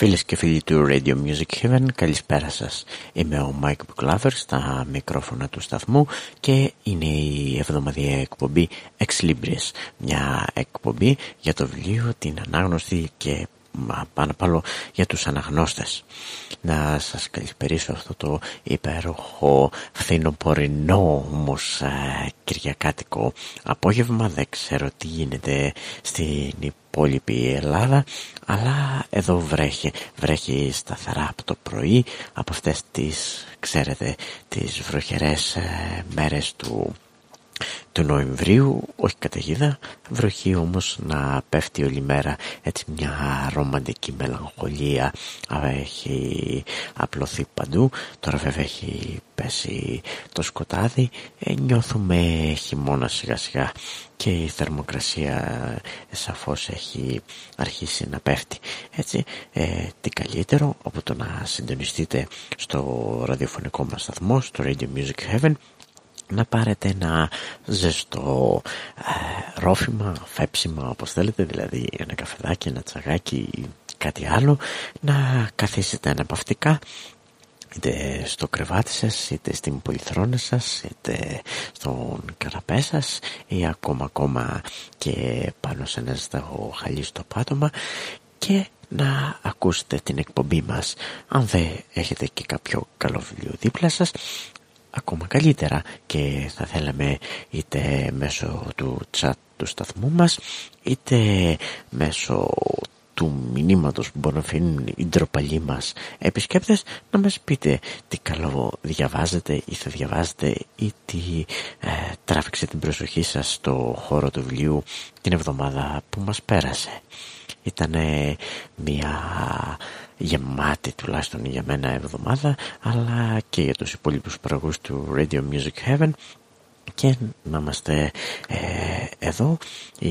Φίλες και φίλοι του Radio Music Heaven, καλησπέρα σας. Είμαι ο Mike Buklaver στα μικρόφωνα του σταθμού και είναι η εβδομαδιαία εκπομπή Ex Libris, μια εκπομπή για το βιβλίο, την ανάγνωστη και πάνω απ' για τους αναγνώστες. Να σας καλησπερίσω αυτό το υπέροχο φθινοπορεινό όμως ε, κυριακάτικο απόγευμα. Δεν ξέρω τι γίνεται στην υπόλοιπη Ελλάδα αλλά εδώ βρέχει, βρέχει σταθερά από το πρωί από αυτές τις ξέρετε τις βροχερές ε, μέρες του του Νοεμβρίου, όχι καταιγίδα, βροχή όμως να πέφτει όλη μέρα. Έτσι μια ρομαντική μελαγχολία έχει απλωθεί παντού, τώρα βέβαια έχει πέσει το σκοτάδι, ε, νιώθουμε χειμώνα σιγά σιγά και η θερμοκρασία ε, σαφώς έχει αρχίσει να πέφτει. Έτσι, ε, τι καλύτερο από το να συντονιστείτε στο ραδιοφωνικό μας σταθμό, στο Radio Music Heaven να πάρετε ένα ζεστό ε, ρόφημα, φέψιμα όπως θέλετε, δηλαδή ένα καφεδάκι, ένα τσαγάκι ή κάτι άλλο, να καθίσετε αναπαυτικά είτε στο κρεβάτι σας, είτε στην πολυθρόνα σας, είτε στον καραπέ σας ή ακόμα ακόμα και πάνω σε ένα ζεστό χαλί στο πάτωμα και να ακούσετε την εκπομπή μας. Αν δεν έχετε και κάποιο καλό βιβλίο δίπλα σας, ακόμα καλύτερα και θα θέλαμε είτε μέσω του chat του σταθμού μας είτε μέσω του μηνύματος που μπορούν να αφήνουν οι ντροπαλοί μας επισκέπτες να μας πείτε τι καλό διαβάζετε ή θα διαβάζετε ή τι ε, τράβηξε την προσοχή σας στο χώρο του βιβλίου την εβδομάδα που μας πέρασε. Ήταν μια γεμάτη τουλάχιστον για μένα εβδομάδα αλλά και για τους υπόλοιπους παραγωγούς του Radio Music Heaven και να είμαστε ε, εδώ η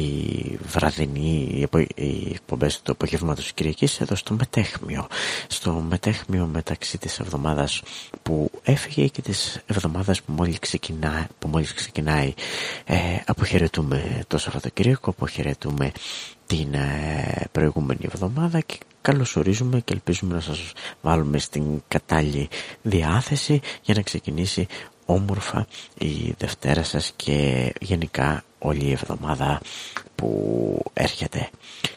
βραδινή οι εκπομπές του απογεύματος της Κυριακής εδώ στο Μετέχμιο. Στο Μετέχμιο μεταξύ της εβδομάδας που έφυγε και της εβδομάδας που μόλις ξεκινάει, που μόλις ξεκινάει. Ε, αποχαιρετούμε το Σαββατοκύριακο αποχαιρετούμε την ε, προηγούμενη εβδομάδα και καλωσορίζουμε και ελπίζουμε να σας βάλουμε στην κατάλληλη διάθεση για να ξεκινήσει όμορφα η Δευτέρα σας και γενικά όλη η εβδομάδα που έρχεται.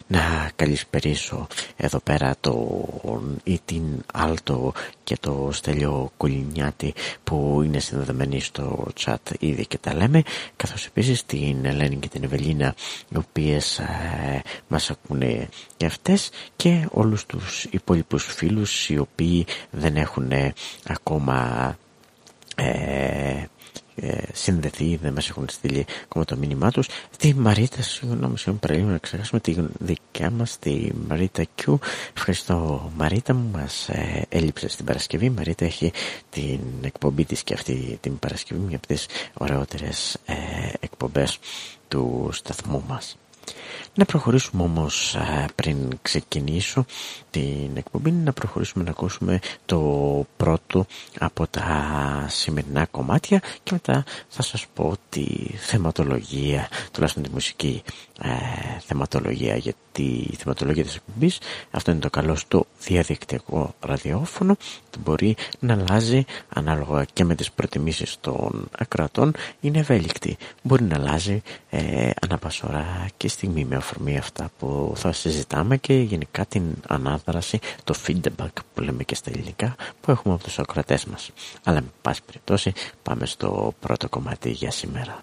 Να καλησπερίσω εδώ πέρα τον ή την Άλτο και το Στέλιο Κουλινιάτη που είναι συνδεδεμένοι στο chat ήδη και τα λέμε καθώς επίσης την Ελένη και την Ευελίνα οι οποίες ε, μας ακούνε και αυτές και όλους τους υπόλοιπους φίλους οι οποίοι δεν έχουν ακόμα ε, ε, συνδεθεί, δεν μας έχουν στείλει ακόμα το μήνυμά τους. Τη Μαρίτα, συγγνώμη, συγγνώμη, παραλίγο να ξεχάσουμε τη δικιά μας, τη Μαρίτα Κιού. Ευχαριστώ Μαρίτα μου, μας ε, έλειψες στην Παρασκευή. Μαρίτα έχει την εκπομπή της και αυτή την Παρασκευή, μια από τις ωραιότερες ε, εκπομπές του σταθμού μας. Να προχωρήσουμε όμως πριν ξεκινήσω την εκπομπή να προχωρήσουμε να ακούσουμε το πρώτο από τα σημερινά κομμάτια και μετά θα σας πω τη θεματολογία, τουλάχιστον τη μουσική ε, θεματολογία γιατί η θεματολογία της εκπομπής αυτό είναι το καλό στο διαδικτυακό ραδιόφωνο μπορεί να αλλάζει ανάλογα και με τις προτιμήσεις των ακροατών είναι ευέλικτη μπορεί να αλλάζει ε, ανά και στιγμή με αφορμή αυτά που θα συζητάμε και γενικά την ανάδραση, το feedback που λέμε και στα ελληνικά που έχουμε από τους ακροατές μας. Αλλά με πάση περιπτώσει πάμε στο πρώτο κομμάτι για σήμερα.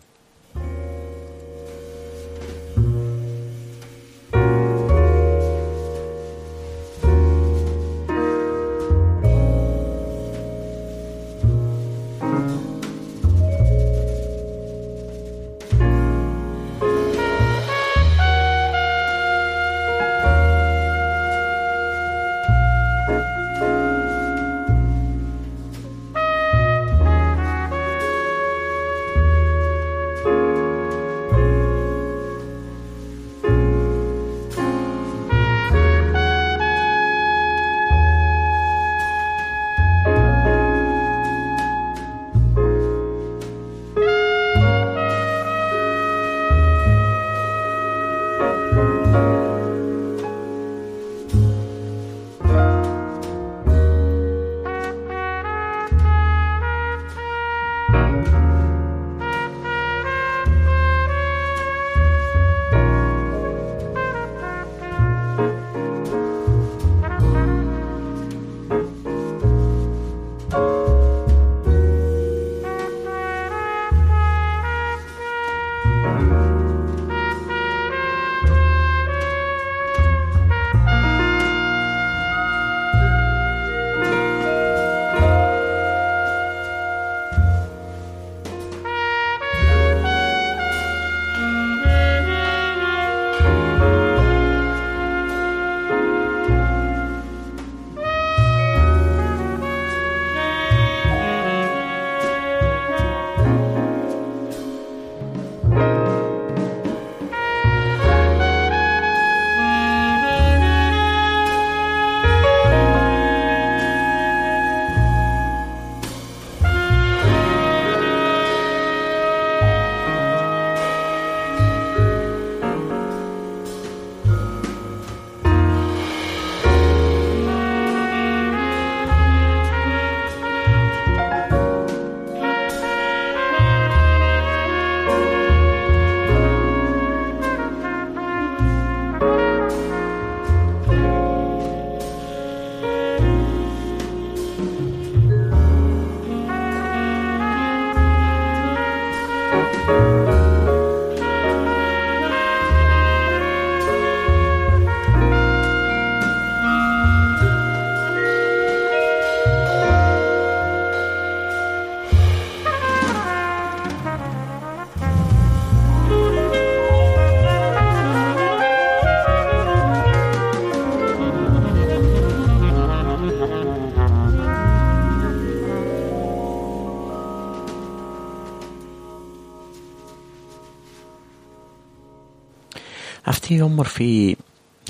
Όμορφη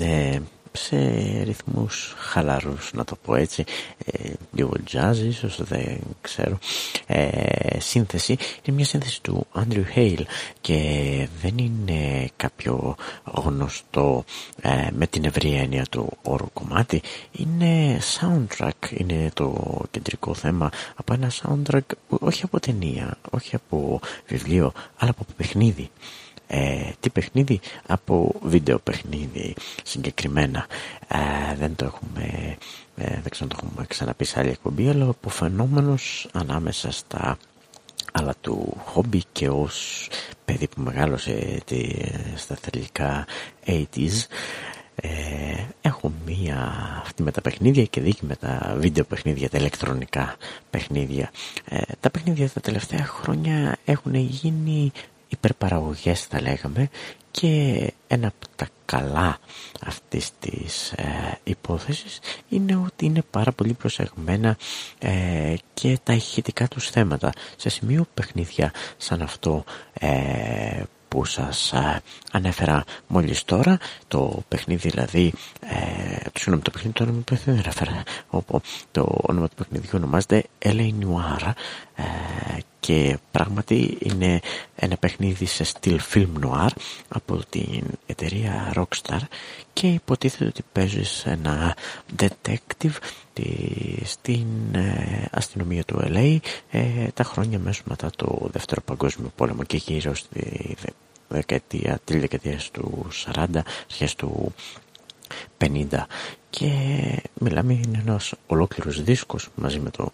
ε, σε ρυθμούς χαλαρούς να το πω έτσι. Ε, λίγο jazz ίσως δεν ξέρω. Ε, σύνθεση. Είναι μια σύνθεση του Andrew Hale και δεν είναι κάποιο γνωστό ε, με την ευρία έννοια του όρου κομμάτι. Είναι soundtrack είναι το κεντρικό θέμα από ένα soundtrack όχι από ταινία όχι από βιβλίο αλλά από παιχνίδι ε, τι παιχνίδι; Από βίντεο παιχνίδι συγκεκριμένα ε, δεν το έχουμε ε, δεν ξέρω το έχουμε ξαναπεί σε άλλη εκπομπή αλλά ο αποφαινόμενος ανάμεσα στα αλλά του χόμπι και ως παιδί που μεγάλωσε τη, στα θελικά 80s ε, έχω μία αυτή με τα παιχνίδια και δίκη με τα βίντεο παιχνίδια, τα ηλεκτρονικά παιχνίδια. Ε, τα παιχνίδια τα τελευταία χρόνια έχουν γίνει υπερπαραγωγές θα λέγαμε και ένα από τα καλά αυτής της ε, υπόθεσης είναι ότι είναι πάρα πολύ προσεγμένα ε, και τα ηχητικά τους θέματα σε σημείο παιχνίδια σαν αυτό ε, που σας ε, ανέφερα μόλις τώρα το παιχνίδι δηλαδή ε, συγγνώμη το παιχνίδι το όνομα του παιχνίδι δεν ανέφερα το όνομα του παιχνιδιού ονομάζεται L.A. Noir ε, και πράγματι είναι ένα παιχνίδι σε στυλ film noir από την εταιρεία Rockstar και υποτίθεται ότι παίζει ένα detective στην ε, αστυνομία του LA ε, τα χρόνια μέσα μετά το δεύτερο παγκόσμιο πόλεμο και γύρω στη δεκαετία, τρίτη δεκαετία του 40 αρχές του 50 και μιλάμε είναι ένας ολόκληρος δίσκος μαζί με το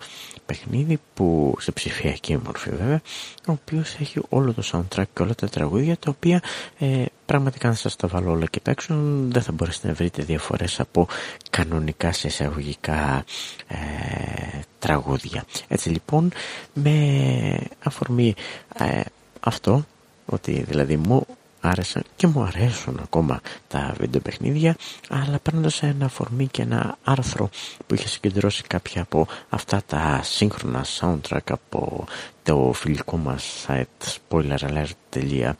παιχνίδι που σε ψηφιακή μορφή βέβαια ο οποίος έχει όλο το soundtrack και όλα τα τραγούδια τα οποία ε, πραγματικά να σας τα βάλω όλα και παίξω δεν θα μπορέσετε να βρείτε διαφορές από κανονικά σε εισαγωγικά ε, τραγούδια. Έτσι λοιπόν με αφορμή ε, αυτό ότι δηλαδή μου άρεσαν και μου αρέσουν ακόμα τα βίντεο παιχνίδια αλλά παίρνοντας ένα αφορμή και ένα άρθρο που είχε συγκεντρώσει κάποια από αυτά τα σύγχρονα soundtrack από το φιλικό μας site spoileralert.gr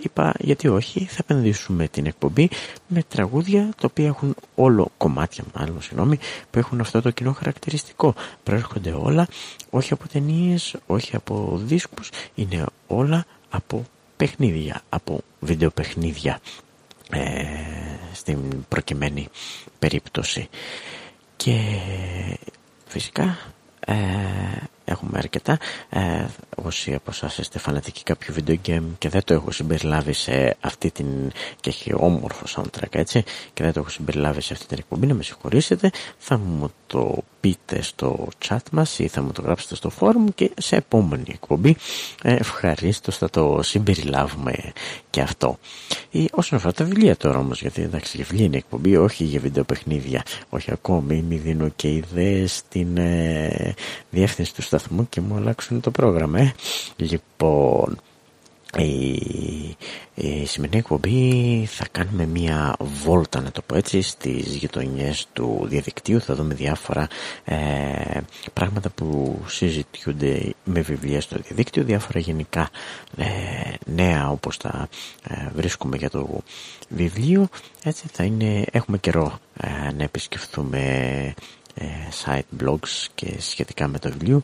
είπα γιατί όχι θα επενδύσουμε την εκπομπή με τραγούδια τα οποία έχουν όλο κομμάτια μάλλον συγγνώμη που έχουν αυτό το κοινό χαρακτηριστικό. Προέρχονται όλα όχι από ταινίες, όχι από δίσκους είναι όλα από παιχνίδια, από βιντεοπαιχνίδια ε, στην προκειμένη περίπτωση. Και φυσικά ε, έχουμε αρκετά. Ε, όσοι από εσάς είστε φανατικοί κάποιο video game και δεν το έχω συμπεριλάβει σε αυτή την. και έχει όμορφο soundtrack έτσι, και δεν το έχω συμπεριλάβει σε αυτή την εκπομπή, να με συγχωρήσετε, θα μου το πείτε στο chat μας ή θα μου το γράψετε στο φόρουμ και σε επόμενη εκπομπή ε, ευχαρίστως θα το συμπεριλάβουμε και αυτό. Ή, όσον αφορά τα βιβλία τώρα όμως, γιατί εντάξει για βιβλία είναι εκπομπή, όχι για βιντεοπαιχνίδια, όχι ακόμη, μη δίνω και ιδέες στην ε, διεύθυνση του σταθμού και μου αλλάξουν το πρόγραμμα. Ε. Λοιπόν, η, η σημερινή εκπομπή θα κάνουμε μια βόλτα να το πω έτσι στις γειτονιές του διαδικτύου. Θα δούμε διάφορα ε, πράγματα που συζητιούνται με βιβλία στο διαδίκτυο διάφορα γενικά ε, νέα όπως τα ε, βρίσκουμε για το βιβλίο. Έτσι θα είναι έχουμε καιρό να επισκεφθούμε site blogs και σχετικά με το βιβλίο.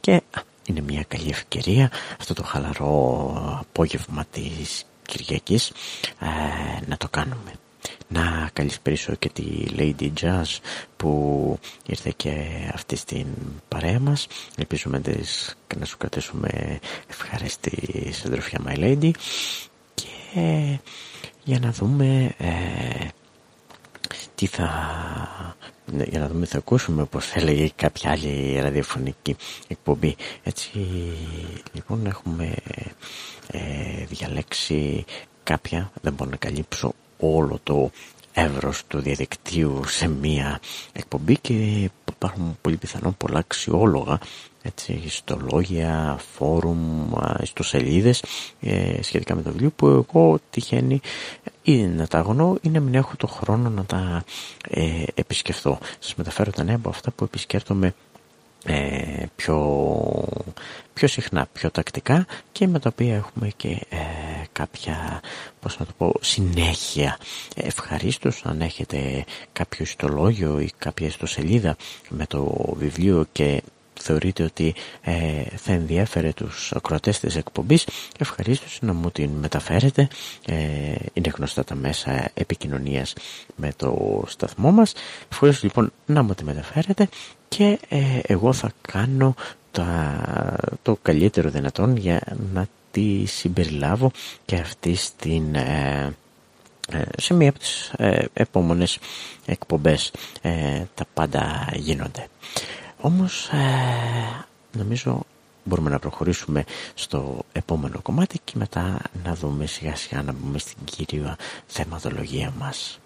Και είναι μια καλή ευκαιρία αυτό το χαλαρό απόγευμα της Κυριακής ε, να το κάνουμε. Να καλησπέρισω και τη Lady Jazz που ήρθε και αυτή στην παρέα μας. Ελπίζουμε να σου κρατήσουμε ευχαριστή συντροφιά My Lady και για να δούμε ε, τι θα ναι, για να δούμε θα ακούσουμε όπως έλεγε κάποια άλλη ραδιοφωνική εκπομπή. Έτσι λοιπόν έχουμε ε, διαλέξει κάποια. Δεν μπορώ να καλύψω όλο το εύρος του διαδικτύου σε μία εκπομπή και υπάρχουν πολύ πιθανόν πολλά αξιόλογα έτσι, ιστολόγια, φόρουμ, ιστοσελίδες ε, σχετικά με το βιβλίο που εγώ τυχαίνει ή να τα αγωνώ ή να μην έχω το χρόνο να τα ε, επισκεφθώ. Σας μεταφέρω τα νέα από αυτά που επισκέπτομαι ε, πιο, πιο συχνά, πιο τακτικά και με τα οποία έχουμε και ε, κάποια πώς να το πω, συνέχεια. Ευχαρίστως αν έχετε κάποιο ιστολόγιο ή κάποια ιστοσελίδα με το βιβλίο και θεωρείτε ότι ε, θα ενδιέφερε τους ακροατές της εκπομπής ευχαρίστως να μου την μεταφέρετε. Ε, είναι γνωστά τα μέσα επικοινωνίας με το σταθμό μας. Ευχαρίστως λοιπόν να μου τη μεταφέρετε και ε, εγώ θα κάνω το καλύτερο δυνατόν για να τη συμπεριλάβω και αυτή στην σε μία από τις επόμενες εκπομπές. Τα πάντα γίνονται. Όμως ε, νομίζω μπορούμε να προχωρήσουμε στο επόμενο κομμάτι και μετά να δούμε σιγά σιγά να μπούμε στην κύρια θεματολογία μας.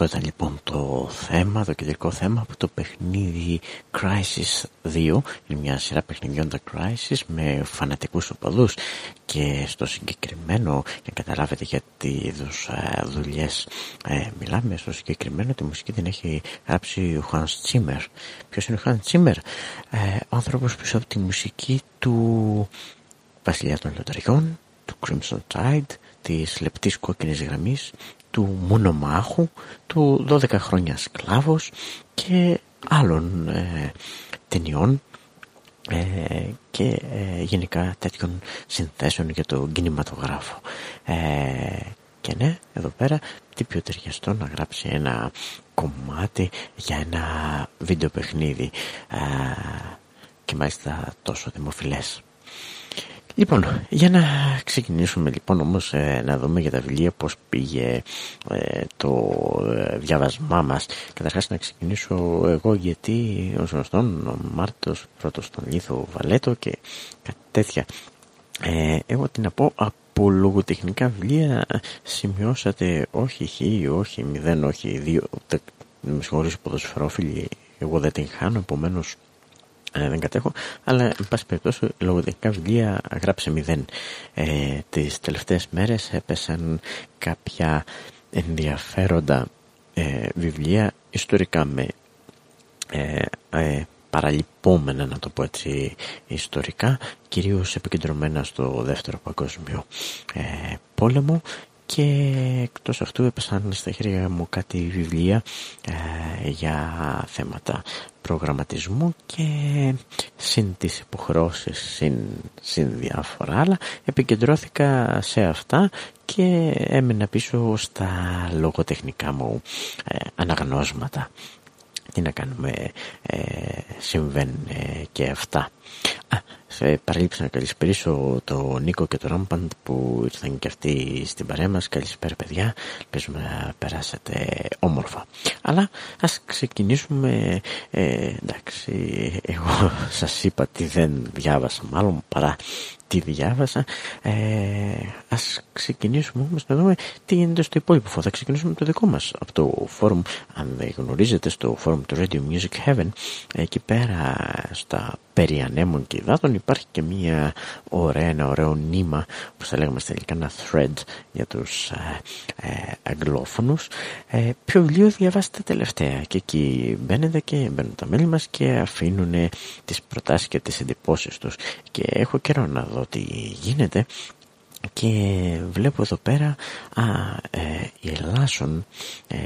Αυτό ήταν λοιπόν το θέμα, το κεντρικό θέμα από το παιχνίδι Crisis 2. Είναι μια σειρά παιχνιδιών The Crisis με φανατικούς οπαδούς και στο συγκεκριμένο, για να καταλάβετε για τι είδους ε, δουλειές ε, μιλάμε, στο συγκεκριμένο τη μουσική την έχει γράψει ο Hans Zimmer. Ποιος είναι ο Hans Zimmer? Ε, ο άνθρωπος πίσω από τη μουσική του Βασιλιά των Λοταριών, του Crimson Tide, της λεπτής κόκκινης γραμμής του μονομάχου, του 12 χρόνια σκλάβος και άλλων ε, ταινιών ε, και ε, γενικά τέτοιων συνθέσεων για το κινηματογράφο. Ε, και ναι, εδώ πέρα τι πιο ταιριαστό να γράψει ένα κομμάτι για ένα βίντεο παιχνίδι και μάλιστα τόσο δημοφιλές. Λοιπόν, για να ξεκινήσουμε λοιπόν όμως ε, να δούμε για τα βιβλία πώς πήγε ε, το ε, διάβασμά μας. Καταρχάς να ξεκινήσω εγώ γιατί ως γνωστόν ο Μάρτος πρώτος στον Λίθο Βαλέτο και κάτι τέτοια. εγώ τι να πω από λογοτεχνικά βιβλία σημειώσατε όχι χ, όχι μηδέν, όχι δύο, με συγχωρείς ποδοσφαιρόφιλοι, εγώ δεν την χάνω, επομένως ε, δεν κατέχω, αλλά εν πάση περιπτώσει λογοτεχνικά βιβλία γράψε μηδέν. Ε, τις τελευταίες μέρες έπεσαν κάποια ενδιαφέροντα ε, βιβλία ιστορικά με ε, ε, παραλυπόμενα να το πω έτσι ιστορικά κυρίως επικεντρωμένα στο δεύτερο παγκόσμιο ε, πόλεμο και εκτός αυτού έπεσαν στα χέρια μου κάτι βιβλία ε, για θέματα προγραμματισμού και συν τις υποχρεώσεις συν, συν διάφορα άλλα επικεντρώθηκα σε αυτά και έμεινα πίσω στα λογοτεχνικά μου ε, αναγνώσματα. Τι να κάνουμε ε, συμβαίνουν και αυτά σε παραλείψα να καλησπερίσω τον Νίκο και τον Ράμπαντ που ήρθαν και αυτοί στην παρέα μας. Καλησπέρα παιδιά, ελπίζουμε να περάσετε όμορφα. Αλλά ας ξεκινήσουμε, ε, εντάξει, εγώ σας είπα ότι δεν διάβασα μάλλον παρά τι διάβασα. Ε, ας ξεκινήσουμε όμως να δούμε τι γίνεται στο υπόλοιπο φόρουμ. Θα ξεκινήσουμε το δικό μας από το φόρουμ, αν δεν γνωρίζετε, στο φόρουμ του Radio Music Heaven. Εκεί πέρα στα περί ανέμων και υδάτων υπάρχει και μια ωραία, ένα ωραίο νήμα, που θα λέγαμε στα ελληνικά ένα thread για τους ε, ε, αγγλόφωνους. Ε, ποιο βιβλίο διαβάσετε τελευταία και εκεί μπαίνετε και μπαίνουν τα μέλη μας και αφήνουν τις προτάσεις και τις εντυπώσεις τους. Και έχω καιρό να δω τι γίνεται και βλέπω εδώ πέρα α, ε, η Ελλάσον ε,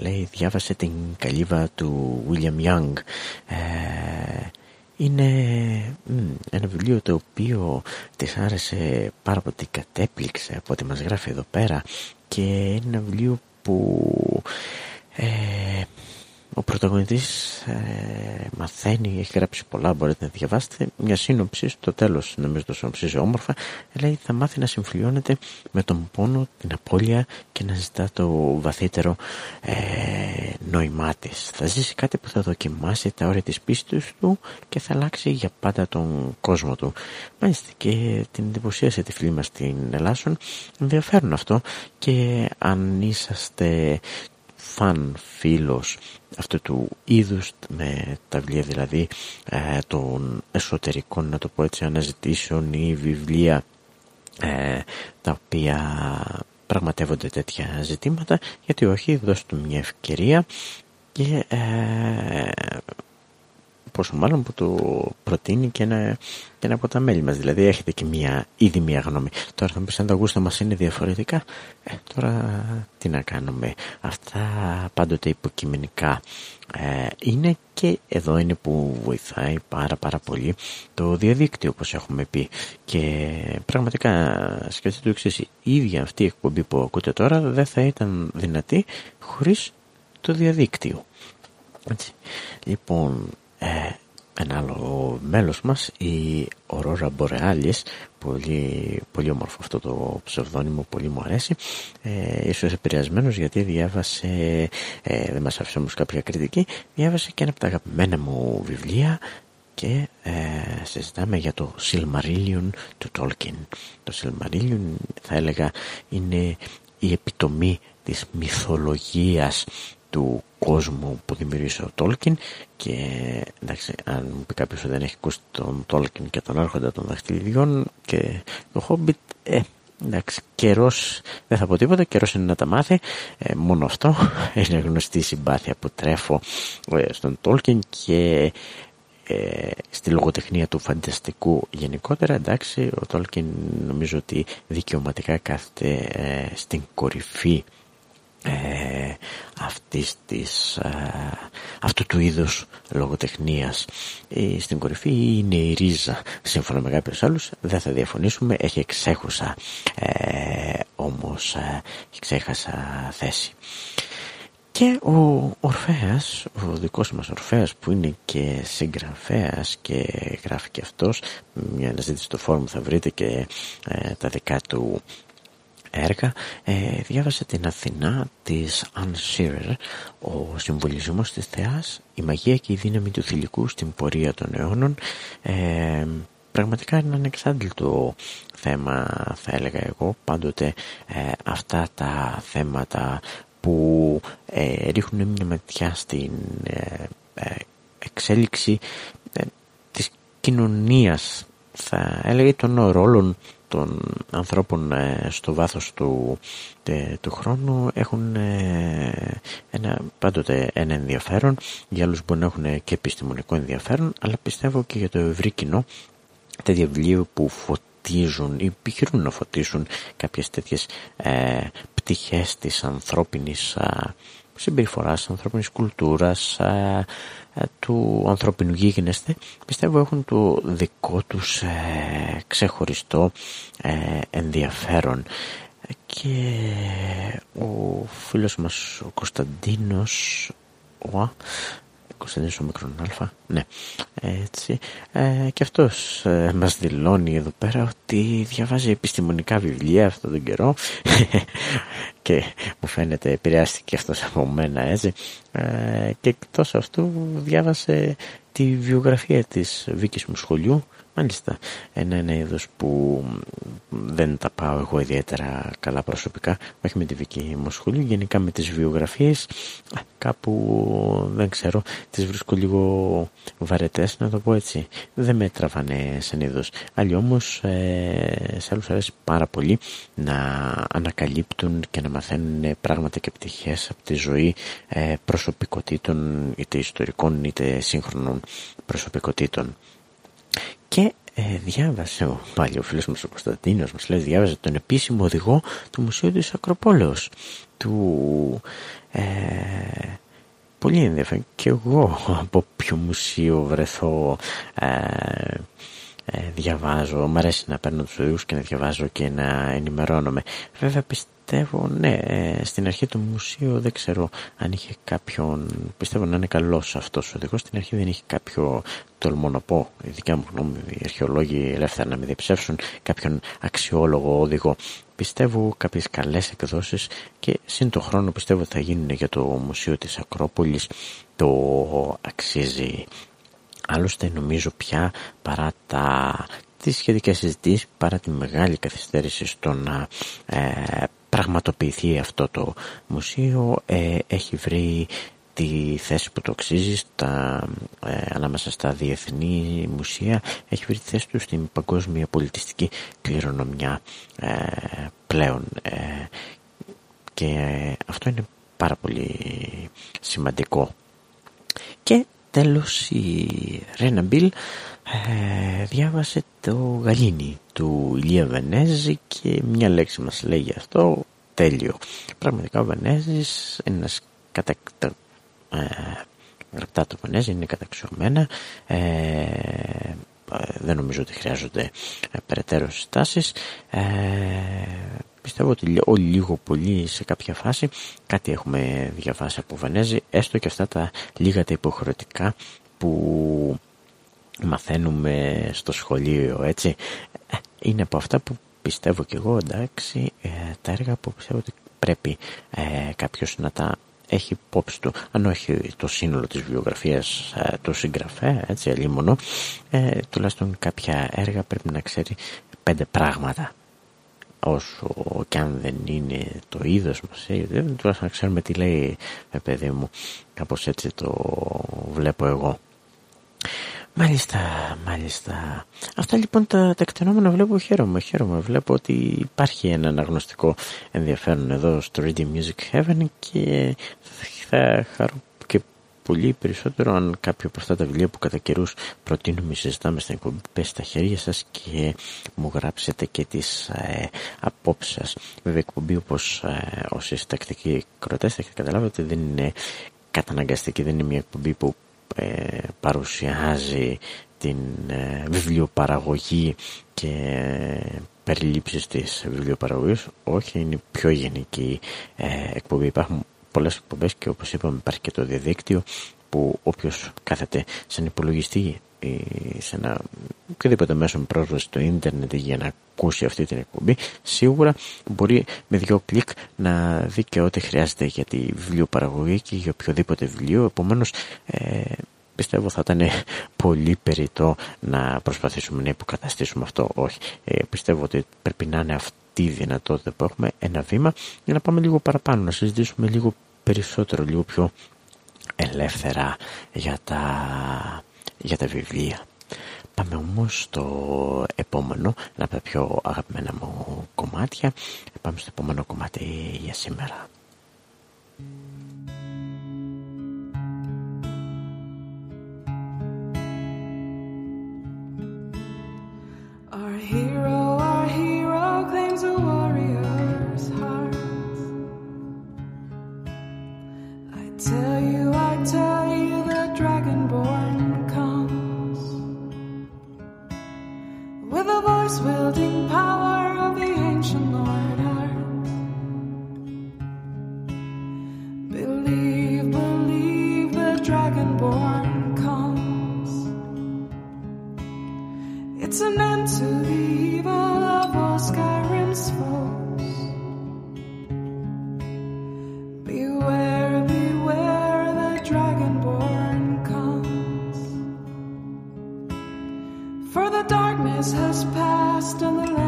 λέει διάβασε την καλύβα του William Young ε, είναι ένα βιβλίο το οποίο της άρεσε πάρα πολύ κατέπληξε από ό,τι μας γράφει εδώ πέρα και είναι ένα βιβλίο που ε, ο πρωταγωνιστής ε, μαθαίνει, έχει γράψει πολλά, μπορείτε να διαβάσετε. Μια σύνοψη στο τέλος, νομίζω το σύνοψη όμορφα, λέει θα μάθει να συμφιλιώνεται με τον πόνο, την απώλεια και να ζητά το βαθύτερο ε, νόημά της. Θα ζήσει κάτι που θα δοκιμάσει τα όρια της πίστης του και θα αλλάξει για πάντα τον κόσμο του. Μάλιστα και την εντυπωσίασε τη φίλη μας στην Ελλάσσον. Ενδιαφέρον αυτό και αν είσαστε φαν φίλος αυτού του είδους με τα βιβλία δηλαδή ε, των εσωτερικών να το πω έτσι αναζητήσεων ή βιβλία ε, τα οποία πραγματεύονται τέτοια ζητήματα γιατί όχι δώστε μια ευκαιρία και ε, πόσο μάλλον που το προτείνει και ένα, και ένα από τα μέλη μας. Δηλαδή έχετε και μια, ήδη μια γνώμη. Τώρα θα μου πεις αν τα γούστα μας είναι διαφορετικά. Ε, τώρα τι να κάνουμε. Αυτά πάντοτε υποκειμενικά ε, είναι και εδώ είναι που βοηθάει πάρα πάρα πολύ το διαδίκτυο όπως έχουμε πει και πραγματικά σκεφτείτε το εξής η ίδια αυτή η εκπομπή που ακούτε τώρα δεν θα ήταν δυνατή χωρίς το διαδίκτυο Έτσι. λοιπόν ε, ένα άλλο μέλος μας η Aurora Borealis πολύ, πολύ όμορφο αυτό το ψευδόνυμο πολύ μου αρέσει. Ε, ίσως επηρεασμένος γιατί διάβασε ε, δεν μας άφησε όμως κάποια κριτική διάβασε και ένα από τα αγαπημένα μου βιβλία και ε, συζητάμε για το Silmarillion του Tolkien. Το Silmarillion θα έλεγα είναι η επιτομή της μυθολογίας του κόσμου που δημιουργήσε ο Τόλκιν και εντάξει αν μου πει κάποιος ότι δεν έχει ακούσει τον Τόλκιν και τον άρχοντα των δαχτυλιδιών και το Χόμπιτ ε, εντάξει καιρός δεν θα πω τίποτα καιρός είναι να τα μάθει. Ε, μόνο αυτό. Είναι γνωστή η συμπάθεια που τρέφω ε, στον Τόλκιν και ε, στη λογοτεχνία του φανταστικού γενικότερα. Εντάξει ο Τόλκιν νομίζω ότι δικαιωματικά κάθεται ε, στην κορυφή ε, αυτής της, ε, αυτού του είδους λογοτεχνίας. Ε, στην κορυφή είναι η ρίζα. Σύμφωνα με κάποιους άλλους δεν θα διαφωνήσουμε. Έχει εξέχουσα ε, όμως ε, εξέχασα θέση. Και ο Ορφέας, ο δικός μας Ορφέας που είναι και συγγραφέας και γράφει και αυτός, μια αναζήτηση στο φόρουμ θα βρείτε και ε, τα δικά του έργα ε, διάβασε την Αθηνά της Anne ο συμβολισμός της θεάς, η μαγεία και η δύναμη του θηλυκού στην πορεία των αιώνων ε, πραγματικά είναι ανεξάντλητο θέμα θα έλεγα εγώ. Πάντοτε ε, αυτά τα θέματα που ε, ρίχνουν μια ματιά στην ε, εξέλιξη της κοινωνίας θα έλεγα των ρόλων των ανθρώπων στο βάθος του, του χρόνου έχουν ένα, πάντοτε ένα ενδιαφέρον. Για άλλους μπορεί να έχουν και επιστημονικό ενδιαφέρον αλλά πιστεύω και για το ευρύ κοινό τέτοια βιβλία που φωτίζουν ή επιχειρούν να φωτίσουν κάποιες τέτοιες ε, πτυχές της ανθρώπινης ε, συμπεριφοράς, ανθρώπινης κουλτούρας, ε, ε, του ανθρώπινου γίγνεσθε, πιστεύω έχουν το δικό τους ε, ξεχωριστό ενδιαφέρον. Και ο φίλος μας ο Κωνσταντίνος ο, Κωνσταντίνος μικρόν αλφα, ναι, έτσι. Ε, και αυτός ε, μας δηλώνει εδώ πέρα ότι διαβάζει επιστημονικά βιβλία αυτόν τον καιρό και μου φαίνεται επηρεάστηκε αυτός από μένα έτσι. Ε, και εκτός αυτού διάβασε τη βιογραφία της Βίκης μου σχολείου Μάλιστα, ένα, ένα είδος που δεν τα πάω εγώ ιδιαίτερα καλά προσωπικά, όχι με τη δική μου σχολή, γενικά με τις βιογραφίες, κάπου δεν ξέρω, τις βρίσκω λίγο βαρετές να το πω έτσι. Δεν με τραβάνε σαν είδος. Άλλοι όμως ε, σε άλλους αρέσει πάρα πολύ να ανακαλύπτουν και να μαθαίνουν πράγματα και πτυχές από τη ζωή ε, προσωπικότητων είτε ιστορικών είτε σύγχρονων προσωπικότητων. Και ε, διάβασε ο πάλι ο φίλος μας ο Κωνσταντίνος μας λέει διάβασε τον επίσημο οδηγό του Μουσείου της Ακροπόλεως του ε, πολύ ενδιαφέρον. Και εγώ από ποιο μουσείο βρεθώ ε, ε, διαβάζω, μου αρέσει να παίρνω τους οδηγούς και να διαβάζω και να ενημερώνομαι. Βέβαια πιστεύω πιστεύω, ναι, ε, στην αρχή του μουσείου δεν ξέρω αν είχε κάποιον, πιστεύω να είναι καλός αυτός ο οδηγός, στην αρχή δεν είχε κάποιο, τολμώ να πω, η δικιά μου γνώμη, οι αρχαιολόγοι ελεύθερα να με διαψεύσουν, κάποιον αξιόλογο οδηγό. Πιστεύω κάποιες καλές εκδόσεις και σύν το χρόνο πιστεύω θα γίνουν για το Μουσείο της Ακρόπολης, το αξίζει. Άλλωστε νομίζω πια παρά τα τις σχετικές συζητήσεις παρά τη μεγάλη καθυστέρηση στο να ε, πραγματοποιηθεί αυτό το μουσείο ε, έχει βρει τη θέση που το αξίζει στα, ε, ανάμεσα στα διεθνή μουσεία έχει βρει τη θέση του στην παγκόσμια πολιτιστική κληρονομιά ε, πλέον και αυτό είναι πάρα πολύ σημαντικό. Και τέλος η Ρένα Μπίλ ε, διάβασε το Γαλήνι του Ηλία Βενέζη και μια λέξη μας λέει γι' αυτό τέλειο. Πραγματικά ο Βενέζης είναι ένας κατακτα... ε, γραπτά το Βενέζη είναι καταξιωμένα ε, ε, δεν νομίζω ότι χρειάζονται ε, περαιτέρω συστάσεις ε, πιστεύω ότι όλοι λίγο πολύ σε κάποια φάση κάτι έχουμε διαβάσει από Βενέζη έστω και αυτά τα λίγα τα υποχρεωτικά που μαθαίνουμε στο σχολείο έτσι. Ε, είναι από αυτά που πιστεύω και εγώ εντάξει ε, τα έργα που πιστεύω ότι πρέπει ε, κάποιος να τα έχει υπόψη του. Αν όχι το σύνολο της βιογραφίας ε, του συγγραφέα έτσι αλλήμωνο ε, τουλάχιστον κάποια έργα πρέπει να ξέρει πέντε πράγματα. Όσο και αν δεν είναι το είδος μας δεν τουλάχιστον να ξέρουμε τι λέει παιδί μου κάπως έτσι το βλέπω εγώ Μάλιστα, μάλιστα. Αυτά λοιπόν τα, τα εκτενόμενα βλέπω χαίρομαι, χαίρομαι. Βλέπω ότι υπάρχει ένα αναγνωστικό ενδιαφέρον εδώ στο Reading Music Heaven και θα χαρώ και πολύ περισσότερο αν κάποιο από αυτά τα βιβλία που κατά καιρούς προτείνουμε συζητάμε στην εκπομπή πέσει στα χέρια σας και μου γράψετε και τις ε, απόψεις σας. Βέβαια εκπομπή όπως ε, όσοι τακτικοί κροτές θα έχετε καταλάβει ότι δεν είναι καταναγκαστική, δεν είναι μια εκπομπή που ε, παρουσιάζει την ε, βιβλιοπαραγωγή και ε, περιλήψεις της βιβλιοπαραγωγής όχι είναι πιο γενική ε, εκπομπή. Υπάρχουν πολλές εκπομπές και όπως είπαμε υπάρχει και το διαδίκτυο που όποιος κάθεται σαν υπολογιστή σε ένα οποιοδήποτε μέσο με πρόσβαση στο ίντερνετ για να ακούσει αυτή την εκπομπή σίγουρα μπορεί με δυο κλικ να δει και ό,τι χρειάζεται για τη βιβλιοπαραγωγή και για οποιοδήποτε βιβλίο. Επομένως ε, πιστεύω θα ήταν πολύ περιττό να προσπαθήσουμε να υποκαταστήσουμε αυτό. Όχι. Ε, πιστεύω ότι πρέπει να είναι αυτή η δυνατότητα που έχουμε ένα βήμα για να πάμε λίγο παραπάνω να συζητήσουμε λίγο περισσότερο λίγο πιο ελεύθερα για τα για τα βιβλία. Πάμε όμως στο επόμενο, ένα από τα πιο αγαπημένα μου κομμάτια. Πάμε στο επόμενο κομμάτι για σήμερα. Our hero, our hero claims a warrior's heart. I tell you, I tell voice wielding power of the ancient Lord Earth. Believe, believe the Dragonborn comes. It's an end to has passed and the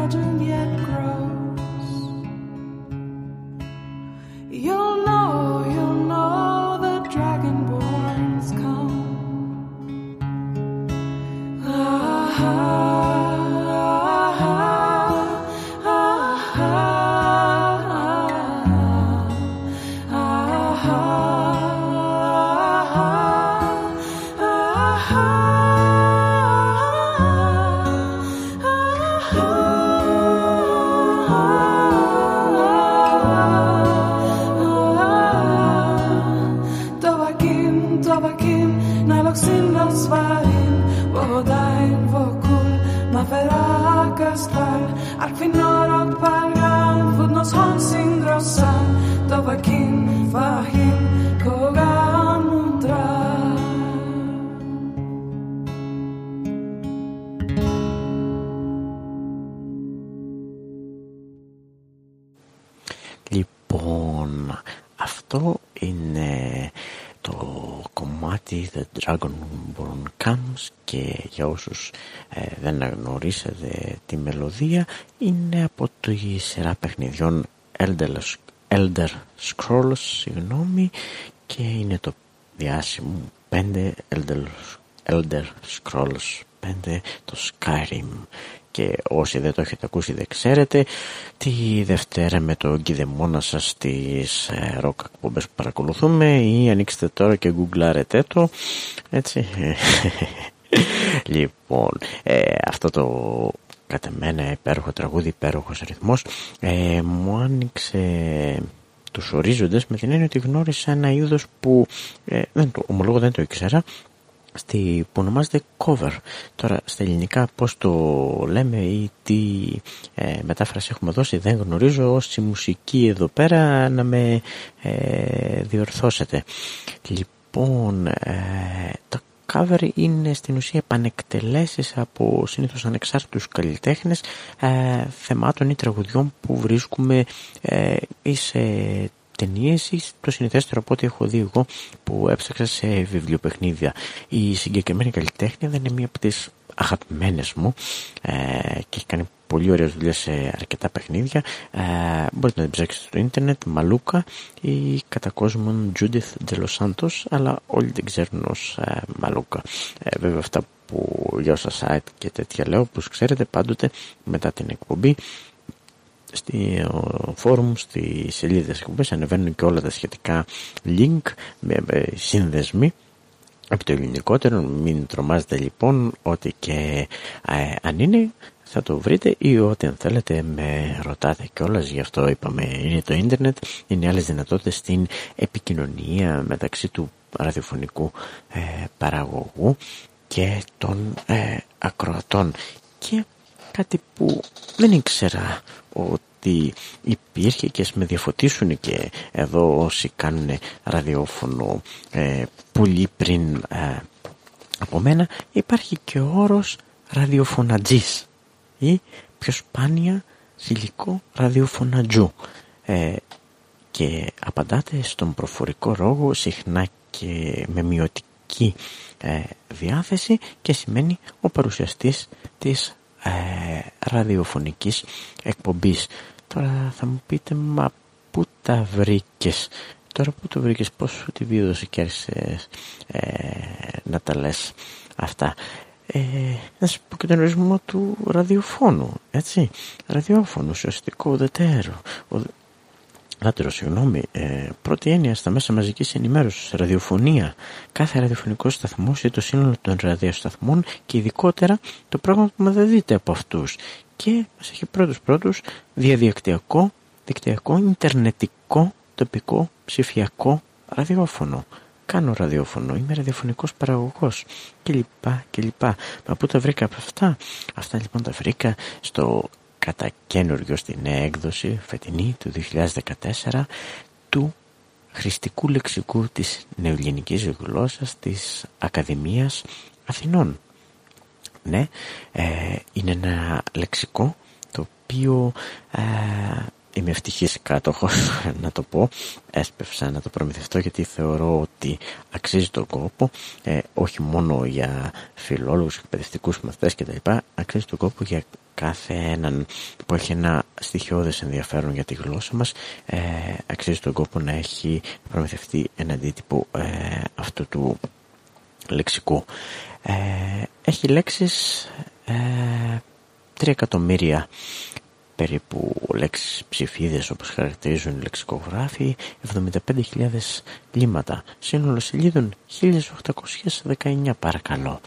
The Dragonborn Comes και για όσους ε, δεν γνωρίσατε τη μελωδία είναι από τη σειρά παιχνιδιών Elder, Elder Scrolls συγγνώμη, και είναι το διάσημο 5 Elder, Elder Scrolls 5 το Skyrim και όσοι δεν το έχετε ακούσει δεν ξέρετε τη Δευτέρα με το κηδεμόνα σας στις ε, ροκ εκπομπές που παρακολουθούμε ή ανοίξτε τώρα και γκουγκλάρετε το έτσι. Λοιπόν ε, αυτό το κατά μένα υπέροχο τραγούδι υπέροχος ρυθμός ε, μου άνοιξε τους ορίζοντες με την έννοια ότι γνώρισα ένα είδος που ε, δεν το, ομολόγω δεν το ήξερα στη, που ονομάζεται cover. Τώρα στα ελληνικά πώς το λέμε ή τι ε, μετάφραση έχουμε δώσει δεν γνωρίζω όσοι μουσική εδώ πέρα να με ε, διορθώσετε. Λοιπόν, ε, τα cover είναι στην ουσία επανεκτελέσεις από συνήθως ανεξάρτητους καλλιτέχνες ε, θεμάτων ή τραγουδιών που βρίσκουμε ε, ή σε ταινίες ή το συνηθέστερο από ό,τι έχω δει εγώ που έψαξα σε βιβλιοπαιχνίδια. Η συγκεκριμένη καλλιτέχνη δεν είναι μία από τις αγαπημένες μου ε, και έχει κάνει πολύ ωραίες δουλειές σε αρκετά παιχνίδια. Ε, μπορείτε να την ψάξετε στο ίντερνετ, Μαλούκα ή κατά κόσμον Judith Τζελοσάντος, αλλά όλοι την ξέρουν ως ε, Μαλούκα. Ε, βέβαια αυτά που για όσα site και τέτοια λέω, όπως ξέρετε πάντοτε μετά την εκπομπή στη φόρουμ, στη σελίδα της εκπομπής ανεβαίνουν και όλα τα σχετικά link με, με σύνδεσμοι από το ελληνικότερο. Μην τρομάζετε λοιπόν ότι και ε, αν είναι θα το βρείτε ή ό,τι αν θέλετε με ρωτάτε κιόλας. Γι' αυτό είπαμε είναι το ίντερνετ είναι άλλες δυνατότητες στην επικοινωνία μεταξύ του ραδιοφωνικού ε, παραγωγού και των ε, ακροατών. Και κάτι που δεν ήξερα ότι υπήρχε και με διαφωτίσουν και εδώ όσοι κάνουν ραδιόφωνο ε, πολύ πριν ε, από μένα υπάρχει και ο όρος ραδιοφωνατζής ή πιο σπάνια θηλυκό ραδιοφωνατζού. Ε, και απαντάτε στον προφορικό ρόγο συχνά και με μειωτική ε, διάθεση και σημαίνει ο παρουσιαστής της ε, ραδιοφωνικής εκπομπής. Τώρα θα μου πείτε μα πού τα βρήκες; Τώρα που το βρήκες; Πώς σου τη βίωση και άρχισες ε, να τα λες αυτά; Ε, να σου πω και τον ορισμό του ραδιοφώνου, έτσι. Ραδιόφωνο, ουσιαστικό ουδετέρω. Λάτερο, συγγνώμη, ε, πρώτη έννοια στα μέσα μαζικής ενημέρωσης, ραδιοφωνία. Κάθε ραδιοφωνικός σταθμός ή το σύνολο των ραδιοσταθμών και ειδικότερα το πρόγραμμα που δείτε από αυτούς. Και μας έχει πρώτους πρώτους διαδικτυακό, δικτυακό, ιντερνετικό τοπικό ψηφιακό ραδιόφωνο. Κάνω ραδιόφωνο, είμαι ραδιοφωνικός παραγωγός και λοιπά και λοιπά. Μα πού τα βρήκα από αυτά; Αυτά λοιπόν τα βρήκα στο κατά καινούριο στην έκδοση φετινή του 2014 του χρηστικού λεξικού της νεοελληνικής γλώσσας της Ακαδημίας Αθηνών. Ναι, ε, είναι ένα λεξικό το οποίο ε, είμαι ευτυχής κάτοχος να το πω. Έσπευσα να το προμηθευτώ γιατί θεωρώ ότι αξίζει τον κόπο ε, όχι μόνο για φιλόλογους, εκπαιδευτικούς μαθητές κτλ αξίζει τον κόπο για κάθε έναν που έχει ένα στοιχειώδες ενδιαφέρον για τη γλώσσα μας. Ε, αξίζει τον κόπο να έχει προμηθευτεί ένα αντίτυπο ε, αυτού του λεξικού. Ε, έχει λέξεις ε, 3 εκατομμύρια περίπου λέξεις ψηφίδες όπως χαρακτηρίζουν οι λεξικογράφοι 75.000 λίματα σύνολο σελίδων 1819 παρακαλώ.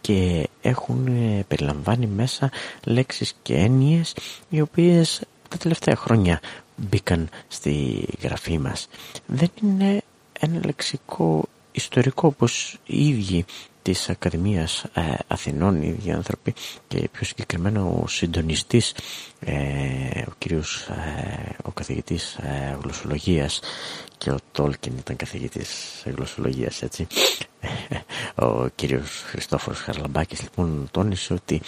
Και έχουν ε, περιλαμβάνει μέσα λέξεις και έννοιες οι οποίες τα τελευταία χρόνια μπήκαν στη γραφή μας. Δεν είναι ένα λεξικό ιστορικό όπως οι ίδιοι της Ακαδημίας ε, Αθηνών οι ίδιοι άνθρωποι και πιο συγκεκριμένα ο συντονιστής ε, ο κύριος ε, ο καθηγητής ε, γλωσσολογίας και ο Τόλκιν ήταν καθηγητής γλωσσολογίας έτσι. Ο κύριος Χριστόφορος Χαρλαμπάκης λοιπόν τόνισε ότι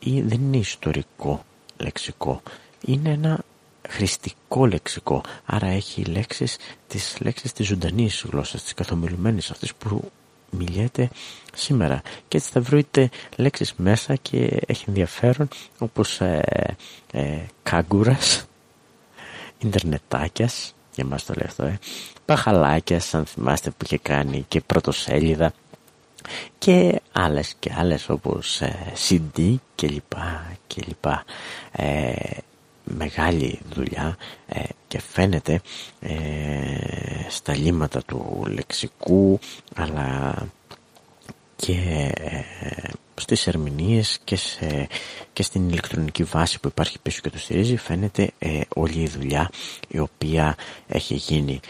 δεν είναι ιστορικό λεξικό είναι ένα χρηστικό λεξικό. Άρα έχει λέξεις τις λέξεις της ζωντανής γλώσσας της καθομιλουμένης αυτής που μιλιέται σήμερα. Και έτσι θα βρείτε λέξεις μέσα και έχει ενδιαφέρον όπως ε, ε, κάγκουρας ιντερνετάκιας για μας το λέω αυτό ε, παχαλάκιας αν θυμάστε που είχε κάνει και πρωτοσέλιδα και άλλες και άλλες όπως ε, CD και λοιπά και λοιπά. Ε, μεγάλη δουλειά ε, και φαίνεται ε, στα λίματα του λεξικού αλλά και ε, στις ερμηνείες και, σε, και στην ηλεκτρονική βάση που υπάρχει πίσω και το στηρίζει φαίνεται ε, όλη η δουλειά η οποία έχει γίνει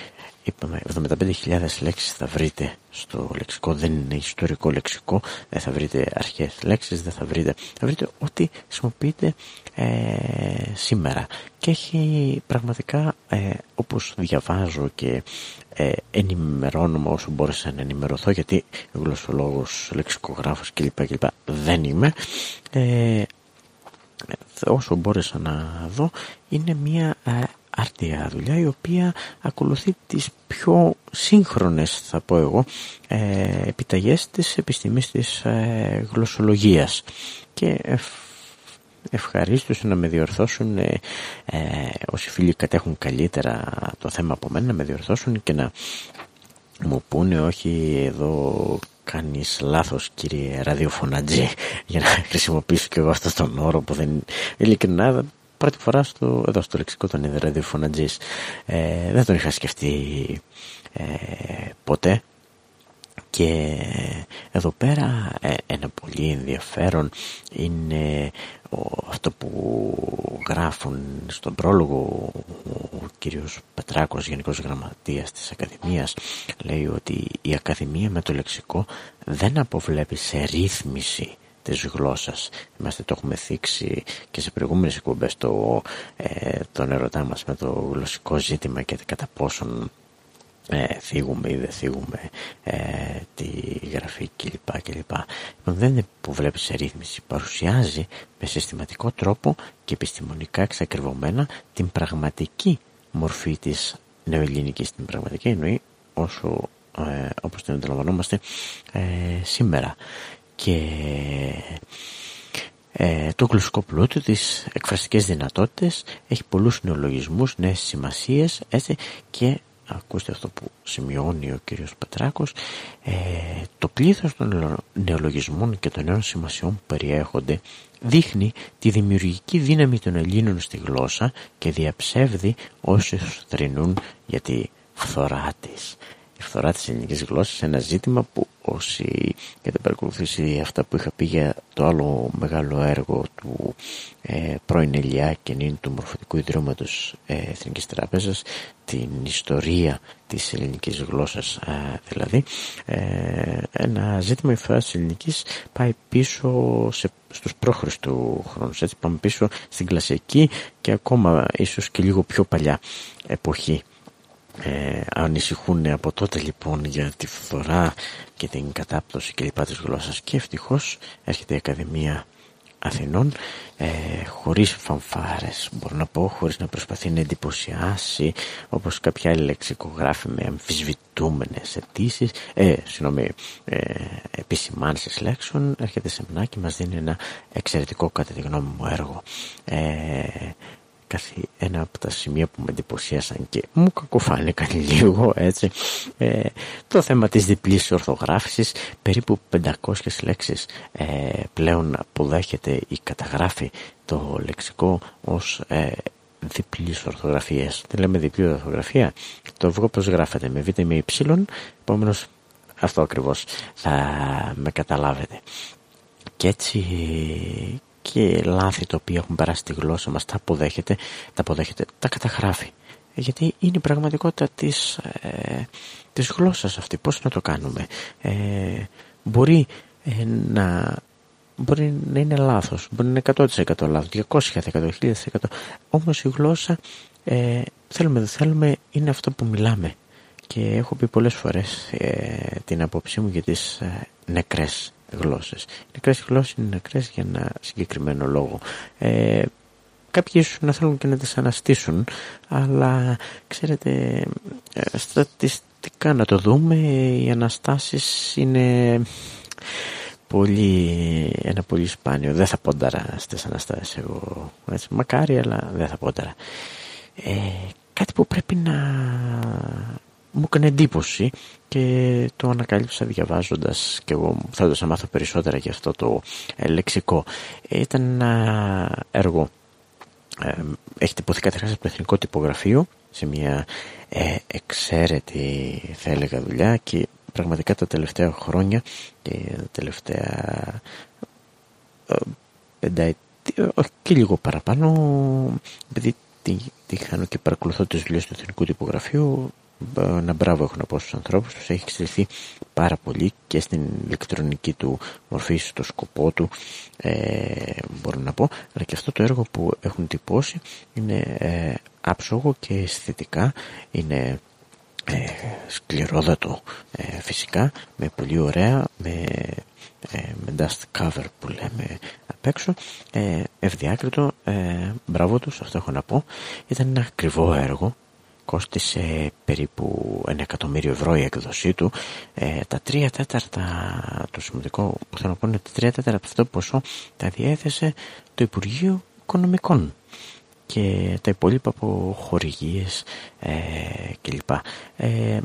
είπαμε 75.000 λέξεις θα βρείτε στο λεξικό. Δεν είναι ιστορικό λεξικό. Δεν θα βρείτε αρχές λέξεις δεν θα βρείτε. Θα βρείτε ό,τι χρησιμοποιείτε ε, σήμερα. Και έχει πραγματικά ε, όπως διαβάζω και ε, ενημερώνομαι όσο μπόρεσα να ενημερωθώ γιατί γλωσσολόγος, λεξικογράφος κλπ, κλπ δεν είμαι ε, όσο μπόρεσα να δω είναι μια ε, άρτια δουλειά η οποία ακολουθεί τις πιο σύγχρονες θα πω εγώ ε, επιταγές της επιστήμης της ε, γλωσσολογίας. Και ευχαρίστως να με διορθώσουν ε, ε, όσοι φίλοι κατέχουν καλύτερα το θέμα από μένα να με διορθώσουν και να μου πούνε όχι εδώ κάνεις λάθος κύριε ραδιοφωνατζή για να χρησιμοποιήσω και εγώ αυτό τον όρο που δεν ειλικρινά πρώτη φορά στο, εδώ στο λεξικό των ραδιοφωνατζής ε, δεν τον είχα σκεφτεί ε, ποτέ. Και εδώ πέρα ε, ένα πολύ ενδιαφέρον είναι αυτό που γράφουν στον πρόλογο ο κύριος Πετράκος, Γενικός Γραμματείας της Ακαδημίας. Λέει ότι η Ακαδημία με το λεξικό δεν αποβλέπει σε ρύθμιση της γλώσσας. Είμαστε το έχουμε θίξει και σε προηγούμενες εκπομπές το, ε, τον ερωτά μας με το γλωσσικό ζήτημα και κατά πόσον ε, θίγουμε ή δεν θίγουμε ε, τη γραφή κλπ. κλπ. Λοιπόν, δεν είναι που βλέπεις σε ρύθμιση. Παρουσιάζει με συστηματικό τρόπο και επιστημονικά εξακριβωμένα την πραγματική μορφή της νεοελληνικής. Την πραγματική εννοεί όσο, ε, όπως την αντιλαμβανόμαστε ε, σήμερα. Και ε, το γλωσσικό πλούτο, τις εκφραστικές δυνατότητες, έχει πολλούς νεολογισμούς, νέες σημασίες έτσι, και ακούστε αυτό που σημειώνει ο κύριος Πατράκος ε, το πλήθος των νεολογισμών και των νέων σημασιών που περιέχονται δείχνει τη δημιουργική δύναμη των Ελλήνων στη γλώσσα και διαψεύδει όσους θρυνούν για τη φθορά της η φθορά της ελληνικής γλώσσας είναι ένα ζήτημα που όσοι έχετε παρακολουθήσει αυτά που είχα πει για το άλλο μεγάλο έργο του ε, πρώην Ελιά και νυν του Μορφωτικού Ιδρύματος ε, Εθνικής Τράπεζας την ιστορία της ελληνικής γλώσσας ε, δηλαδή ε, ένα ζήτημα η φθορά της ελληνικής πάει πίσω σε, στους πρόχριστου χρόνους έτσι πάμε πίσω στην κλασική και ακόμα ίσως και λίγο πιο παλιά εποχή ε, ανησυχούν από τότε λοιπόν για τη φθορά και την κατάπτωση και λοιπά της γλώσσας και ευτυχώς έρχεται η Ακαδημία Αθηνών ε, χωρίς φανφάρες μπορώ να πω χωρίς να προσπαθεί να εντυπωσιάσει όπως κάποια άλλη λεξικογράφη με αμφισβητούμενες αιτήσεις, ε, συγγνώμη, ε, επισημάνσεις λέξεων έρχεται σε μνά και μας δίνει ένα εξαιρετικό κατά τη γνώμη μου έργο. Ε, ένα από τα σημεία που με εντυπωσίασαν και μου κακοφάνηκαν λίγο έτσι. Ε, το θέμα της διπλής ορθογράφησης περίπου 500 λέξεις ε, πλέον αποδέχεται ή καταγράφει το λεξικό ως ε, διπλής ορθογραφίας. Δεν λέμε διπλή ορθογραφία. Το αυγό πως γράφεται με β με υ επομένως αυτό ακριβώς θα με καταλάβετε. Και έτσι και λάθη τα οποία έχουν περάσει τη γλώσσα μας τα αποδέχεται, τα αποδέχεται, τα καταγράφει. Γιατί είναι η πραγματικότητα της, ε, της γλώσσας αυτή. Πώς να το κάνουμε; Ε, μπορεί ε, να... Μπορεί να είναι λάθος, μπορεί να είναι 100% λάθος, 200%, 1000%. Όμως η γλώσσα, ε, θέλουμε δεν θέλουμε, είναι αυτό που μιλάμε. Και έχω πει πολλές φορές ε, την απόψη μου για τις ε, νεκρές γλώσσες. Οι νεκρές γλώσσες είναι νεκρές για ένα συγκεκριμένο λόγο. Ε, κάποιοι ίσως να θέλουν και να τις αναστήσουν, αλλά ξέρετε, ε, στατιστικά να το δούμε, οι αναστάσεις είναι πολύ, ένα πολύ σπάνιο. Δεν θα πόνταρα στις αναστάσεις εγώ. Έτσι, μακάρι, αλλά δεν θα πόνταρα. Ε, κάτι που πρέπει να μου έκανε εντύπωση και το ανακάλυψα διαβάζοντας και εγώ θα να μάθω περισσότερα για αυτό το ε, λεξικό. Ήταν ένα έργο, ε, έχει τυπωθεί καταρχάς από το Εθνικό Τυπογραφείο σε μια ε, εξαίρετη θα έλεγα δουλειά και πραγματικά τα τελευταία χρόνια και τα τελευταία ε, πενταετία, και λίγο παραπάνω επειδή τη, τη χάνω και παρακολουθώ τις δουλειές του Εθνικού Τυπογραφείου ένα μπράβο έχω να πω στους ανθρώπους τους. Έχει εξελιχθεί πάρα πολύ και στην ηλεκτρονική του μορφή στο σκοπό του ε, μπορώ να πω. Αλλά και αυτό το έργο που έχουν τυπώσει είναι ε, άψογο και αισθητικά. Είναι ε, σκληρόδατο ε, φυσικά με πολύ ωραία με, ε, με dust cover που λέμε απ' έξω. Ε, ευδιάκριτο ε, μπράβο τους αυτό έχω να πω. Ήταν ένα ακριβό έργο κόστισε περίπου ένα εκατομμύριο ευρώ η έκδοσή του ε, τα τρία τέταρτα το σημαντικό που θέλω να πω είναι τα τρία τέταρτα από αυτό το ποσό τα διέθεσε το Υπουργείο Οικονομικών και τα υπόλοιπα από χορηγίες ε, κλπ. Ε,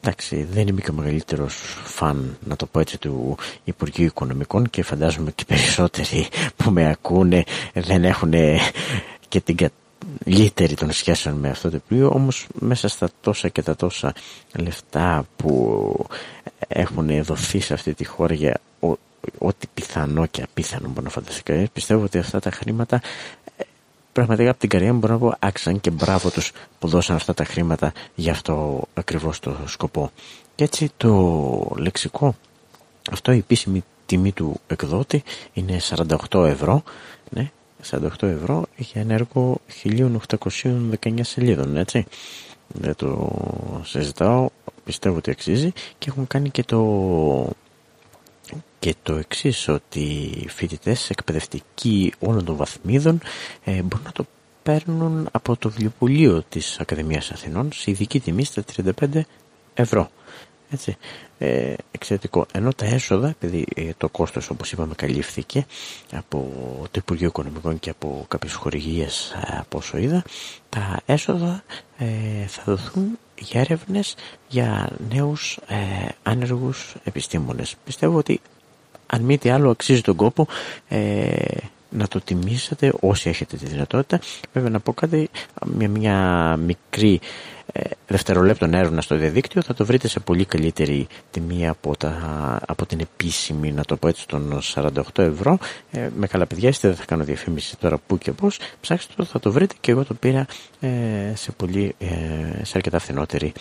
εντάξει, δεν είμαι και ο μεγαλύτερος φαν, να το πω έτσι, του Υπουργείου Οικονομικών και φαντάζομαι και περισσότεροι που με ακούνε δεν έχουν και την λύτερη των σχέσεων με αυτό το πλοίο όμως μέσα στα τόσα και τα τόσα λεφτά που έχουν δοθεί σε αυτή τη χώρα για ό,τι πιθανό και απίθανο μπορεί να φανταστεί πιστεύω ότι αυτά τα χρήματα ε, πραγματικά από την καριέρα μου μπορώ να πω άξαν και μπράβο τους που δώσαν αυτά τα χρήματα για αυτό ακριβώς το σκοπό. Και έτσι το λεξικό αυτό η επίσημη τιμή του εκδότη είναι 48 ευρώ ναι, 48 ευρώ για ένα έργο 1819 σελίδων έτσι δεν το συζητάω πιστεύω ότι αξίζει και έχουν κάνει και το και το εξής ότι οι φοιτητές εκπαιδευτικοί όλων των βαθμίδων ε, μπορούν να το παίρνουν από το βιβλιοπωλείο της Ακαδημίας Αθηνών σε ειδική τιμή στα 35 ευρώ. Έτσι, ε, εξαιρετικό. Ενώ τα έσοδα, επειδή ε, το κόστος όπως είπαμε καλύφθηκε από το Υπουργείο Οικονομικών και από κάποιες χορηγίες ε, από όσο είδα, τα έσοδα ε, θα δοθούν για έρευνες για νέους ε, άνεργους επιστήμονες. Πιστεύω ότι αν μη τι άλλο αξίζει τον κόπο ε, να το τιμήσετε όσοι έχετε τη δυνατότητα. Βέβαια να πω κάτι, με μια μικρή ε, δευτερολέπτων έρευνα στο διαδίκτυο θα το βρείτε σε πολύ καλύτερη τιμή από, τα, από την επίσημη, να το πω έτσι, των 48 ευρώ. Ε, με καλά παιδιά είστε, δεν θα κάνω διαφήμιση τώρα που και πώς. Ψάξτε το, θα το βρείτε και εγώ το πήρα ε, σε, πολύ, ε, σε αρκετά φθηνότερη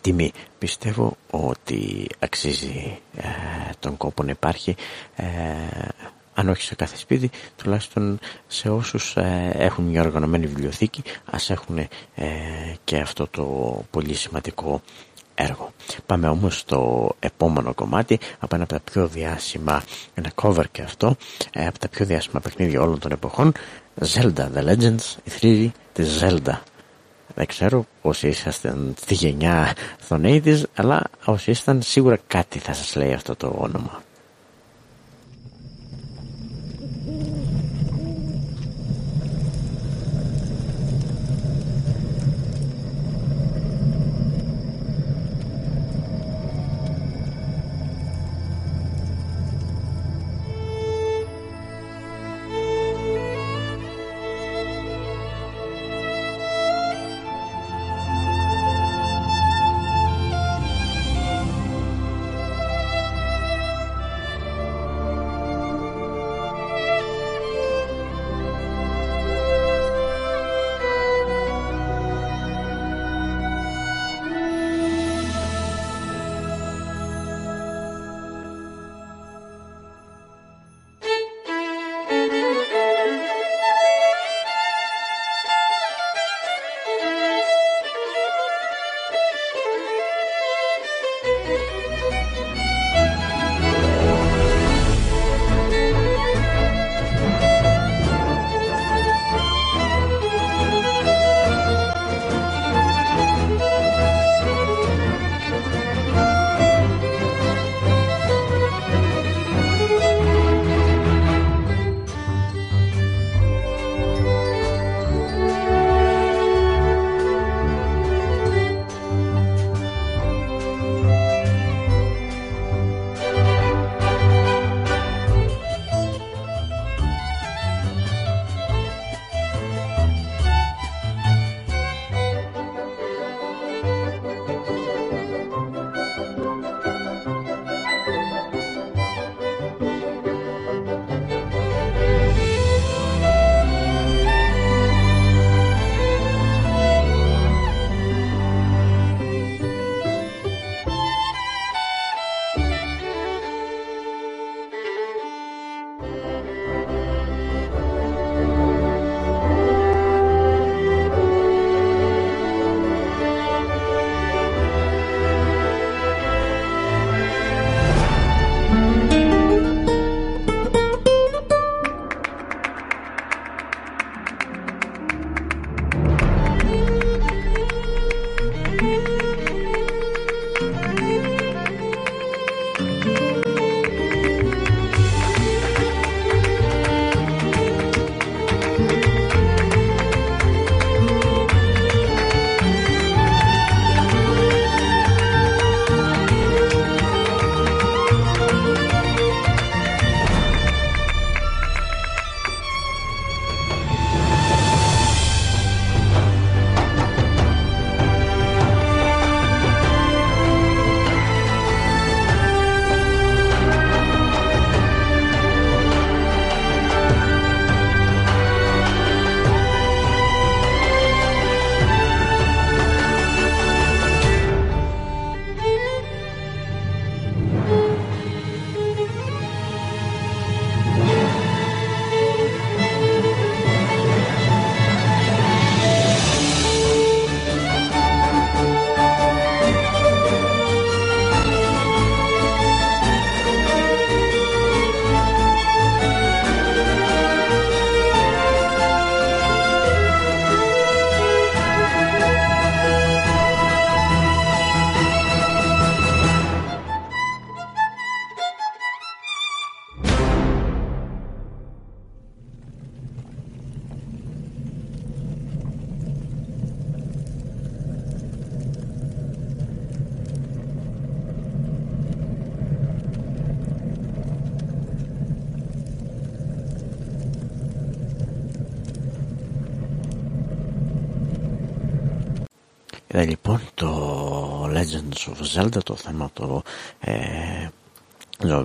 τιμή. Πιστεύω ότι αξίζει ε, τον κόπο να υπάρχει ε, αν όχι σε κάθε σπίτι, τουλάχιστον σε όσους ε, έχουν μια οργανωμένη βιβλιοθήκη, ας έχουν ε, και αυτό το πολύ σημαντικό έργο. Πάμε όμως στο επόμενο κομμάτι από ένα από τα πιο διάσημα, ένα cover και αυτό, ε, από τα πιο διάσημα παιχνίδια όλων των εποχών, Zelda, The Legends, η θρύβη της Zelda. Δεν ξέρω όσοι ήσασταν στη γενιά των 80's, αλλά όσοι ήσασταν σίγουρα κάτι θα σας λέει αυτό το όνομα.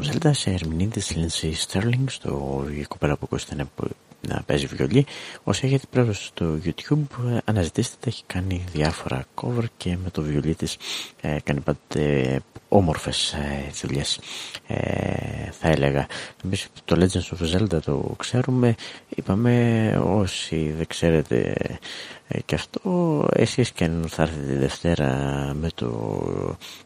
Legends of Zelda σε ερμηνεία της Lindsay Sterling στο η κοπέλα που ακούστε να παίζει βιολί. Όσοι έχετε πρόσβαση στο YouTube ε, αναζητήστε τα έχει κάνει διάφορα cover και με το βιολί της ε, κάνει πάντοτε όμορφες ε, δουλειές. Ε, θα έλεγα. Εμείς το Legends of Zelda το ξέρουμε. Είπαμε όσοι δεν ξέρετε ε, και αυτό εσείς και αν θα έρθετε Δευτέρα με τον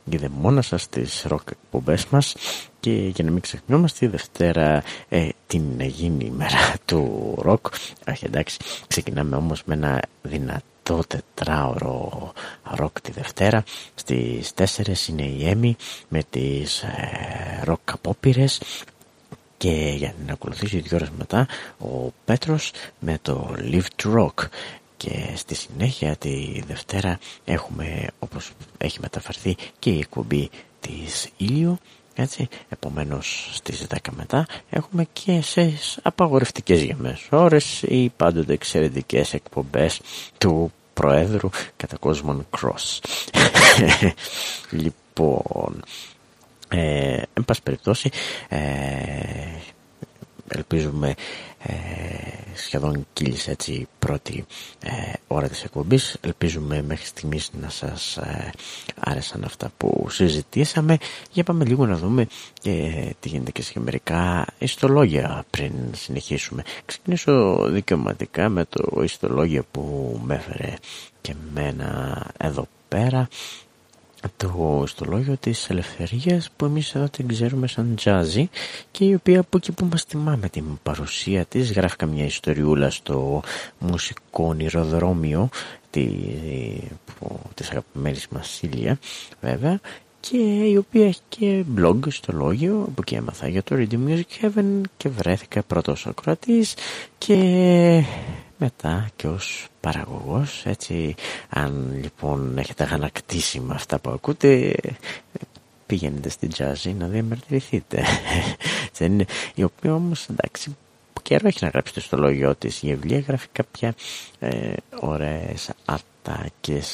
κηδεμόνα σας τις ροκ εκπομπές μας. Και για να μην ξεχνιόμαστε Δευτέρα ε, την γίνει ημέρα του ροκ. Όχι εντάξει ξεκινάμε όμως με ένα δυνατό τετράωρο ροκ τη Δευτέρα. Στις 4 είναι η Έμι με τις ε, ροκ απόπειρες και για να ακολουθήσει δύο ώρες μετά ο Πέτρος με το Live to Rock. Και στη συνέχεια τη Δευτέρα έχουμε όπως έχει μεταφερθεί και η εκπομπή της Ήλιο έτσι, επομένως στις 10 μετά έχουμε και σε απαγορευτικές για ώρες ή πάντοτε εξαιρετικές εκπομπές του Προέδρου κατά κόσμον Cross. λοιπόν, ε, εν πάση περιπτώσει, ε, ελπίζουμε ε, σχεδόν κύλησε έτσι η πρώτη ε, ώρα της εκπομπής. Ελπίζουμε μέχρι στιγμής να σας ε, άρεσαν αυτά που συζητήσαμε. Για πάμε λίγο να δούμε ε, τι γίνεται και σε μερικά ιστολόγια πριν συνεχίσουμε. Ξεκινήσω δικαιωματικά με το ιστολόγιο που με έφερε και μένα εδώ πέρα το ιστολόγιο της ελευθερίας που εμείς εδώ την ξέρουμε σαν τζάζι και η οποία από εκεί που μας θυμάμαι την παρουσία της γράφει καμιά ιστοριούλα στο μουσικό ονειροδρόμιο τη, της αγαπημένης μας Σίλια βέβαια και η οποία έχει και blog στο λόγιο από εκεί έμαθα για το Radio Music Heaven και βρέθηκα πρώτος ακροατής και μετά και ως παραγωγός έτσι. Αν λοιπόν έχετε αγανακτήσει με αυτά που ακούτε πηγαίνετε στην τζάζι να διαμαρτυρηθείτε. Η οποία όμως εντάξει καιρό έχει να γράψει στο λόγιο της η Ευλία γράφει κάποια ε, ωραίες ατάκες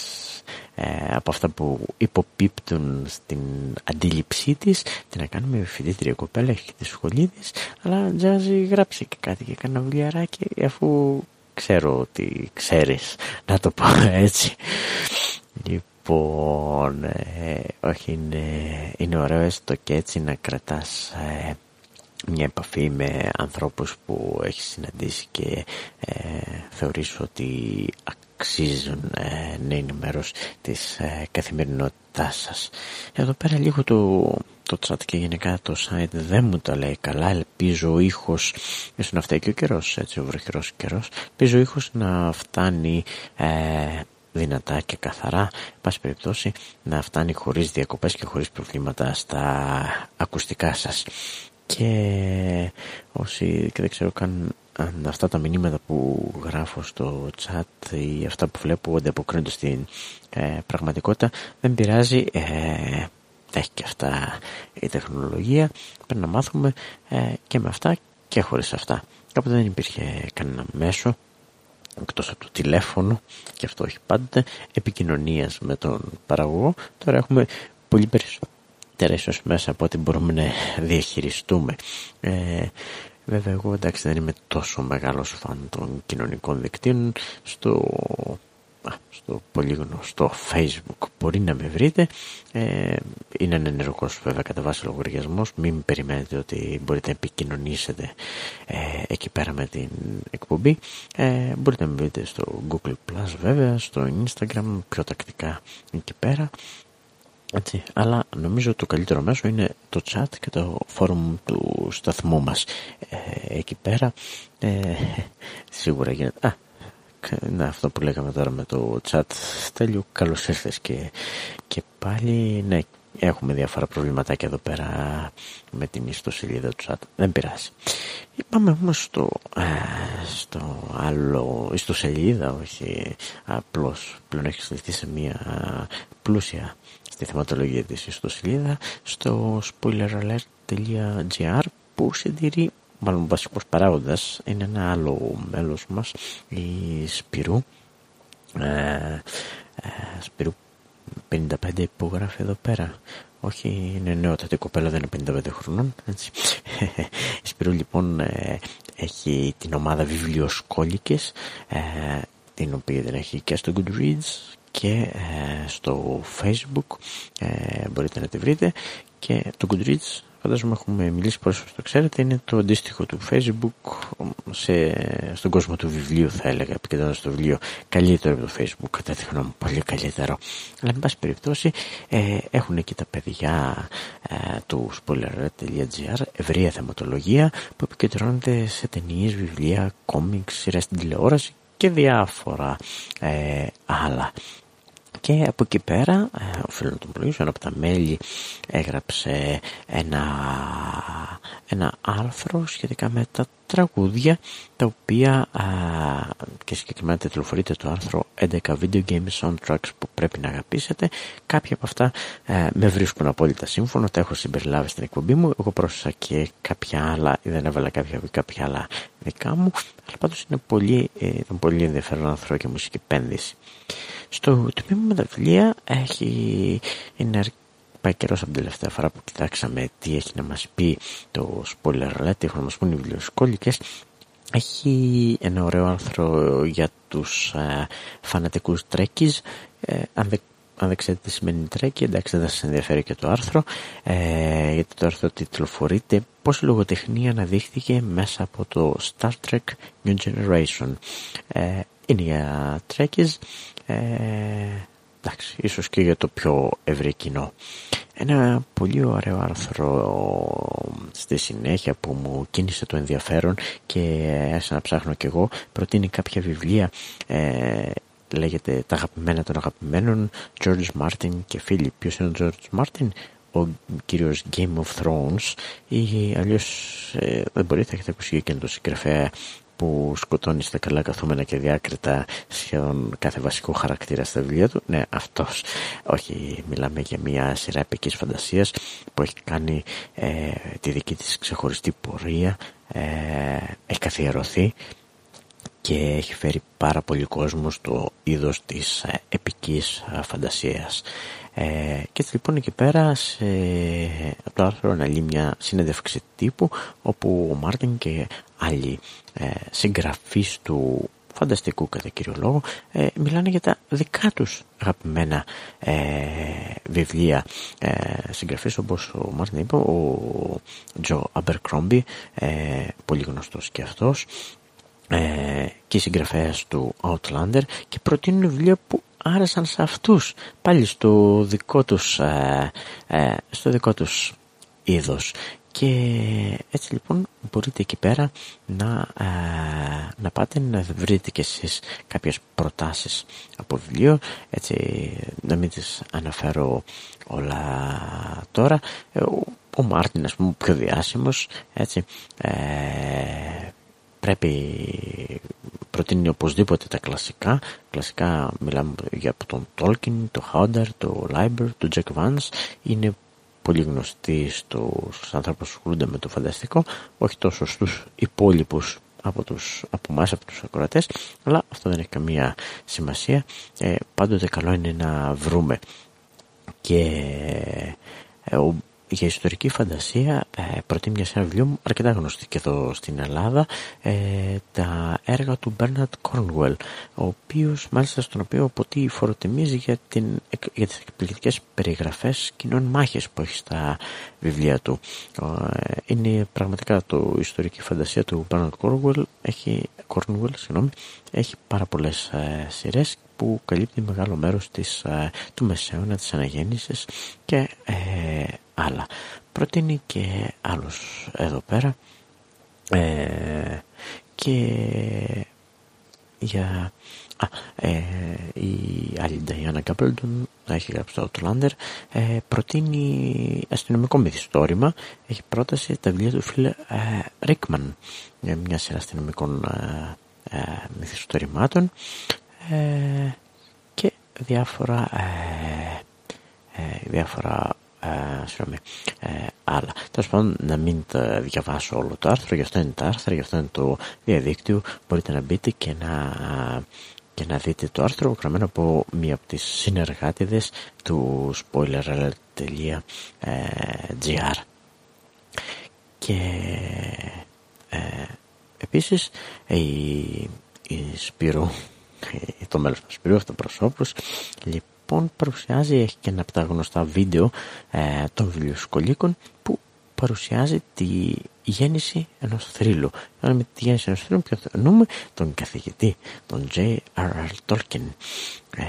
ε, από αυτά που υποπίπτουν στην αντίληψή της. Τι να κάνουμε φοιτήτρια κοπέλα έχει και τη σχολή της αλλά τζάζι γράψει και κάτι και κανένα βιβλιαράκι αφού ξέρω ότι ξέρεις να το πω έτσι λοιπόν ε, όχι είναι, είναι ωραίο έστω και έτσι να κρατάς ε, μια επαφή με ανθρώπους που έχεις συναντήσει και ε, θεωρείς ότι αξίζουν ε, να είναι μέρος της ε, καθημερινότητάς σας. Εδώ πέρα λίγο το, το chat και γενικά το site δεν μου τα λέει καλά. Ελπίζω ο ήχος, ίσως να φταίει και ο καιρός, έτσι ο βροχερός καιρός, ελπίζω ο ήχος να φτάνει ε, δυνατά και καθαρά, πάση περιπτώσει να φτάνει χωρίς διακοπές και χωρίς προβλήματα στα ακουστικά σας. Και όσοι και δεν ξέρω καν αν αυτά τα μηνύματα που γράφω στο chat ή αυτά που βλέπω ανταποκρίνονται στην ε, πραγματικότητα δεν πειράζει ε, έχει και αυτά η τεχνολογία. Πρέπει να μάθουμε ε, και με αυτά και χωρίς αυτά. Κάποτε δεν υπήρχε κανένα μέσο εκτός από το τηλέφωνο και αυτό όχι πάντοτε επικοινωνίας με τον παραγωγό τώρα έχουμε πολύ περισσότερα ίσως μέσα από ό,τι μπορούμε να διαχειριστούμε. Ε, Βέβαια εγώ εντάξει δεν είμαι τόσο μεγάλος φαν των κοινωνικών δικτύων. Στο, στο πολύ γνωστό facebook μπορεί να με βρείτε. Ε, είναι ενεργός βέβαια κατά βάση λογαριασμός. Μην περιμένετε ότι μπορείτε να επικοινωνήσετε ε, εκεί πέρα με την εκπομπή. Ε, μπορείτε να με βρείτε στο google plus βέβαια στο instagram πιο τακτικά εκεί πέρα. Έτσι, αλλά νομίζω το καλύτερο μέσο είναι το chat και το forum του σταθμού μας. Ε, εκεί πέρα. Ε, σίγουρα γίνεται... Α, να, αυτό που λέγαμε τώρα με το chat τέλειο καλώς ήρθες και, και πάλι. Ναι έχουμε διάφορα προβληματάκια εδώ πέρα με την ιστοσελίδα του chat. Δεν πειράζει. Πάμε όμως στο, ε, στο άλλο ιστοσελίδα όχι απλώς. Πλέον έχει στηθεί σε μια πλούσια στη θεματολογία της ιστοσελίδα στο spoileralert.gr που συντηρεί μάλλον βασικός παράγοντας είναι ένα άλλο μέλος μας η Σπυρού ε, ε, Σπυρού 55 υπογράφει εδώ πέρα. Όχι, είναι νεότατη κοπέλα, δεν είναι 55 χρονών. Έτσι. Η Σπυρού λοιπόν ε, έχει την ομάδα βιβλιοσκόλικες, ε, την οποία δεν έχει και στο Goodreads και ε, στο Facebook. Ε, μπορείτε να τη βρείτε. Και το Goodreads φαντάζομαι έχουμε μιλήσει πολλές φορές το ξέρετε. Είναι το αντίστοιχο του facebook σε, στον κόσμο του βιβλίου θα έλεγα επικεντρώνοντας το βιβλίο καλύτερο από το facebook κατά τη γνώμη πολύ καλύτερο. Αλλά με πάση περιπτώσει ε, έχουν εκεί τα παιδιά ε, του spoiler.gr ευρεία θεματολογία που επικεντρώνεται σε ταινίες, βιβλία, κόμιξ, σειρές στην τηλεόραση και διάφορα ε, άλλα και από εκεί πέρα ε, οφείλω να τον πλοήσω, ένα από τα μέλη έγραψε ένα, ένα άρθρο σχετικά με τα τραγούδια τα οποία και συγκεκριμένα τετλοφορείται το άρθρο 11 video game soundtracks που πρέπει να αγαπήσετε. Κάποια από αυτά ε, με βρίσκουν απόλυτα σύμφωνο τα έχω συμπεριλάβει στην εκπομπή μου. Εγώ πρόσθεσα και κάποια άλλα ή δεν έβαλα κάποια, κάποια άλλα δικά μου αλλά πάντως είναι πολύ, ε, ήταν πολύ ενδιαφέρον άρθρο και μουσική επένδυση. Στο τμήμα με τα βιβλία έχει, είναι πάει καιρός από την τελευταία φορά που κοιτάξαμε τι έχει να μας πει το spoiler alert, έχουν να μας πούν οι βιβλιοσκόλικες. Έχει ένα ωραίο άρθρο για τους ε, φανατικούς τρέκις ε, αν, δεν, αν δεν ξέρετε τι σημαίνει τρέκι εντάξει δεν θα σας ενδιαφέρει και το άρθρο. Ε, γιατί το άρθρο τιτλοφορείται πως η λογοτεχνία αναδείχθηκε μέσα από το Star Trek New Generation ε, είναι για τρέκις ε, εντάξει, ίσως και για το πιο ευρύ κοινό. Ένα πολύ ωραίο άρθρο στη συνέχεια που μου κίνησε το ενδιαφέρον και άρχισα να ψάχνω κι εγώ. Προτείνει κάποια βιβλία ε, λέγεται τα αγαπημένα των αγαπημένων George Martin και φίλοι ποιος είναι ο George Martin; Ο κύριος Game of Thrones. Ή αλλιώς ε, δεν μπορείτε έχετε ακούσει και το συγγραφέα που σκοτώνεις στα καλά καθόμενα και διάκριτα σχεδόν κάθε βασικό χαρακτήρα στα βιβλία του. Ναι, αυτός. Όχι, μιλάμε για μια σειρά επικής φαντασίας που έχει κάνει ε, τη δική της ξεχωριστή πορεία, ε, έχει καθιερωθεί και έχει φέρει πάρα πολύ κόσμο στο είδος της ε, επικής φαντασίας. Ε, και έτσι λοιπόν εκεί πέρα σε, από το άρθρο αναλύει μια συνέντευξη τύπου όπου ο Μάρτιν και άλλοι ε, συγγραφείς του φανταστικού κατά κύριο λόγο ε, μιλάνε για τα δικά τους αγαπημένα ε, βιβλία. Ε, συγγραφείς όπως ο Μάρτιν είπε ο Τζο Αμπερκρόμπι ε, πολύ γνωστός και αυτός ε, και οι συγγραφέας του Outlander και προτείνουν βιβλία που άρεσαν σε αυτούς. Πάλι στο δικό τους, ε, ε, στο δικό τους είδος. Και έτσι λοιπόν μπορείτε εκεί πέρα να, ε, να πάτε να βρείτε και εσείς κάποιες προτάσεις από βιβλίο. Έτσι να μην τις αναφέρω όλα τώρα. Ο, ο Μάρτιν ας πούμε πιο διάσημος έτσι πρέπει προτείνει οπωσδήποτε τα κλασικά. Κλασικά μιλάμε για τον Tolkien, το Howder, το Liber, το Jack Vance. Είναι πολύ γνωστοί στους άνθρωπους που ασχολούνται με το φανταστικό όχι τόσο στους υπόλοιπους από, τους, από εμάς, από τους ακροατές αλλά αυτό δεν έχει καμία σημασία. Ε, πάντοτε καλό είναι να βρούμε. Και ε, ο για ιστορική φαντασία ε, προτείνει σε ένα βιβλίο μου αρκετά γνωστή και εδώ στην Ελλάδα ε, τα έργα του Bernard Cornwell ο οποίος μάλιστα στον οποίο ποτέ φοροτιμίζει για, την, για τις εκπληκτικές περιγραφές κοινών μάχες που έχει στα βιβλία του. Ε, είναι πραγματικά το ιστορική φαντασία του Bernard Cornwell. Έχει, Cornwell, συγγνώμη, έχει πάρα πολλές ε, σειρές που καλύπτει μεγάλο μέρος της, ε, του Μεσαίωνα, της Αναγέννησης και ε, άλλα. Προτείνει και άλλους εδώ πέρα ε, και για α, ε, η άλλη Diana Gabaldon έχει γράψει το Outlander ε, προτείνει αστυνομικό μυθιστόρημα έχει πρόταση τα βιβλία του φίλου ε, Ρίκμαν μια σειρά αστυνομικών ε, ε, μυθιστορημάτων ε, και διάφορα διάφορα ε, ε, άλλα. Τέλος πάντων, να μην τα διαβάσω όλο το άρθρο, γι' αυτό είναι τα άρθρα, γι' αυτό είναι το διαδίκτυο. Μπορείτε να μπείτε και να και να δείτε το άρθρο γραμμένο από μία από τις συνεργάτηδες του spoiler.gr και ε, επίσης η, η Σπύρου το μέλος του Σπύρου αυτοπροσώπους λοιπόν παρουσιάζει έχει και ένα από τα γνωστά βίντεο ε, των βιβλιοσκολίκων που παρουσιάζει τη γέννηση ενός θρύλου. με τη γέννηση ενός θρύλου ποιο εννοούμε τον καθηγητή, τον J.R.R. Tolkien. Ε,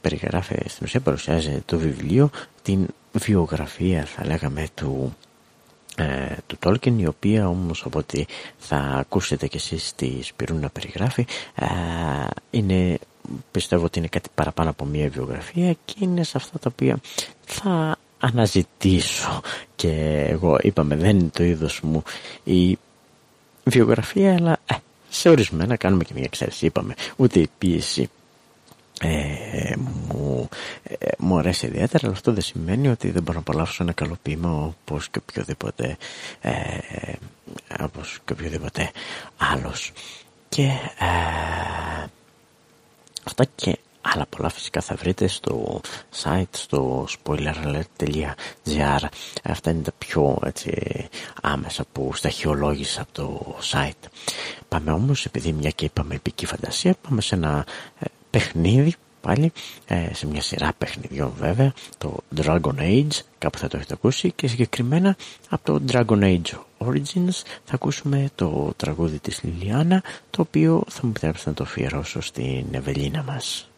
περιγράφει στην ουσία παρουσιάζει το βιβλίο την βιογραφία θα λέγαμε του ε, του Tolkien η οποία όμως από ό,τι θα ακούσετε και εσείς της Σπυρού να περιγράφει ε, είναι πιστεύω ότι είναι κάτι παραπάνω από μια βιογραφία και είναι σε αυτά τα οποία θα αναζητήσω. Και εγώ είπαμε δεν είναι το είδος μου η βιογραφία αλλά ε, σε ορισμένα κάνουμε και μια εξαίρεση είπαμε. Ούτε η πίεση ε, μου, ε, μου αρέσει ιδιαίτερα αλλά αυτό δεν σημαίνει ότι δεν μπορώ να απολαύσω ένα καλό ποίημα όπως και οποιοδήποτε ε, όπως και οποιοδήποτε άλλος. Και ε, αυτά και άλλα πολλά φυσικά θα βρείτε στο site στο spoileralert.gr αυτά είναι τα πιο έτσι, άμεσα που σταχυολόγησα από το site. Πάμε όμως επειδή μια και είπαμε επική φαντασία πάμε σε ένα ε, παιχνίδι πάλι ε, σε μια σειρά παιχνιδιών βέβαια το Dragon Age κάπου θα το έχετε ακούσει και συγκεκριμένα από το Dragon Age Origins θα ακούσουμε το τραγούδι της Λιλιάνα το οποίο θα μου επιτρέψετε να το αφιερώσω στην Ευελίνα μας.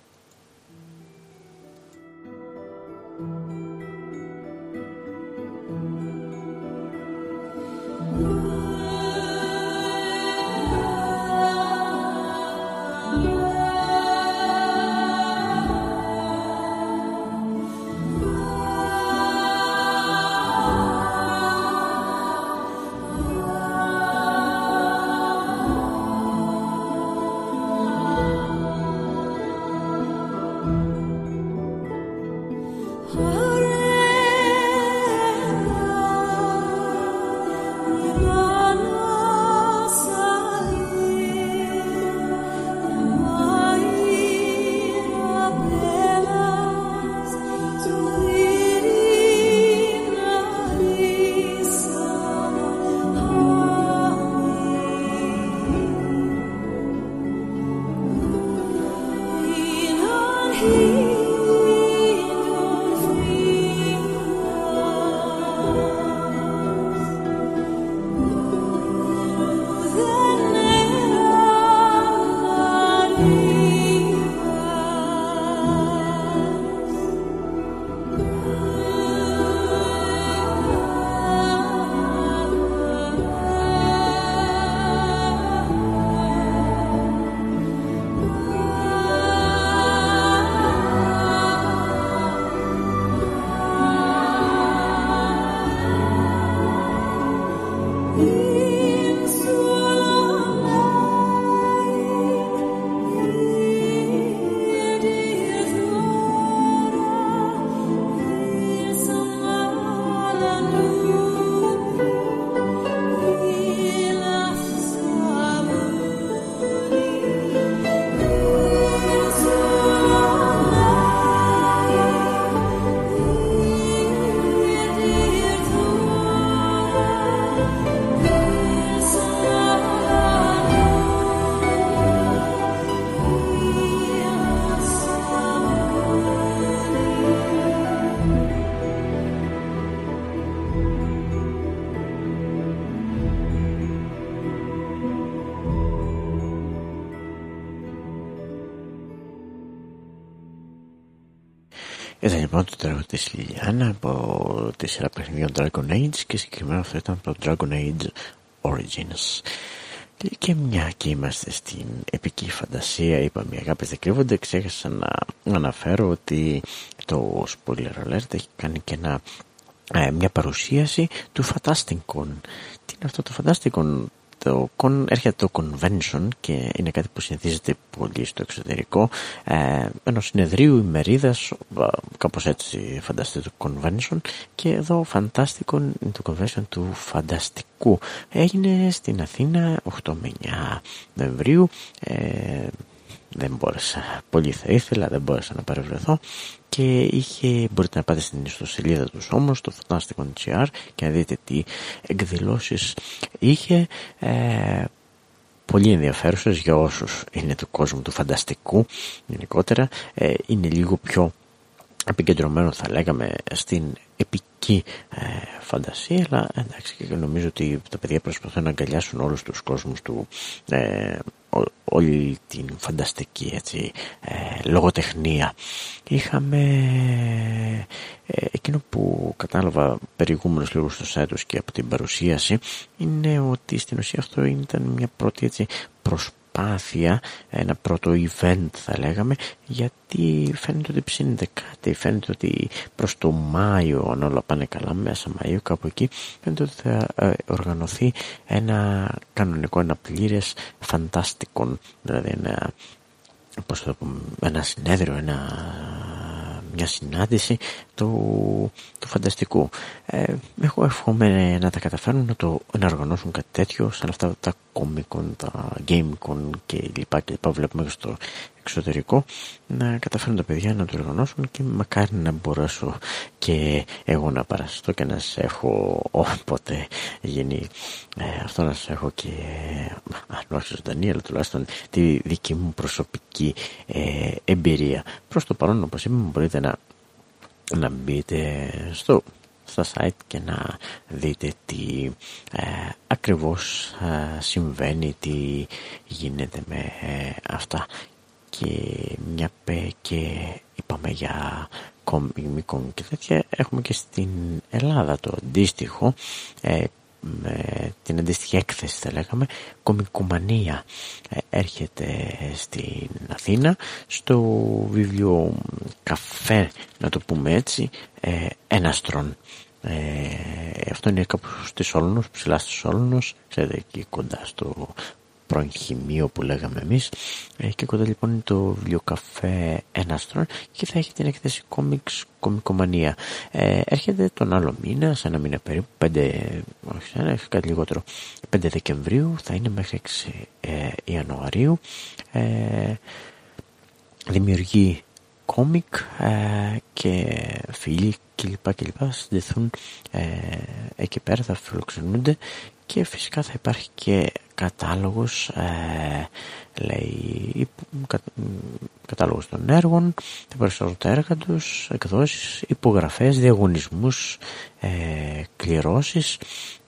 Τραγούδι της Λιλιάνα από τη σειρά παιχνιδιών Dragon Age και συγκεκριμένα αυτό ήταν το Dragon Age Origins. Και μια και είμαστε στην επική φαντασία, είπαμε οι αγάπες δεν κρύβονται, ξέχασα να αναφέρω ότι το Spoiler Alert έχει κάνει και ένα, ε, μια παρουσίαση του Fantasticon. Τι είναι αυτό το Fantasticon, το, έρχεται το convention και είναι κάτι που συνηθίζεται πολύ στο εξωτερικό ε, ενός συνεδρίου ημερίδας κάπως έτσι φανταστείτε το convention. Και εδώ φαντάστικο είναι το convention του φανταστικού. Έγινε στην Αθήνα 8 με 9 Νοεμβρίου. Ε, δεν μπόρεσα. Πολύ θα ήθελα, δεν μπόρεσα να παρευρεθώ και είχε, μπορείτε να πάτε στην ιστοσελίδα τους όμως, το Fantastic και να δείτε τι εκδηλώσεις είχε. Ε, πολύ ενδιαφέρουσες για όσους είναι του κόσμου του φανταστικού γενικότερα. Ε, είναι λίγο πιο επικεντρωμένο θα λέγαμε στην επική ε, φαντασία αλλά εντάξει και νομίζω ότι τα παιδιά προσπαθούν να αγκαλιάσουν όλους τους κόσμους του ε, όλη την φανταστική έτσι, ε, λογοτεχνία. Είχαμε ε, εκείνο που κατάλαβα περιηγούμενος λίγο στο site και από την παρουσίαση είναι ότι στην ουσία αυτό ήταν μια πρώτη έτσι, προσπάθεια προσπάθεια, ένα πρώτο event θα λέγαμε, γιατί φαίνεται ότι ψήνεται κάτι, φαίνεται ότι προς το Μάιο, αν όλα πάνε καλά, μέσα Μαΐου κάπου εκεί, φαίνεται ότι θα ε, οργανωθεί ένα κανονικό, ένα πλήρες φαντάστικο, δηλαδή ένα, πώς το πούμε, ένα συνέδριο, ένα μια συνάντηση του, του φανταστικού. Ε, εγώ εύχομαι να τα καταφέρουν να το να οργανώσουν κάτι τέτοιο σαν αυτά τα κόμικον, τα gamecon και λοιπά και λοιπά βλέπουμε στο εξωτερικό να καταφέρουν τα παιδιά να το οργανώσουν και μακάρι να μπορέσω και εγώ να παραστώ και να σε έχω όποτε γίνει. Ε, αυτό να σε έχω και αν όχι ζωντανή αλλά τουλάχιστον τη δική μου προσωπική ε, εμπειρία. Προς το παρόν όπως είπαμε μπορείτε να, να μπείτε στο στα site και να δείτε τι ε, ακριβώς ε, συμβαίνει, τι γίνεται με ε, αυτά και μια και είπαμε για κόμικον και τέτοια. Έχουμε και στην Ελλάδα το αντίστοιχο ε, με την αντίστοιχη έκθεση θα λέγαμε. Κομικομανία ε, έρχεται στην Αθήνα στο βιβλίο καφέ να το πούμε έτσι ε, έναστρον ε, αυτό είναι κάπου στη Σόλωνος ψηλά στη Σόλωνος ξέρετε εκεί κοντά στο πρώην χημείο που λέγαμε εμείς ε, και κοντά λοιπόν είναι το βιβλιοκαφέ Έναστρον και θα έχει την έκθεση κόμιξ κομικομανία ε, έρχεται τον άλλο μήνα σε ένα μήνα περίπου 5, όχι ένα, κάτι λιγότερο 5 Δεκεμβρίου θα είναι μέχρι 6 ε, Ιανουαρίου ε, δημιουργεί κόμικ ε, και φίλοι κλπ. κλπ. συνδεθούν ε, εκεί πέρα, θα φιλοξενούνται και φυσικά θα υπάρχει και κατάλογος ε, λέει κα, κατάλογος των έργων θα παρουσιάζουν τα έργα τους εκδόσεις, υπογραφές, διαγωνισμούς ε, κληρώσεις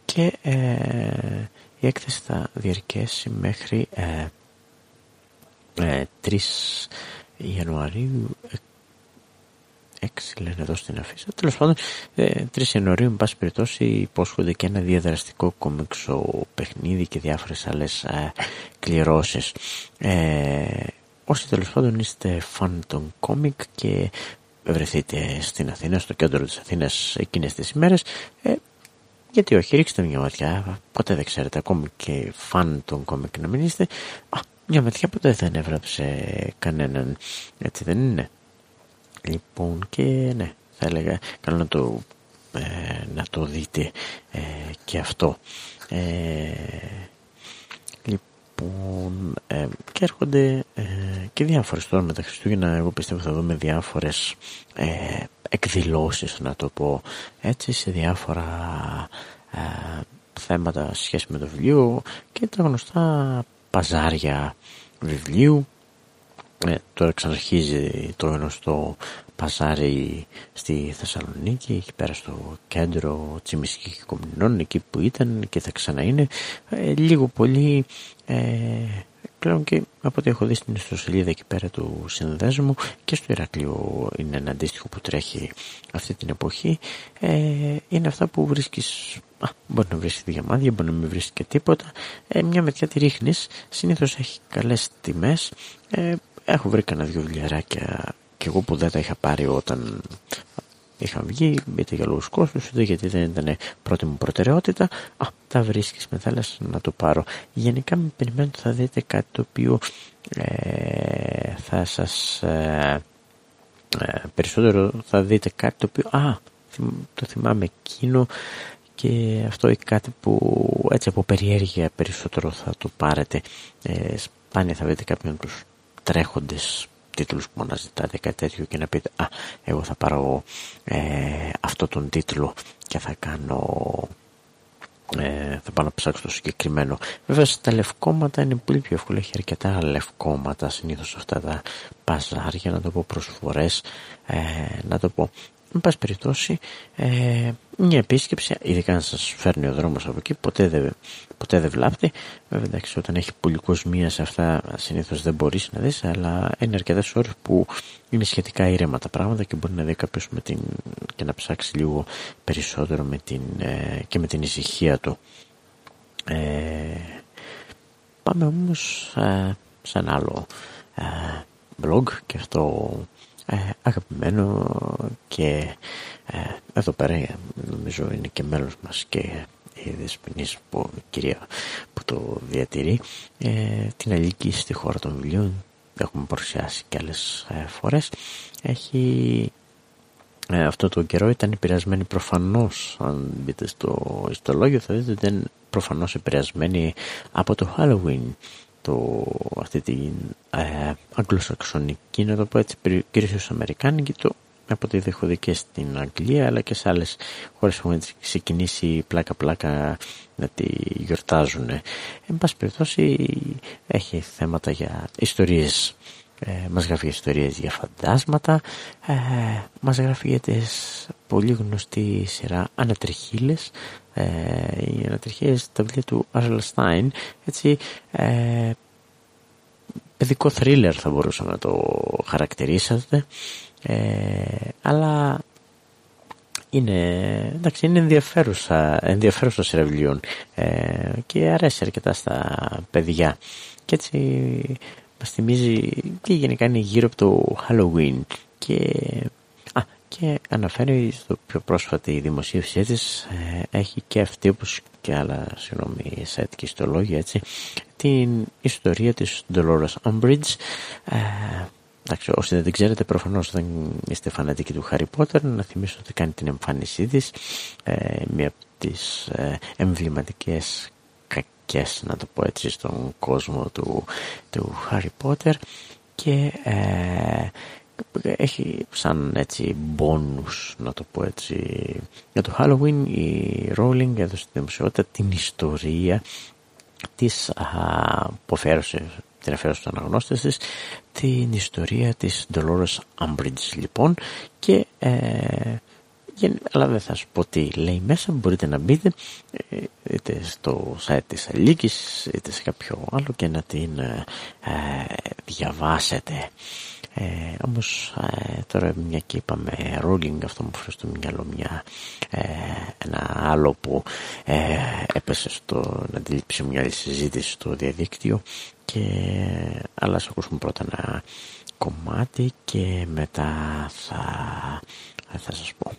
και ε, η έκθεση θα διαρκέσει μέχρι ε, 3 Ιανουαρίου 6 λένε εδώ στην αφίσα. Τέλος πάντων, 3 ε, Ιανουαρίου, εν πάση περιπτώσει, υπόσχονται και ένα διαδραστικό κομίξο παιχνίδι και διάφορες άλλες κληρώσεις. Ε, όσοι τέλος πάντων είστε φαν των κόμικ και βρεθείτε στην Αθήνα, στο κέντρο της Αθήνας εκείνες τις ημέρες, ε, γιατί όχι, ρίξτε μια ματιά, ποτέ δεν ξέρετε, ακόμη και φαν των κόμικ να μην είστε, α, μια ματιά ποτέ δεν έβραψε κανέναν, έτσι δεν είναι. Λοιπόν και ναι, θα έλεγα καλό να το, ε, να το δείτε ε, και αυτό. Ε, λοιπόν, ε, και έρχονται ε, και διάφορες τώρα με τα Χριστούγεννα, εγώ πιστεύω θα δούμε διάφορες ε, εκδηλώσεις, να το πω έτσι, σε διάφορα θέματα σχέση με το βιβλίο και τα γνωστά παζάρια βιβλίου ε, τώρα ξαναρχίζει το γνωστό παζάρι στη Θεσσαλονίκη, εκεί πέρα στο κέντρο Τσιμισκή και Κομινών, εκεί που ήταν και θα ξαναείναι. Ε, λίγο πολύ ε, πλέον και από ό,τι έχω δει στην ιστοσελίδα εκεί πέρα του συνδέσμου και στο Ηρακλείο είναι ένα αντίστοιχο που τρέχει αυτή την εποχή. Ε, είναι αυτά που βρίσκεις Α, μπορεί να βρεις διαμάδια, μπορεί να μην βρεις και τίποτα. Ε, μια μετιά τη ρίχνεις. Συνήθως έχει καλές τιμές. Ε, έχω βρει κανένα δυο δουλειαράκια και εγώ που δεν τα είχα πάρει όταν είχα βγει, είτε για λόγους κόστους, είτε γιατί δεν ήταν πρώτη μου προτεραιότητα. Α, τα βρίσκεις με θάλασσα να το πάρω. Γενικά με περιμένω ότι θα δείτε κάτι το οποίο ε, θα σας... Ε, ε, περισσότερο θα δείτε κάτι το οποίο... Α, το θυμάμαι εκείνο και αυτό είναι κάτι που έτσι από περιέργεια περισσότερο θα το πάρετε. Ε, σπάνια θα βρείτε κάποιον τους τρέχοντες τίτλους που αναζητάτε κάτι τέτοιο και να πείτε «Α, εγώ θα πάρω ε, αυτό τον τίτλο και θα κάνω ε, θα πάω να ψάξω το συγκεκριμένο. Βέβαια στα λευκόματα είναι πολύ πιο εύκολο. Έχει αρκετά λευκόματα συνήθως αυτά τα παζάρια, να το πω προσφορές, ε, να το πω Εν πάση περιπτώσει, ε, μια επίσκεψη, ειδικά αν σας φέρνει ο δρόμος από εκεί, ποτέ δεν, ποτέ δεν βλάπτει. Βέβαια, εντάξει, όταν έχει μία σε αυτά, συνήθως δεν μπορείς να δεις, αλλά είναι αρκετές ώρες που είναι σχετικά ήρεμα τα πράγματα και μπορεί να δει κάποιος με την, και να ψάξει λίγο περισσότερο με την, ε, και με την ησυχία του. Ε, πάμε όμως ε, σε ένα άλλο ε, blog και αυτό ε, αγαπημένο και ε, εδώ πέρα νομίζω είναι και μέλος μας και η δεσποινής που, κυρία που το διατηρεί ε, την αλήκη στη χώρα των βιβλίων. Έχουμε παρουσιάσει και άλλες ε, φορές. Έχει ε, αυτό το καιρό ήταν επηρεασμένη προφανώς αν μπείτε στο ιστολόγιο θα δείτε ότι ήταν προφανώς επηρεασμένη από το Halloween το, αυτή την ε, αγγλοσαξονική να το πω έτσι κυρίως αμερικάνικη το από ό,τι έχω δει και στην Αγγλία αλλά και σε άλλες χώρες που έχουν ξεκινήσει πλάκα πλάκα να τη γιορτάζουν. Εν πάση περιπτώσει έχει θέματα για ιστορίες ε, μας γράφει ιστορίες για φαντάσματα. Ε, μας γράφει για τις πολύ γνωστή σειρά ανατριχίλες ε, οι ανατριχίλες τα βιβλία του Άσλα Στάιν έτσι ε, παιδικό θρίλερ θα μπορούσαμε να το χαρακτηρίσατε ε, αλλά είναι, εντάξει, είναι ενδιαφέρουσα, ενδιαφέρουσα σειρά βιβλίων ε, και αρέσει αρκετά στα παιδιά. Και έτσι μας θυμίζει και γενικά είναι γύρω από το Halloween. Και, α, και αναφέρει στο πιο πρόσφατη δημοσίευσή της ε, έχει και αυτή όπως και άλλα συγγνώμη site και ιστολόγια έτσι την ιστορία της Dolores Umbridge. Ε, εντάξει όσοι δεν την ξέρετε προφανώς δεν είστε φανατικοί του Harry Potter. Να θυμίσω ότι κάνει την εμφάνισή της ε, μία από τις ε, εμβληματικές να το πω έτσι στον κόσμο του, του Harry Potter. Και ε, έχει σαν έτσι bonus να το πω έτσι για το Halloween η Rowling έδωσε στη δημοσιότητα την ιστορία της α, που αφαίρωσε την αφαίρωσε στους αναγνώστες της την ιστορία της Dolores Umbridge λοιπόν και ε, αλλά δεν θα σου πω τι λέει μέσα μπορείτε να μπείτε ε, είτε στο site της Αλίκης είτε σε κάποιο άλλο και να την ε, ε διαβάσετε. Ε, όμως ε, τώρα μια και είπαμε rolling αυτό μου φέρει στο μυαλό μια, ε, ένα άλλο που ε, έπεσε στο να αντιλήψει μια άλλη συζήτηση στο διαδίκτυο και αλλά ας ακούσουμε πρώτα ένα κομμάτι και μετά θα, θα σας πω.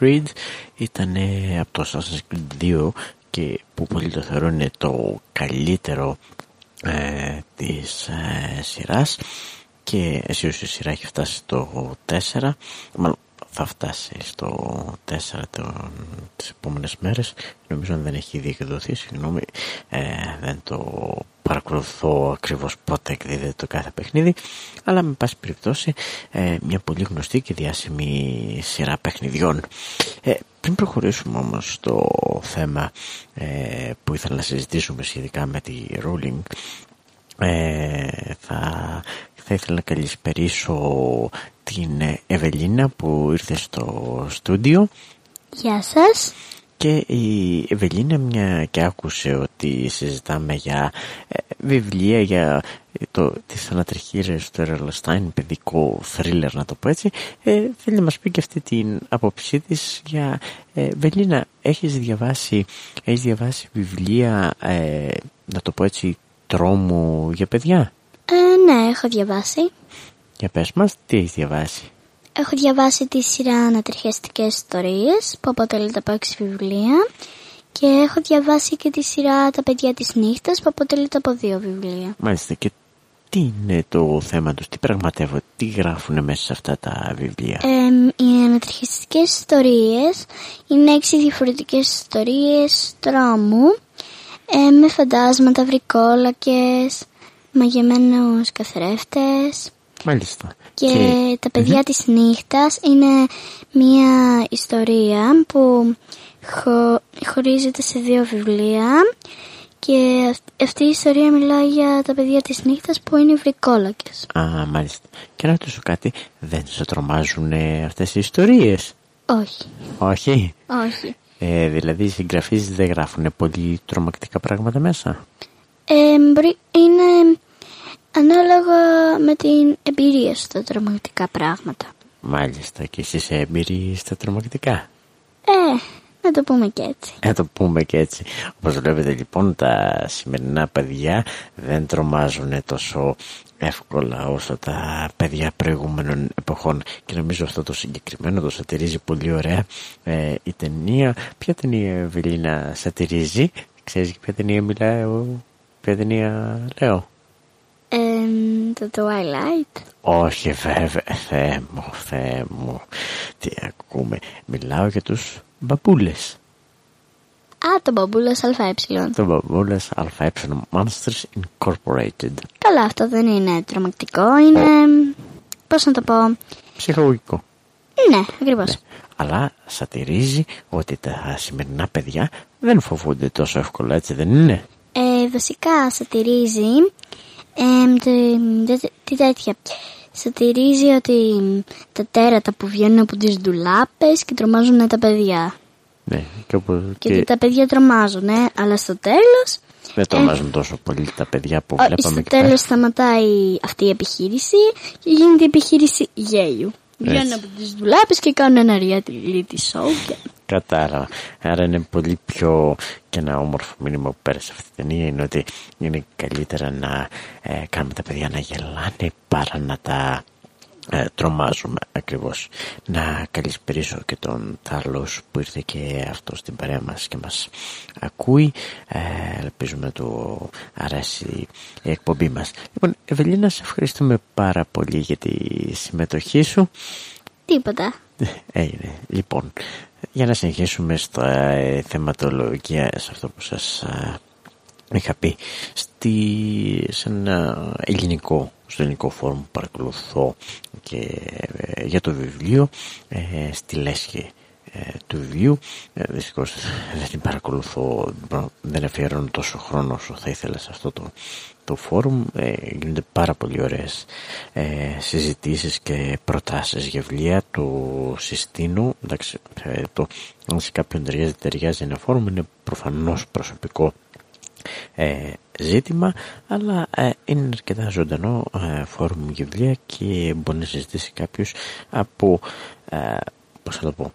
Creed ήταν από το Assassin's Creed 2 και που πολλοί το θεωρούν το καλύτερο ε, της ε, σειράς. Και εσύ η σειρά έχει φτάσει στο 4 μάλλον θα φτάσει στο 4 τον, τις επόμενες μέρες. Νομίζω αν δεν έχει ήδη εκδοθεί συγγνώμη. Ε, δεν το παρακολουθώ ακριβώς πότε εκδίδεται το κάθε παιχνίδι. Αλλά με πάση περιπτώσει ε, μια πολύ γνωστή και διάσημη σειρά παιχνιδιών. Ε, πριν προχωρήσουμε όμως στο θέμα ε, που ήθελα να συζητήσουμε σχετικά με τη Rowling ε, θα, θα ήθελα να καλησπερίσω την Ευελίνα που ήρθε στο στούντιο. Γεια σας. Και η Ευελίνα μια και άκουσε ότι συζητάμε για ε, βιβλία, για το, τις θανατριχήρες του Ερελστάιν, παιδικό θρίλερ να το πω έτσι, ε, θέλει να μας πει και αυτή την άποψή της για... Ε, Ευελίνα, έχεις διαβάσει, έχεις διαβάσει βιβλία, ε, να το πω έτσι, τρόμου για παιδιά; Ε, ναι, έχω διαβάσει. Για πες μας, τι έχεις διαβάσει; Έχω διαβάσει τη σειρά ανατριχιαστικές ιστορίες που αποτελείται από έξι βιβλία και έχω διαβάσει και τη σειρά τα παιδιά της νύχτας που αποτελείται από δύο βιβλία. Μάλιστα και τι είναι το θέμα τους, τι πραγματεύονται, τι γράφουν μέσα σε αυτά τα βιβλία; Ε, οι ανατριχιαστικές ιστορίες είναι έξι διαφορετικές ιστορίες τρόμου ε, με φαντάσματα, βρικόλακες, μαγεμένους καθρέφτες Μάλιστα. Και, τα παιδιά της νύχτας είναι μια ιστορία που χωρίζεται σε δύο βιβλία και αυτή η ιστορία μιλάει για τα παιδιά της νύχτας που είναι βρικόλακες. Α, μάλιστα. Και να ρωτήσω κάτι, δεν σε τρομάζουν αυτές οι ιστορίες; Όχι. Όχι; Όχι. Ε, δηλαδή οι συγγραφείς δεν γράφουν πολύ τρομακτικά πράγματα μέσα; Ε, είναι Ανάλογα με την εμπειρία στα τρομακτικά πράγματα. Μάλιστα και εσύ είσαι εμπειρία στα τρομακτικά; Ε, να το πούμε και έτσι. Να το πούμε και έτσι. Όπως βλέπετε λοιπόν τα σημερινά παιδιά δεν τρομάζουν τόσο εύκολα όσο τα παιδιά προηγούμενων εποχών και νομίζω αυτό το συγκεκριμένο το σατυρίζει πολύ ωραία ε, η ταινία. Ποια ταινία Βελίνα σατυρίζει, ξέρεις ποια ταινία μιλάω, ποια ταινία λέω; Το Twilight. Όχι βέβαια, Θεέ μου, Θεέ μου. Τι ακούμε. Μιλάω για τους μπαμπούλες. Α, το μπαμπούλες ΑΕ. Το μπαμπούλες ΑΕ, Monsters Incorporated. Καλά, αυτό δεν είναι τρομακτικό, είναι... Πώς να το πω... Ψυχολογικό. Ναι, ακριβώς. Ναι. Αλλά σατυρίζει ότι τα σημερινά παιδιά δεν φοβούνται τόσο εύκολα, έτσι δεν είναι; Ε, βασικά σατυρίζει ε, τι τέτοια. Σατυρίζει ότι τα τέρατα που βγαίνουν από τις ντουλάπες και τρομάζουν τα παιδιά. Ναι, και, όπως, και, και... τα παιδιά τρομάζουν, αλλά στο τέλος... Δεν τρομάζουν ε, τόσο πολύ τα παιδιά που βλέπαμε Στο τέλος σταματάει αυτή η επιχείρηση και γίνεται η επιχείρηση γέλιου. Βγαίνουν από τις ντουλάπες και κάνουν ένα reality show και... Κατάλαβα. Άρα είναι πολύ πιο και ένα όμορφο μήνυμα που πέρασε αυτή την ταινία είναι ότι είναι καλύτερα να ε, κάνουμε τα παιδιά να γελάνε παρά να τα ε, τρομάζουμε ακριβώς. Να καλησπερίσω και τον Τάρλος που ήρθε και αυτός στην παρέα μας και μας ακούει. Ε, ελπίζουμε να του αρέσει η εκπομπή μας. Λοιπόν, Ευελίνα, σε ευχαριστούμε πάρα πολύ για τη συμμετοχή σου. Τίποτα. Έγινε. Λοιπόν, για να συνεχίσουμε στα ε, θεματολογία σε αυτό που σας είχα πει στη, σε ένα ελληνικό στο ελληνικό φόρουμ που παρακολουθώ και ε, για το βιβλίο ε, στη Λέσχη ε, του βιβλίου. Ε, δυστυχώς δεν την παρακολουθώ δεν αφιερώνω τόσο χρόνο όσο θα ήθελα σε αυτό το, το φόρουμ. Ε, γίνονται πάρα πολύ ωραίες ε, συζητήσεις και προτάσεις για βιβλία. Του συστήνου εντάξει, ε, το, αν σε κάποιον ταιριάζει ταιριάζει ένα φόρουμ είναι προφανώς προσωπικό ε, ζήτημα αλλά ε, είναι αρκετά ζωντανό ε, φόρουμ για βιβλία και μπορεί να συζητήσει κάποιος από ε, πώς θα το πω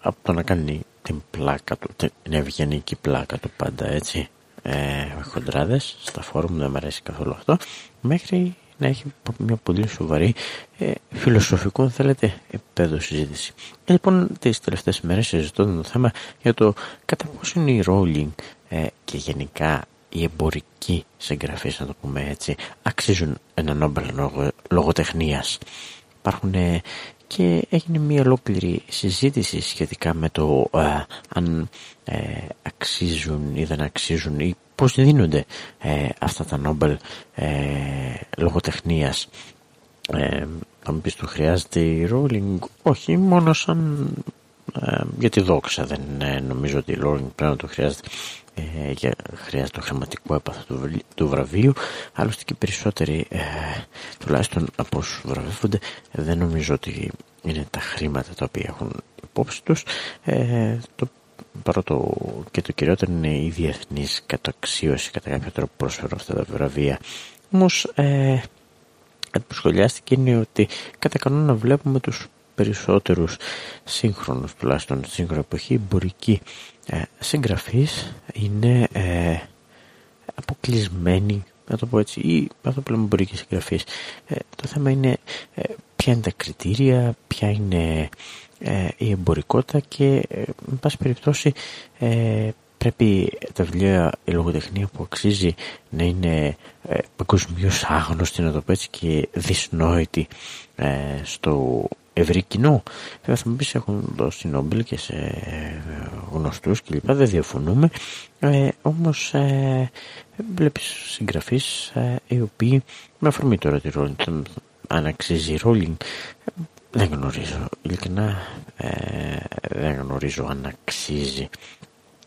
από το να κάνει την πλάκα του την ευγενική πλάκα του πάντα έτσι. Ε, χοντράδες στα φόρουμ δεν μου αρέσει καθόλου αυτό μέχρι να έχει μια πολύ σοβαρή ε, φιλοσοφικό αν θέλετε επίπεδο συζήτηση. Ε, λοιπόν τις τελευταίες μέρες συζητώ το θέμα για το κατά πόσο είναι η Rowling ε, και γενικά οι εμπορικοί συγγραφείς να το πούμε έτσι αξίζουν ένα νόμπελ λογοτεχνίας υπάρχουν και έγινε μια ολόκληρη συζήτηση σχετικά με το ε, αν ε, αξίζουν ή δεν αξίζουν ή πώς δίνονται ε, αυτά τα Νόμπελ ε, λογοτεχνίας. Ε, θα μου πεις του χρειάζεται η Ρόλινγκ, όχι μόνο σαν για τη δόξα δεν νομίζω ότι η Ρόλινγκ πρέπει να το χρειάζεται ε, για, χρειάζεται το χρηματικό έπαθο του, του βραβείου. Άλλωστε και περισσότεροι ε, τουλάχιστον από όσους βραβεύονται δεν νομίζω ότι είναι τα χρήματα τα οποία έχουν υπόψη τους. Ε, το πρώτο και το κυριότερο είναι η διεθνής καταξίωση κατά κάποιο τρόπο πρόσφερω αυτά τα βραβεία. Όμως ε, που σχολιάστηκε είναι ότι κατά κανόνα βλέπουμε τους περισσότερους σύγχρονους τουλάχιστον σύγχρονη εποχή εμπορικοί ε, συγγραφείς είναι ε, αποκλεισμένοι να το πω έτσι ή αυτό που λέμε εμπορικοί συγγραφείς. Ε, το θέμα είναι ε, ποια είναι τα κριτήρια ποια είναι ε, η εμπορικότητα και ε, με πάση περιπτώσει πρέπει τα βιβλία, η λογοτεχνία που αξίζει να είναι ε, παγκοσμίως άγνωστη να το πω έτσι και δυσνόητη στο ευρύ κοινό. Βέβαια θα μου πεις έχουν δώσει Νόμπελ και σε γνωστούς κλπ. Δεν διαφωνούμε. Ε, όμως ε, βλέπεις συγγραφείς ε, οι οποίοι με αφορμή τώρα τη ρόλη αν αξίζει ρόλινγκ δεν γνωρίζω ειλικρινά ε, δεν γνωρίζω αν αξίζει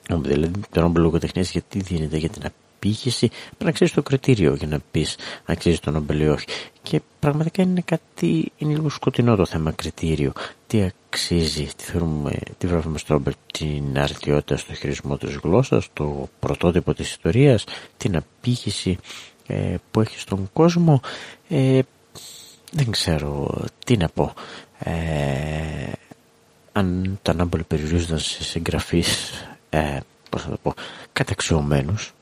δηλαδή το Νόμπελ λογοτεχνίας γιατί δίνεται για την απήχηση πρέπει να ξέρεις το κριτήριο για να πεις αν αξίζει το Νόμπελ ή όχι και πραγματικά είναι κάτι, είναι λίγο σκοτεινό το θέμα κριτήριο. Τι αξίζει, τι θεωρούμε, τι βραβεύουμε στο Νόμπελ, την αρτιότητα στο χειρισμό της γλώσσας, το πρωτότυπο της ιστορίας, την απήχηση ε, που έχει στον κόσμο. Ε, δεν ξέρω τι να πω. Ε, αν τα Νόμπελ περιορίζονταν σε συγγραφείς, ε, πώς θα το πω, καταξιωμένους,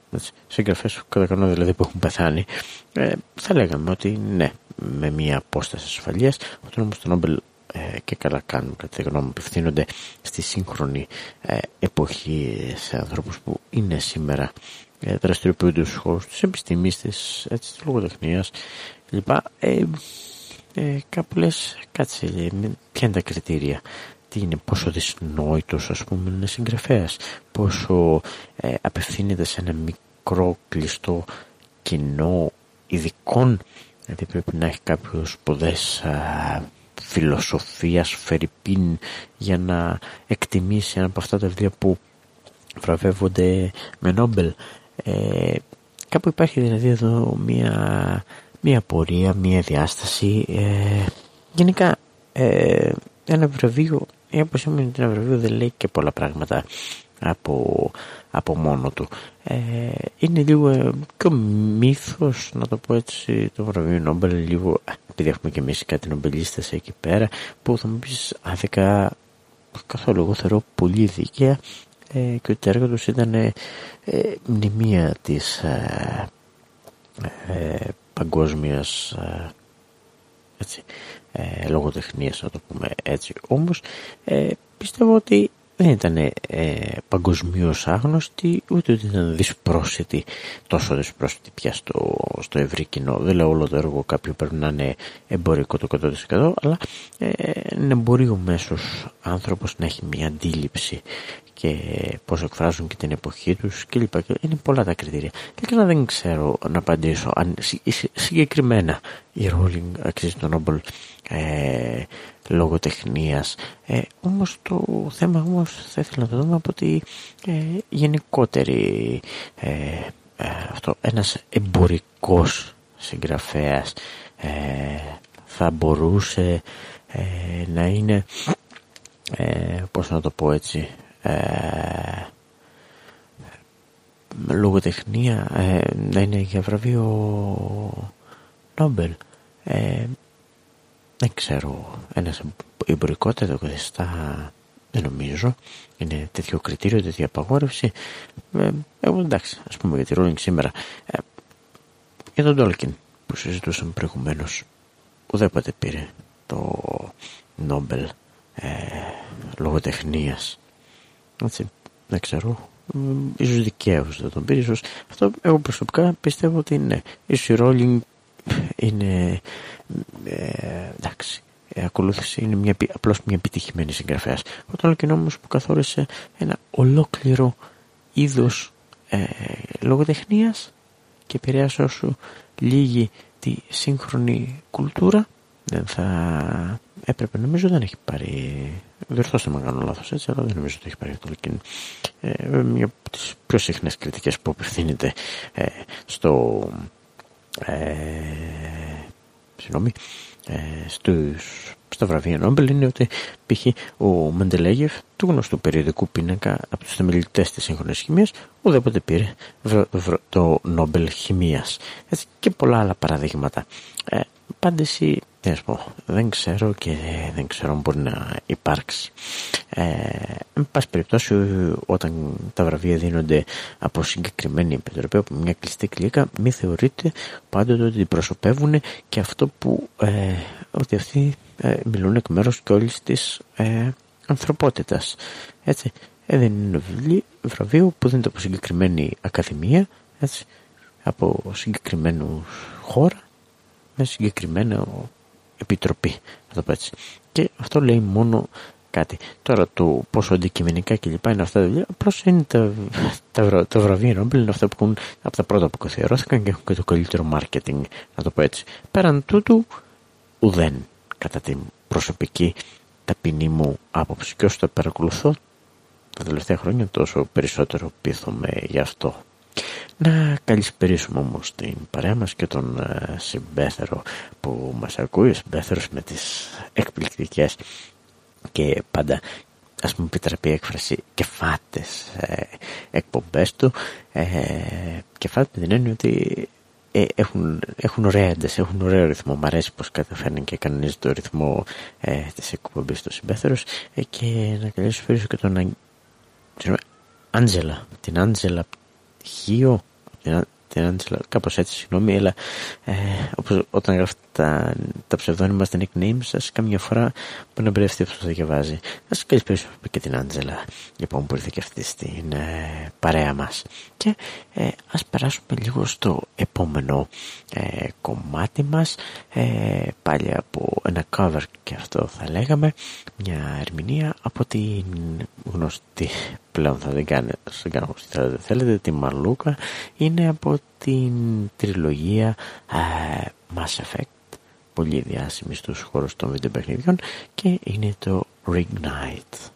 συγγραφέ κατά κανόνα δηλαδή που έχουν πεθάνει, ε, θα λέγαμε ότι ναι, με μια απόσταση ασφαλείας, όταν όμω το Νόμπελ ε, και καλά κάνουν κατά τη γνώμη μου απευθύνονται στη σύγχρονη ε, εποχή σε ανθρώπους που είναι σήμερα ε, δραστηριοποιούνται στους χώρους της επιστήμης, της, έτσι, της λογοτεχνίας κλπ. Ε, ε, κάπου λες, κάτσε, ποια είναι τα κριτήρια; Τι είναι, πόσο δυσνόητος ας πούμε είναι συγγραφέας, πόσο ε, απευθύνεται σε ένα μικρό κλειστό κοινό ειδικών, δηλαδή πρέπει να έχει κάποιους σπουδές φιλοσοφίας, φερρυπίν για να εκτιμήσει ένα από αυτά τα βιβλία που βραβεύονται με Νόμπελ. Ε, κάπου υπάρχει δηλαδή εδώ μια, μια πορεία, μια διάσταση. Ε, γενικά ε, ένα βραβείο ή όπως είπαμε ένα βραβείο δεν λέει και πολλά πράγματα από, από μόνο του. Ε, είναι λίγο ε, και ο μύθος, να το πω έτσι, το βραβείο Νόμπελ, λίγο, επειδή έχουμε και εμείς κάτι νομπελίστες εκεί πέρα, που θα μου πεις άδικα, καθόλου εγώ θεωρώ πολύ δίκαια ε, και ότι το έργο τους ήταν ε, μνημεία της ε, ε, παγκόσμιας ε, έτσι, ε, λογοτεχνίας να το πούμε έτσι όμως ε, πιστεύω ότι δεν ήταν ε, παγκοσμίως άγνωστη ούτε ότι ήταν δυσπρόσιτη τόσο δυσπρόσιτη πια στο, στο ευρύ κοινό δεν λέω όλο το έργο κάποιο πρέπει να είναι εμπορικό το 100% αλλά ε, είναι εμπορίου μέσος άνθρωπος να έχει μια αντίληψη και πώς εκφράζουν και την εποχή τους και λοιπά. Είναι πολλά τα κριτήρια. Και να δεν ξέρω να απαντήσω αν συγκεκριμένα η Rowling αξίζει τον Νόμπελ ε, λογοτεχνίας. Ε, όμως το θέμα όμως θα ήθελα να το δούμε από τη ε, γενικότερη ε, ε, αυτό, ένας εμπορικός συγγραφέας ε, θα μπορούσε να είναι πώς να το πω έτσι λογοτεχνία να είναι για βραβείο Νόμπελ δεν ξέρω. Ένας εμπορικότητα το δεν νομίζω. Είναι τέτοιο κριτήριο, τέτοια απαγόρευση. Ε, εγώ εντάξει ας πούμε για τη Ρόλινγκ σήμερα. Ε, για τον Τόλκιν που συζητούσαμε προηγουμένως ουδέποτε πήρε το Νόμπελ ε, λογοτεχνίας. Έτσι δεν ξέρω. Ίσως δικαίως δεν τον πήρε ίσως. Αυτό εγώ προσωπικά πιστεύω ότι είναι ίσως η Ρόλινγκ είναι ε, εντάξει ε, ακολούθησε είναι μια, απλώς μια επιτυχημένη συγγραφέας. Ο Τόλκιν όμως που καθόρισε ένα ολόκληρο είδος ε, λογοτεχνίας και επηρέασε όσο λίγη τη σύγχρονη κουλτούρα δεν θα έπρεπε νομίζω δεν έχει πάρει διορθώστε με κάνω λάθος έτσι αλλά δεν νομίζω ότι έχει πάρει ο Τόλκιν ε, μια από τις πιο συχνές κριτικές που απευθύνεται ε, στο ε, συγγνώμη ε, στους, στα βραβεία Νόμπελ είναι ότι π.χ. ο Μεντελέγεφ του γνωστού περιοδικού πίνακα από τους θεμελιτές της σύγχρονης χημίας ουδέποτε πήρε το Νόμπελ χημίας Έτσι, και πολλά άλλα παραδείγματα ε, απάντηση δεν ξέρω και δεν ξέρω αν μπορεί να υπάρξει. Ε, εν πάση περιπτώσει, όταν τα βραβεία δίνονται από συγκεκριμένη επιτροπή, από μια κλειστή κλίκα, μη θεωρείτε πάντοτε ότι προσωπεύουν και αυτό που ε, ότι αυτοί ε, μιλούν εκ μέρους και όλης της ε, ανθρωπότητας. Έτσι, ε, δεν είναι βραβείο που δίνεται από συγκεκριμένη ακαδημία, έτσι, από συγκεκριμένου χώρα, με συγκεκριμένο επιτροπή, να το πω έτσι. Και αυτό λέει μόνο κάτι. Τώρα το πόσο αντικειμενικά και λοιπά είναι αυτά τα δουλειά, απλώς είναι τα, τα, τα βραβεία Νόμπελ, είναι αυτά που έχουν από τα πρώτα που καθιερώθηκαν και έχουν και το καλύτερο marketing, να το πω έτσι. Πέραν τούτου, ουδέν κατά την προσωπική ταπεινή μου άποψη. Και όσο το παρακολουθώ τα τελευταία χρόνια, τόσο περισσότερο πείθομαι γι' αυτό. Να καλησπερίσουμε όμως την παρέα μας και τον uh, συμπέθερο που μας ακούει, ο συμπέθερος με τις εκπληκτικές και πάντα ας μου επιτραπεί έκφραση κεφάτες ε, εκπομπές του ε, κεφάτες με την έννοια ότι ε, έχουν, έχουν ωραία ένταση, έχουν ωραίο ρυθμό. Μ' αρέσει πως καταφέρνει και κανονίζει το ρυθμό ε, της εκπομπής του συμπέθερος ε, και να καλησπερίσω και τον Άντζελα, την Άντζελα Χίο, την Άντζελα, κάπως έτσι, συγγνώμη, αλλά ε, όπως, όταν γράφετε τα, τα ψευδόνυμα στα nickname σας, καμιά φορά μπορεί να μπερδευτεί αυτός που θα διαβάζει. Να σας καλησπέρισω και την Άντζελα, λοιπόν, που ήρθε και αυτή στην ε, παρέα μας. Και ε, ας περάσουμε λίγο στο επόμενο ε, κομμάτι μας, ε, πάλι από ένα cover και αυτό θα λέγαμε, μια ερμηνεία από την γνωστή πλέον θα την κάνω, θα κάνω θα θέλετε, τη Μαρλούκα είναι από την τριλογία ε, Mass Effect πολύ διάσημη στους χώρους των βιντεοπαιχνιδιών και είναι το Reignite.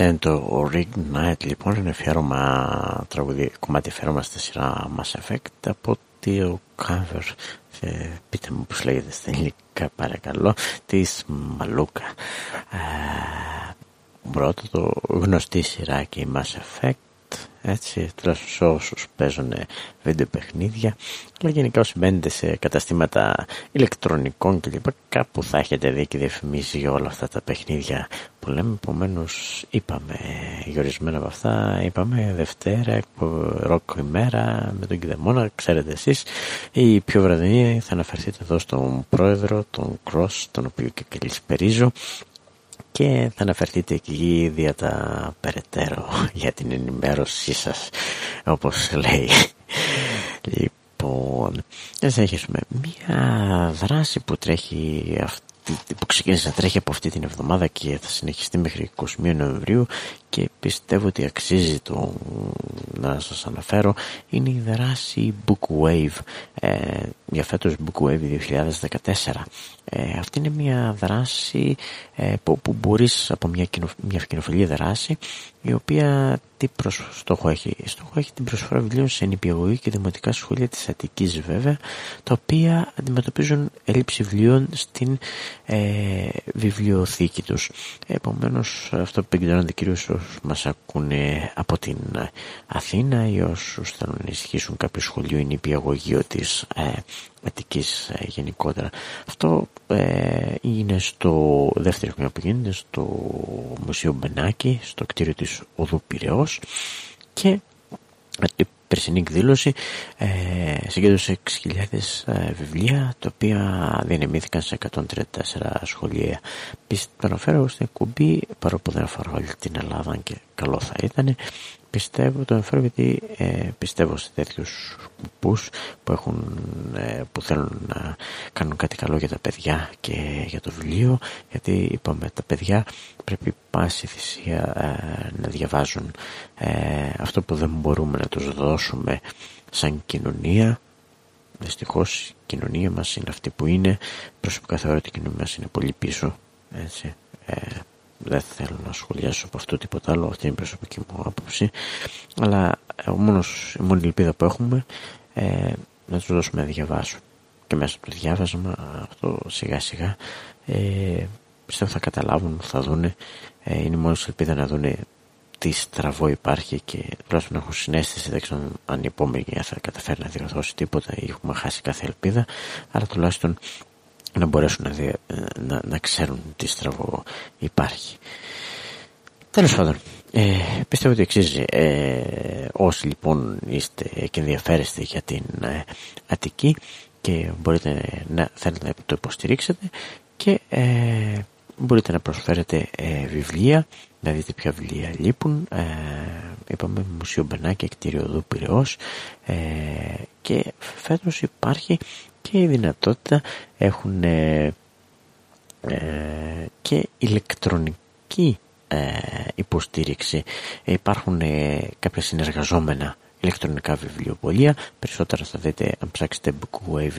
Ήταν το Rig Night λοιπόν, είναι αφιέρωμα, τραγουδί, κομμάτι αφιέρωμα στη σειρά Mass Effect από το cover, ε, πείτε μου πώς λέγεται στα ελληνικά παρακαλώ, της Μαλούκα. Ε, πρώτο το γνωστή σειρά και η Mass Effect έτσι, τουλάχιστον σε όσους παίζουν βίντεο παιχνίδια. Αλλά γενικά όσοι μπαίνετε σε καταστήματα ηλεκτρονικών κλπ κάπου θα έχετε δει και διαφημίσει για όλα αυτά τα παιχνίδια που λέμε. Επομένως είπαμε για ορισμένα από αυτά είπαμε Δευτέρα ροκ ημέρα με τον Κιδεμόνα ξέρετε εσείς. Η πιο βραδινή θα αναφερθείτε εδώ στον πρόεδρο τον Cross τον οποίο και καλησπερίζω και θα αναφερθείτε εκεί δια τα περαιτέρω για την ενημέρωσή σας όπως λέει. Λοιπόν να συνεχίσουμε. Μια δράση που τρέχει αυτή που ξεκίνησε να τρέχει από αυτή την εβδομάδα και θα συνεχιστεί μέχρι 21 Νοεμβρίου και πιστεύω ότι αξίζει το να σας αναφέρω είναι η δράση Bookwave ε, για φέτος Bookwave 2014 ε, αυτή είναι μια δράση ε, που, που μπορείς από μια, κοινο, μια κοινοφιλή δράση η οποία τι προσ... στόχο έχει; Στόχο έχει την προσφορά βιβλίων σε νηπιαγωγή και δημοτικά σχολεία της Αττικής βέβαια, τα οποία αντιμετωπίζουν έλλειψη βιβλίων στην ε, βιβλιοθήκη τους. Επομένως αυτό που επικεντρώνεται κυρίως όσους μας ακούνε από την Αθήνα ή όσους θέλουν να ισχύσουν κάποιο σχολείο ή νηπιαγωγείο της ε, Αττικής ε, γενικότερα. Αυτό ε, είναι στο δεύτερο χρονιά που γίνεται στο Μουσείο Μπενάκη, στο κτίριο της Οδού Πυραιός και η περσινή εκδήλωση ε, συγκέντρωσε 6.000 ε, βιβλία τα οποία διανεμήθηκαν σε 134 σχολεία. Πιστεύω το αναφέρω στην εκπομπή παρόλο δεν αφορά όλη την Ελλάδα και καλό θα ήταν πιστεύω, το αναφέρω γιατί ε, πιστεύω σε τέτοιους σκοπούς που, έχουν, ε, που θέλουν να κάνουν κάτι καλό για τα παιδιά και για το βιβλίο. Γιατί είπαμε τα παιδιά πρέπει πάση θυσία ε, να διαβάζουν αυτό που δεν μπορούμε να τους δώσουμε σαν κοινωνία. Δυστυχώς η κοινωνία μας είναι αυτή που είναι. Προσωπικά θεωρώ ότι η κοινωνία μας είναι πολύ πίσω έτσι δεν θέλω να σχολιάσω από αυτό τίποτα άλλο, αυτή είναι η προσωπική μου άποψη. Αλλά ο μόνος, η μόνη ελπίδα που έχουμε ε, να τους δώσουμε να διαβάσουν. Και μέσα από το διάβασμα αυτό σιγά σιγά ε, πιστεύω θα καταλάβουν, θα δούνε, ε, είναι η μόνη ελπίδα να δούνε τι στραβό υπάρχει και τουλάχιστον έχω συνέστηση, δεν ξέρω αν η επόμενη θα καταφέρει να διορθώσει τίποτα ή έχουμε χάσει κάθε ελπίδα, αλλά τουλάχιστον να μπορέσουν να, να, να ξέρουν τι στραβό υπάρχει. Τέλος πάντων, ε, πιστεύω ότι αξίζει ε, όσοι λοιπόν είστε και ενδιαφέρεστε για την ε, Αττική και μπορείτε να θέλετε να το υποστηρίξετε και ε, μπορείτε να προσφέρετε ε, βιβλία, να δείτε ποια βιβλία λείπουν. Ε, είπαμε Μουσείο Μπενάκη, κτίριο Οδού Πυραιός ε, και φέτος υπάρχει και η δυνατότητα έχουν ε, ε, και ηλεκτρονική ε, υποστήριξη. Υπάρχουν κάποια συνεργαζόμενα ηλεκτρονικά βιβλιοπολία. Περισσότερα θα δείτε, αν ψάξετε Bookwave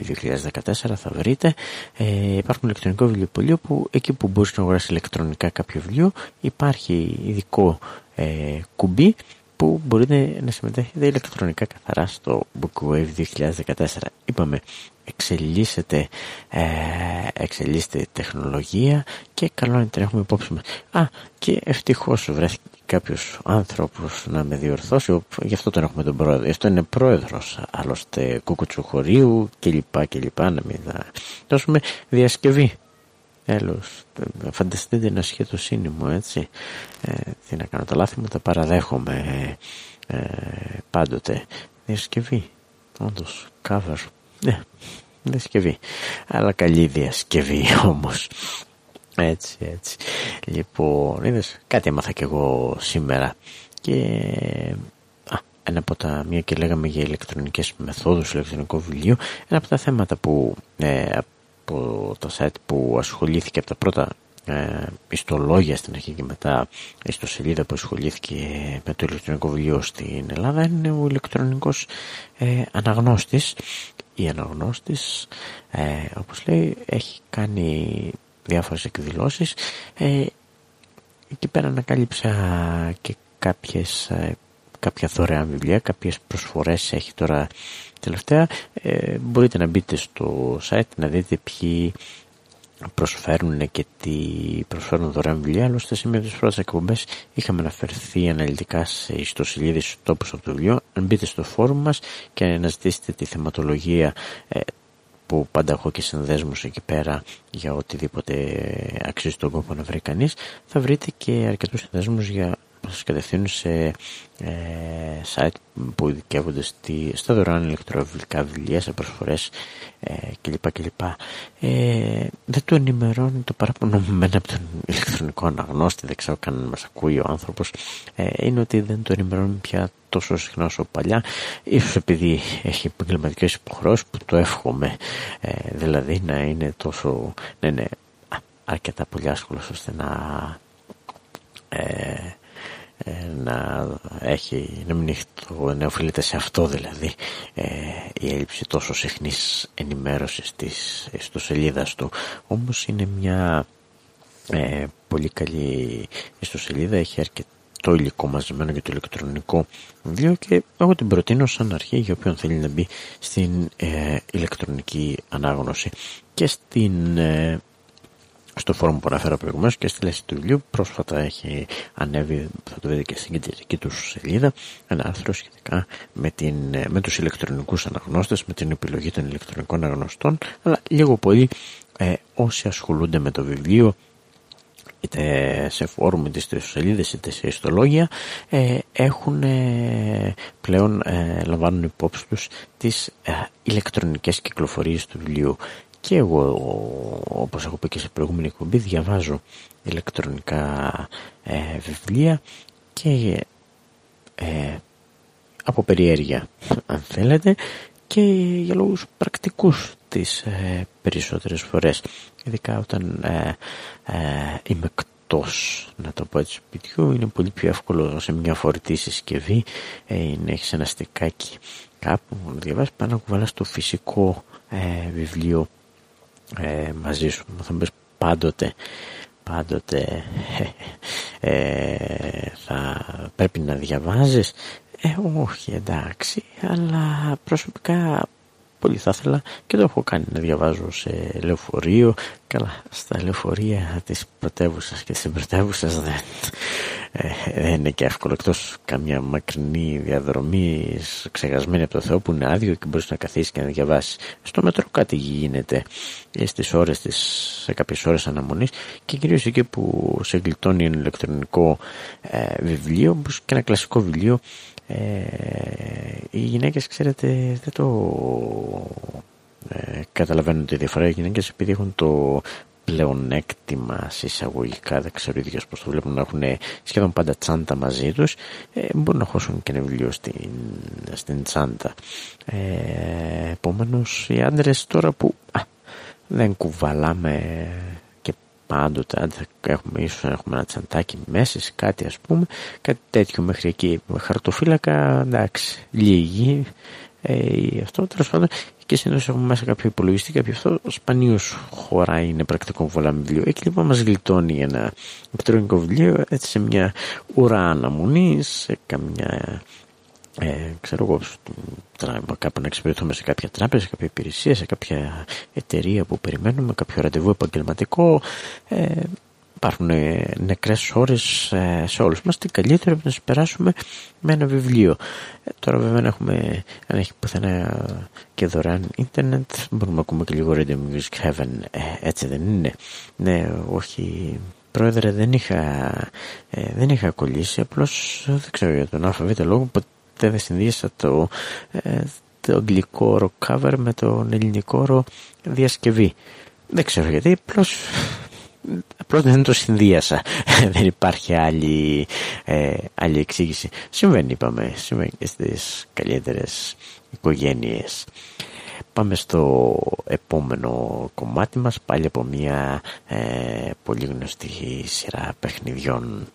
2014 θα βρείτε. Ε, υπάρχουν ηλεκτρονικό βιβλιοπολείο που εκεί που μπορείς να αγοράσεις ηλεκτρονικά κάποιο βιβλίο υπάρχει ειδικό ε, κουμπί που μπορείτε να συμμετέχετε ηλεκτρονικά καθαρά στο Bookwave 2014. Είπαμε, εξελίσσεται, ε, εξελίσσεται τεχνολογία και καλό είναι να έχουμε υπόψη μας. Α, και ευτυχώς βρέθηκε κάποιος άνθρωπος να με διορθώσει, γι' αυτό τον έχουμε τον πρόεδρο, γι' αυτό είναι πρόεδρος, άλλωστε κουκουτσουχωρίου κλπ. κλπ. Να μην θα δώσουμε διασκευή. Τέλος, φανταστείτε ένα σχέτο σύνημο, έτσι. Ε, τι να κάνω, τα λάθη μου τα παραδέχομαι ε, πάντοτε. Διασκευή, όντως, cover, ναι, διασκευή. Αλλά καλή διασκευή όμως. Έτσι, έτσι. Λοιπόν, είδες, κάτι έμαθα κι εγώ σήμερα. Και α, ένα από τα, μία και λέγαμε για ηλεκτρονικές μεθόδους, ηλεκτρονικό βιβλίο, ένα από τα θέματα που ε, από το site που ασχολήθηκε από τα πρώτα ε, ιστολόγια στην αρχή και μετά ιστοσελίδα που ασχολήθηκε με το ηλεκτρονικό βιβλίο στην Ελλάδα είναι ο ηλεκτρονικός ε, αναγνώστης. Η αναγνώστης ε, όπως λέει έχει κάνει διάφορες εκδηλώσεις. Ε, εκεί πέρα ανακάλυψα και κάποιες ε, κάποια δωρεάν βιβλία κάποιες προσφορές έχει τώρα τελευταία ε, μπορείτε να μπείτε στο site να δείτε ποιοι προσφέρουν και τι προσφέρουν δωρεάν βιβλία. Άλλωστε, σε μία από τις πρώτες εκπομπές είχαμε αναφερθεί αναλυτικά σε ιστοσελίδες του τόπου από το βιβλίο. Αν μπείτε στο φόρουμ μας και αναζητήσετε τη θεματολογία ε, που πάντα έχω και συνδέσμους εκεί πέρα για οτιδήποτε αξίζει τον κόπο να βρει κανείς θα βρείτε και αρκετούς συνδέσμους για να σας κατευθύνουν σε ε, site που ειδικεύονται στη, στα δωρεάν ηλεκτροβιλικά βιβλία, σε προσφορές ε, κλπ. κλπ. Ε, δεν το ενημερώνει το παράπονο μου μένα από τον ηλεκτρονικό αναγνώστη, δεν ξέρω καν μας ακούει ο άνθρωπος, ε, είναι ότι δεν το ενημερώνει πια τόσο συχνά όσο παλιά, ίσως επειδή έχει επαγγελματικές υποχρεώσεις που το εύχομαι, ε, δηλαδή να είναι τόσο, να είναι αρκετά πολύ άσχολος ώστε να ε, ε, να έχει να μην να οφείλεται σε αυτό δηλαδή ε, η έλλειψη τόσο συχνής ενημέρωσης της ιστοσελίδας του. Όμως είναι μια ε, πολύ καλή ιστοσελίδα έχει αρκετό υλικό μαζεμένο για το ηλεκτρονικό βιβλίο και εγώ την προτείνω σαν αρχή για όποιον θέλει να μπει στην ε, ηλεκτρονική ανάγνωση και στην στο φόρουμ που αναφέρα προηγουμένως και στη λέση του βιβλίου. Πρόσφατα έχει ανέβει, θα το δείτε και στην κεντρική του σελίδα, ένα άρθρο σχετικά με, την, με τους ηλεκτρονικούς αναγνώστες, με την επιλογή των ηλεκτρονικών αναγνωστών, αλλά λίγο πολύ ε, όσοι ασχολούνται με το βιβλίο είτε σε φόρουμ, είτε στις σελίδες, είτε σε ιστολόγια ε, έχουν ε, πλέον ε, λαμβάνουν υπόψη τους τις ε, ηλεκτρονικές κυκλοφορίες του βιβλίου και εγώ όπως έχω πει και σε προηγούμενη εκπομπή διαβάζω ηλεκτρονικά ε, βιβλία και ε, από περιέργεια αν θέλετε και για λόγους πρακτικούς τις ε, περισσότερες φορές. Ειδικά όταν ε, ε, είμαι εκτός να το πω έτσι σπιτιού είναι πολύ πιο εύκολο σε μια φορητή συσκευή ε, να έχεις ένα στεκάκι κάπου να διαβάσεις πάνω να κουβαλάς το φυσικό βιβλίο ε, μαζί σου. Θα μου πάντοτε, πάντοτε ε, θα πρέπει να διαβάζεις. Ε, όχι εντάξει, αλλά προσωπικά πολύ θα ήθελα και το έχω κάνει να διαβάζω σε λεωφορείο. Καλά, στα λεωφορεία της πρωτεύουσας και της πρωτεύουσα δεν, ε, δεν είναι και εύκολο εκτός καμιά μακρινή διαδρομή ξεχασμένη από το Θεό που είναι άδειο και μπορείς να καθίσεις και να διαβάσεις. Στο μετρό κάτι γίνεται στις ώρες της, σε κάποιες ώρες αναμονής και κυρίως εκεί που σε γλιτώνει ένα ηλεκτρονικό ε, βιβλίο και ένα κλασικό βιβλίο ε, οι γυναίκες ξέρετε δεν το ε, καταλαβαίνουν τη διαφορά. Οι γυναίκες επειδή έχουν το πλεονέκτημα συσσαγωγικά δεν ξέρω ίδιος πως το βλέπουν να έχουν σχεδόν πάντα τσάντα μαζί τους ε, μπορούν να χώσουν και ένα βιβλίο στην, στην τσάντα. Ε, επομένως οι άντρες τώρα που α, δεν κουβαλάμε πάντοτε αν έχουμε ίσως έχουμε ένα τσαντάκι μέσα κάτι ας πούμε κάτι τέτοιο μέχρι εκεί με χαρτοφύλακα εντάξει λίγοι Ε, αυτό τέλος πάντων και συνήθως έχουμε μέσα κάποιο υπολογιστή, κάποιο αυτό σπανίως χωράει, είναι πρακτικό βολάμε βιβλίο. Εκεί λοιπόν μας γλιτώνει ένα ηλεκτρονικό βιβλίο έτσι σε μια ουρά αναμονής, σε καμιά ε, ξέρω εγώ, κάπου να εξυπηρετούμε σε κάποια τράπεζα, σε κάποια υπηρεσία, σε κάποια εταιρεία που περιμένουμε, κάποιο ραντεβού επαγγελματικό. Ε, υπάρχουν ε, νεκρές ώρες ε, σε όλους μας. Τι καλύτερο να περάσουμε με ένα βιβλίο. Ε, τώρα βέβαια έχουμε, αν έχει πουθενά και δωρεάν ίντερνετ, μπορούμε να ακούμε και λίγο Radio Music Heaven. έτσι δεν είναι. Ναι, όχι... Πρόεδρε, δεν είχα, δεν είχα κολλήσει, απλώς δεν ξέρω για τον ΑΒ λόγο, ποτέ δεν συνδύασα το, το αγγλικό όρο cover με τον ελληνικό όρο διασκευή. Δεν ξέρω γιατί, απλώς Απλώς δεν το συνδύασα. δεν υπάρχει άλλη, ε, άλλη εξήγηση. Συμβαίνει, είπαμε, συμβαίνει και στις καλύτερες οικογένειες. Πάμε στο επόμενο κομμάτι μας πάλι από μια ε, πολύ γνωστή σειρά παιχνιδιών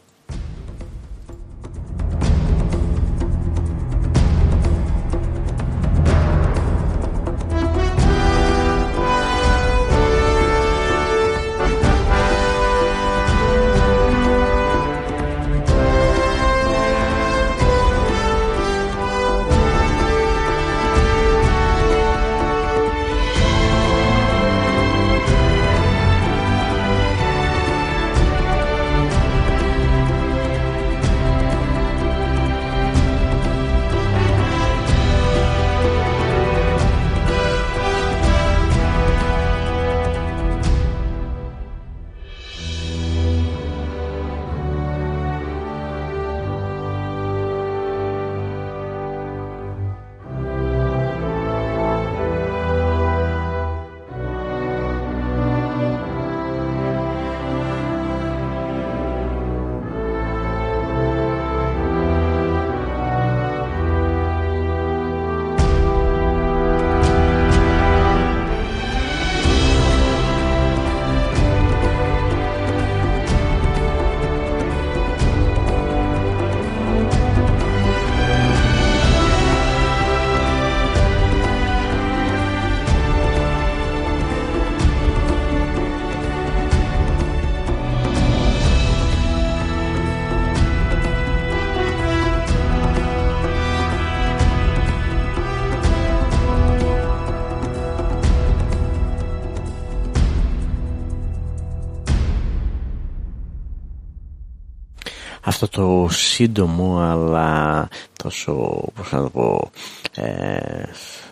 το σύντομο αλλά τόσο πώς να το πω ε,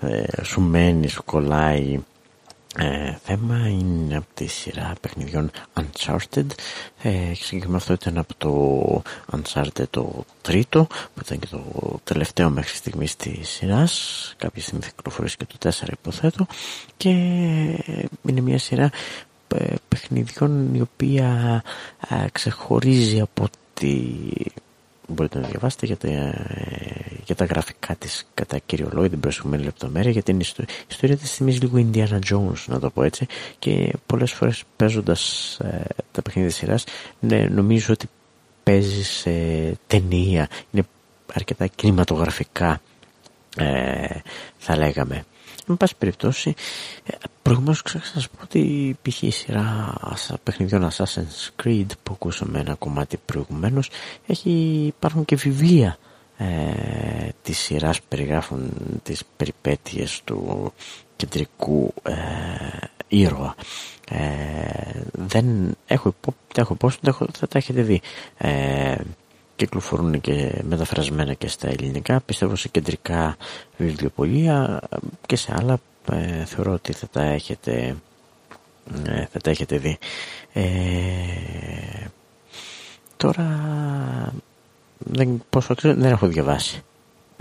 ε, σου μένει, σου κολλάει. Ε, θέμα είναι από τη σειρά παιχνιδιών Uncharted. Ε, συγκεκριμένα αυτό ήταν από το Uncharted το τρίτο που ήταν και το τελευταίο μέχρι στιγμής της σειράς. Κάποια στιγμή θα κυκλοφορήσει και το 4 υποθέτω. Και είναι μια σειρά ε, παιχνιδιών η οποία ε, ξεχωρίζει από ότι μπορείτε να διαβάσετε για τα, για τα γραφικά της κατά κύριο λόγο την προσωπημένη λεπτομέρεια γιατί είναι η ιστορία της θυμίζει λίγο Indiana Jones να το πω έτσι. Και πολλές φορές παίζοντας ε, τα παιχνίδια σειράς ναι, νομίζω ότι παίζει σε ταινία. Είναι αρκετά κινηματογραφικά ε, θα λέγαμε με πάση περιπτώσει, ε, προηγουμένως ξέχασα να σας πω ότι π.χ. η σειρά παιχνιδιών Assassin's Creed που ακούσαμε ένα κομμάτι προηγουμένως έχει, υπάρχουν και βιβλία ε, της σειράς περιγράφουν τις περιπέτειες του κεντρικού ε, ήρωα. Ε, δεν έχω, υπό, έχω υπόψη, θα τα έχετε δει. Ε, κυκλοφορούν και μεταφρασμένα και στα ελληνικά. Πιστεύω σε κεντρικά βιβλιοπολία και σε άλλα ε, θεωρώ ότι θα τα έχετε ε, θα τα έχετε δει. Ε, τώρα δεν, πόσο, δεν έχω διαβάσει.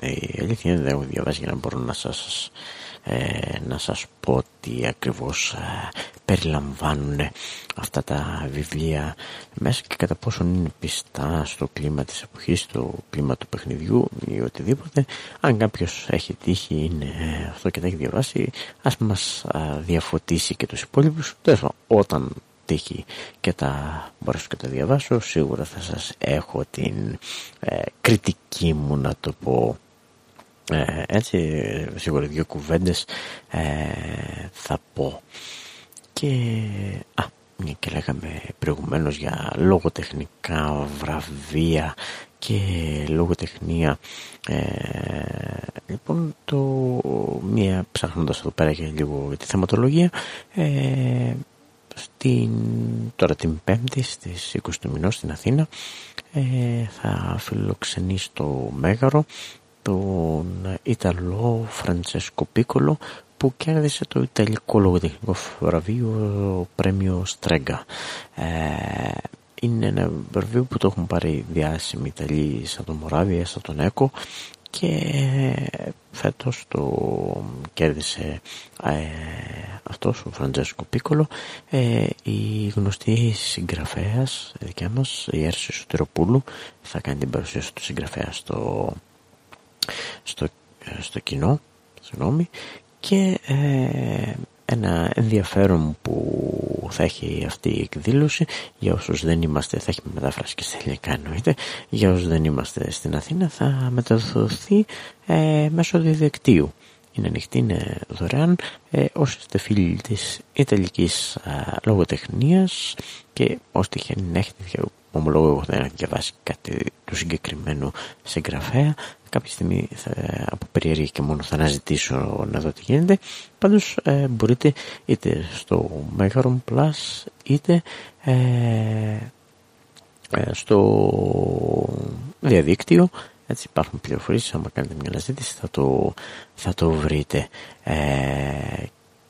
Η αλήθεια είναι δεν έχω διαβάσει για να μπορώ να σας ε, να σας πω τι ακριβώς ε, περιλαμβάνουν αυτά τα βιβλία μέσα και κατά πόσον είναι πιστά στο κλίμα της εποχής, στο κλίμα του παιχνιδιού ή οτιδήποτε. Αν κάποιος έχει τύχει είναι αυτό και τα έχει διαβάσει, ας μας διαφωτίσει και τους υπόλοιπους. Τέλος, όταν τύχει και τα μπορέσω και τα διαβάσω, σίγουρα θα σας έχω την ε, κριτική μου να το πω Ε, έτσι σίγουρα δύο κουβέντες ε, θα πω. Και α, και λέγαμε προηγουμένως για λογοτεχνικά βραβεία και λογοτεχνία. Ε, λοιπόν το μία ψάχνοντας εδώ πέρα για λίγο τη θεματολογία ε, στην, τώρα την πέμπτη στις 20 του μηνός στην Αθήνα ε, θα φιλοξενεί στο Μέγαρο τον Ιταλό Φραντσέσκο Πίκολο που κέρδισε το Ιταλικό λογοτεχνικό βραβείο Πρέμιο Στρέγκα. Ε, είναι ένα βραβείο που το έχουν πάρει διάσημοι Ιταλοί σαν τον Μοράβια, σαν τον Έκο και φέτος το κέρδισε ε, αυτός ο Φραντζέσκο Πίκολο ε, η γνωστή συγγραφέας δικιά μας η Έρση Σωτηροπούλου θα κάνει την παρουσίαση του συγγραφέα στο, στο, στο κοινό συγγνώμη, και ε, ένα ενδιαφέρον που θα έχει αυτή η εκδήλωση για όσους δεν είμαστε, θα έχει μετάφραση και στα ελληνικά εννοείται, για όσους δεν είμαστε στην Αθήνα θα μεταδοθεί ε, μέσω διαδικτύου. Είναι ανοιχτή, είναι δωρεάν. Ε, όσοι είστε φίλοι της Ιταλικής α, λογοτεχνίας και όσοι τυχαίνει να έχετε ομολόγω εγώ δεν έχω διαβάσει κάτι του συγκεκριμένου συγγραφέα κάποια στιγμή θα, από περιέργεια και μόνο θα αναζητήσω να δω τι γίνεται. Πάντως ε, μπορείτε είτε στο Megaron Plus είτε ε, ε, στο διαδίκτυο. Έτσι υπάρχουν πληροφορίες άμα κάνετε μια αναζήτηση θα το, θα το βρείτε. Ε,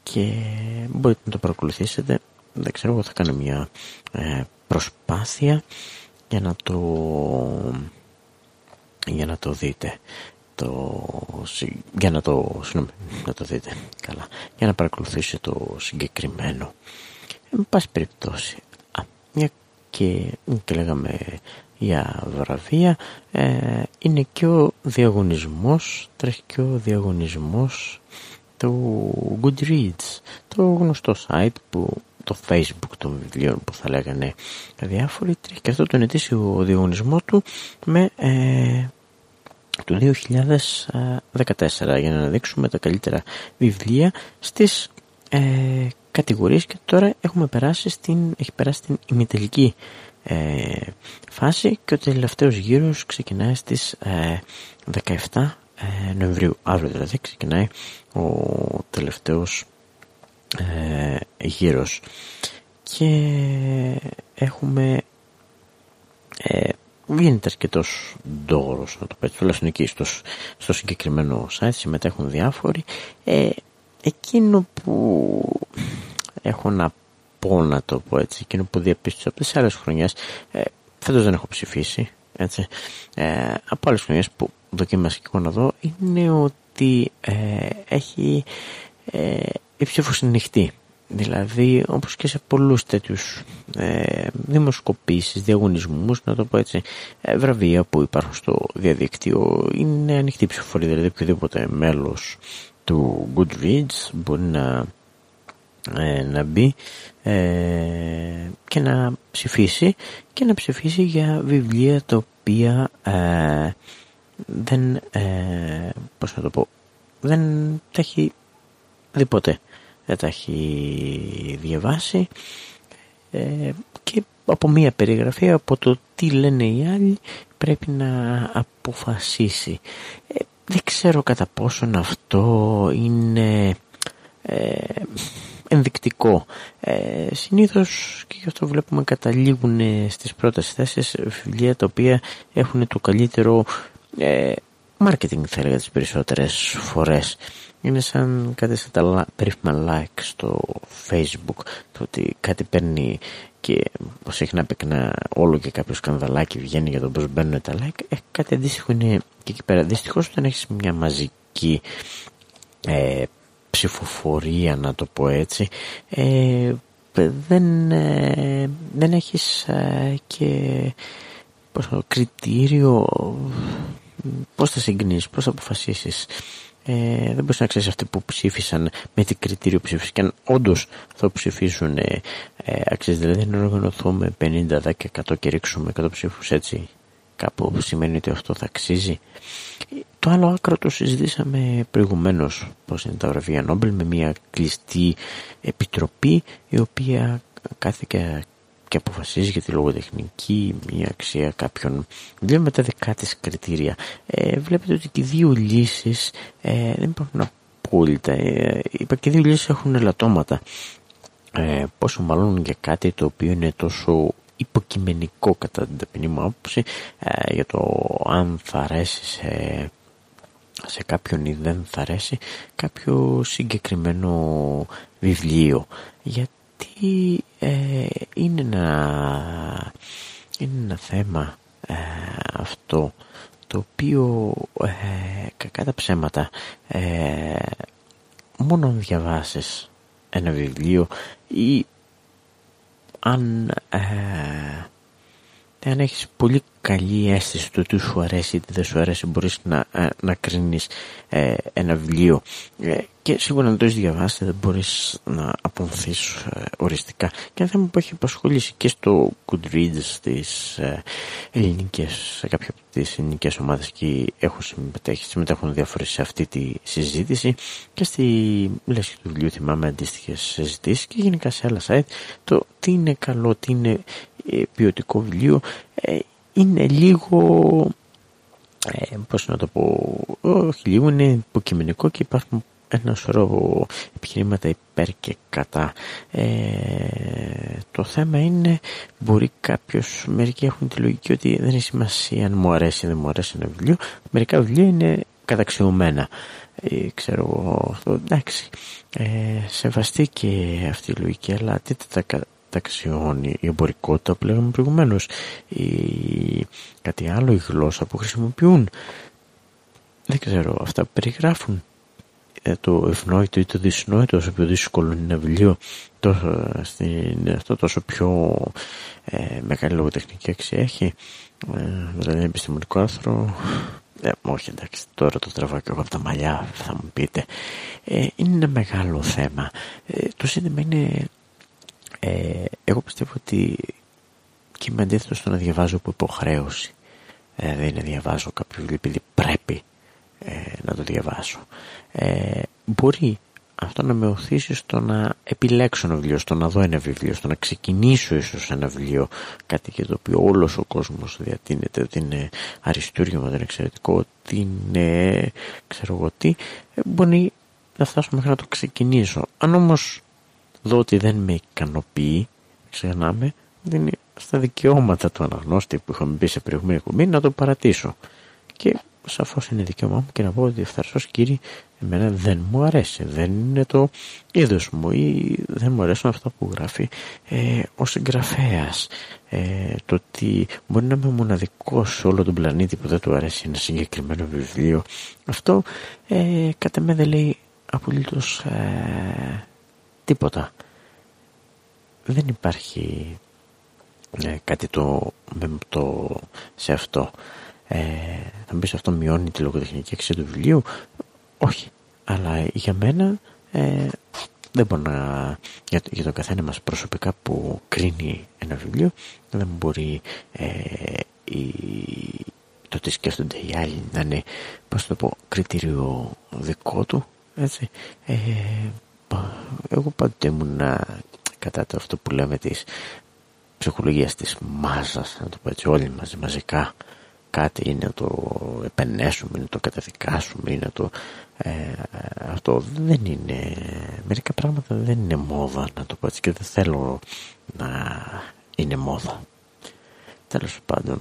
και μπορείτε να το παρακολουθήσετε. Δεν ξέρω εγώ θα κάνω μια προσπάθεια για να το για να το δείτε. Το, για να το, συγνώμη, να το δείτε. Καλά. Για να παρακολουθήσετε το συγκεκριμένο. Εν πάση περιπτώσει. Α, μια και, και λέγαμε για βραβεία ε, είναι και ο διαγωνισμός τρέχει και ο διαγωνισμός του Goodreads. Το γνωστό site που το facebook των βιβλίων που θα λέγανε διάφοροι. Και αυτό τον ετήσιο διαγωνισμό του με ε, του 2014 για να δείξουμε τα καλύτερα βιβλία στις ε, κατηγορίες. Και τώρα έχουμε περάσει στην, έχει περάσει στην ημιτελική ε, φάση και ο τελευταίος γύρος ξεκινάει στις ε, 17 ε, Νοεμβρίου. Αύριο δηλαδή ξεκινάει ο τελευταίος ε, γύρος. Και έχουμε ε, γίνεται αρκετός δώρο, να το πω έτσι, τουλάχιστον εκεί στο, στο συγκεκριμένο site συμμετέχουν διάφοροι. Ε, εκείνο που έχω να πω να το πω έτσι, εκείνο που διαπίστωσα από τις άλλες χρονιές, ε, φέτος δεν έχω ψηφίσει. Έτσι. Ε, από άλλες χρονιές που δοκίμασα και εγώ να δω είναι ότι ε, έχει ε, η ψήφος ανοιχτή. Δηλαδή, όπως και σε πολλούς τέτοιους ε, δημοσκοπήσεις, διαγωνισμούς, να το πω έτσι, ε, βραβεία που υπάρχουν στο διαδίκτυο, είναι ανοιχτή ψηφοφορία, δηλαδή οποιοδήποτε μέλος του Goodreads μπορεί να, ε, να μπει ε, και να ψηφίσει και να ψηφίσει για βιβλία τα οποία ε, δεν, πώς να το πω, δεν τα έχει δει ποτέ δεν τα έχει διαβάσει ε, και από μία περιγραφή από το τι λένε οι άλλοι πρέπει να αποφασίσει. Ε, δεν ξέρω κατά πόσον αυτό είναι ε, ενδεικτικό. Ε, συνήθως και γι' αυτό βλέπουμε καταλήγουν στις πρώτες θέσεις βιβλία τα οποία έχουν το καλύτερο ε, marketing θα έλεγα τις περισσότερες φορές είναι σαν κάτι σαν τα περίφημα like στο facebook το ότι κάτι παίρνει και πως έχει να πεκνά όλο και κάποιο σκανδαλάκι βγαίνει για το πως μπαίνουν τα like. Ε, κάτι αντίστοιχο είναι και εκεί πέρα. Δυστυχώς όταν έχεις μια μαζική ε, ψηφοφορία να το πω έτσι ε, δεν, ε, δεν έχεις ε, και πώς, κριτήριο πώς θα συγκρίνεις, πώς θα αποφασίσεις ε, δεν μπορείς να ξέρεις αυτοί που ψήφισαν με τι κριτήριο ψήφισαν και αν όντως θα ψηφίσουν ε, αξίζει δηλαδή να οργανωθούμε 50, 10, 100 και ρίξουμε 100 ψήφους έτσι κάπου σημαίνει ότι αυτό θα αξίζει. Το άλλο άκρο το συζητήσαμε προηγουμένως πως είναι τα βραβεία Νόμπελ με μια κλειστή επιτροπή η οποία κάθε και, και αποφασίζει για τη λογοτεχνική μια αξία κάποιων δύο με τα δεκάτης κριτήρια. Ε, βλέπετε ότι και οι δύο λύσεις ε, δεν υπάρχουν απόλυτα. Ε, είπα και οι δύο λύσεις έχουν ελαττώματα. Ε, πόσο μάλλον για κάτι το οποίο είναι τόσο υποκειμενικό κατά την ταπεινή μου άποψη ε, για το αν θα αρέσει σε, σε κάποιον ή δεν θα αρέσει κάποιο συγκεκριμένο βιβλίο γιατί ε, είναι, ένα, είναι ένα θέμα ε, αυτό το οποίο ε, κακά τα ψέματα ε, μόνο αν διαβάσεις ένα βιβλίο ή αν, ε, αν έχεις πολύ καλή αίσθηση του τι σου αρέσει ή τι δεν σου αρέσει μπορείς να, ε, να κρίνεις ε, ένα βιβλίο. Ε, και σίγουρα να το έχεις διαβάσει δεν μπορείς να απονθείς ε, οριστικά. Και ένα θέμα που έχει απασχολήσει και στο Goodreads στις ε, ελληνικές σε κάποια από τις ελληνικές ομάδες και έχουν συμμετέχει, συμμετέχουν διάφορες σε αυτή τη συζήτηση. Και στη λέσχη του βιβλίου θυμάμαι αντίστοιχες συζητήσεις και γενικά σε άλλα site το τι είναι καλό, τι είναι ποιοτικό βιβλίο είναι λίγο ε, πώς να το πω όχι λίγο είναι υποκειμενικό και υπάρχουν ένα σωρό επιχειρήματα υπέρ και κατά. Ε, το θέμα είναι μπορεί κάποιος μερικοί έχουν τη λογική ότι δεν έχει σημασία αν μου αρέσει ή δεν μου αρέσει ένα βιβλίο. Μερικά βιβλία είναι καταξιωμένα. Ε, ξέρω εγώ εντάξει. Ε, σεβαστεί και αυτή η λογική αλλά δείτε τα ταξιώνει η εμπορικότητα που λέγαμε προηγουμένως. Ή κάτι άλλο η γλώσσα που χρησιμοποιούν. Δεν ξέρω αυτά που περιγράφουν. Ε, το ευνόητο ή το δυσνόητο όσο πιο δύσκολο είναι ένα βιβλίο τόσο, στην, αυτό τόσο πιο ε, μεγάλη λογοτεχνική αξία έχει. Ε, δηλαδή ένα επιστημονικό άρθρο. Ε, όχι εντάξει τώρα το τραβάω και εγώ από τα μαλλιά θα μου πείτε. Ε, είναι ένα μεγάλο θέμα. Ε, το σύνδεμα είναι ε, εγώ πιστεύω ότι και είμαι αντίθετος στο να διαβάζω από υποχρέωση. Ε, δεν είναι διαβάζω κάποιο βιβλίο επειδή πρέπει ε, να το διαβάσω. Ε, μπορεί αυτό να με οθήσει στο να επιλέξω ένα βιβλίο, στο να δω ένα βιβλίο, στο να ξεκινήσω ίσως ένα βιβλίο, κάτι για το οποίο όλος ο κόσμος διατείνεται, ότι είναι αριστούργημα, ότι είναι εξαιρετικό, ότι είναι ξέρω εγώ τι, ε, μπορεί να φτάσω μέχρι να το ξεκινήσω. Αν όμως δω ότι δεν με ικανοποιεί, ξεχνάμε, δεν είναι στα δικαιώματα του αναγνώστη που είχαμε πει σε προηγούμενη εκπομπή να το παρατήσω. Και σαφώς είναι δικαίωμά μου και να πω ότι ευθαρσός κύριε, εμένα δεν μου αρέσει. Δεν είναι το είδος μου ή δεν μου αρέσουν αυτά που γράφει ε, ο συγγραφέας. Ε, το ότι μπορεί να είμαι μοναδικός σε όλο τον πλανήτη που δεν του αρέσει ένα συγκεκριμένο βιβλίο. Αυτό ε, κατά με δεν λέει απολύτως ε, τίποτα. Δεν υπάρχει ε, κάτι το, το σε αυτό. Ε, θα μου πεις αυτό μειώνει τη λογοτεχνική αξία του βιβλίου. Όχι. Αλλά για μένα ε, δεν μπορώ να... Για, για τον καθένα μας προσωπικά που κρίνει ένα βιβλίο δεν μπορεί ε, η, το τι σκέφτονται οι άλλοι να είναι, πώς το πω, κριτήριο δικό του. Έτσι. Ε, εγώ πάντοτε ήμουν κατά το αυτό που λέμε της ψυχολογίας της μάζας, να το πω έτσι όλοι μαζί μαζικά. Κάτι ή να το επενέσουμε, ή να το καταδικάσουμε ή να το ε, αυτό δεν είναι μερικά πράγματα δεν είναι μόδα να το πω έτσι και δεν θέλω να είναι μόδα τέλος πάντων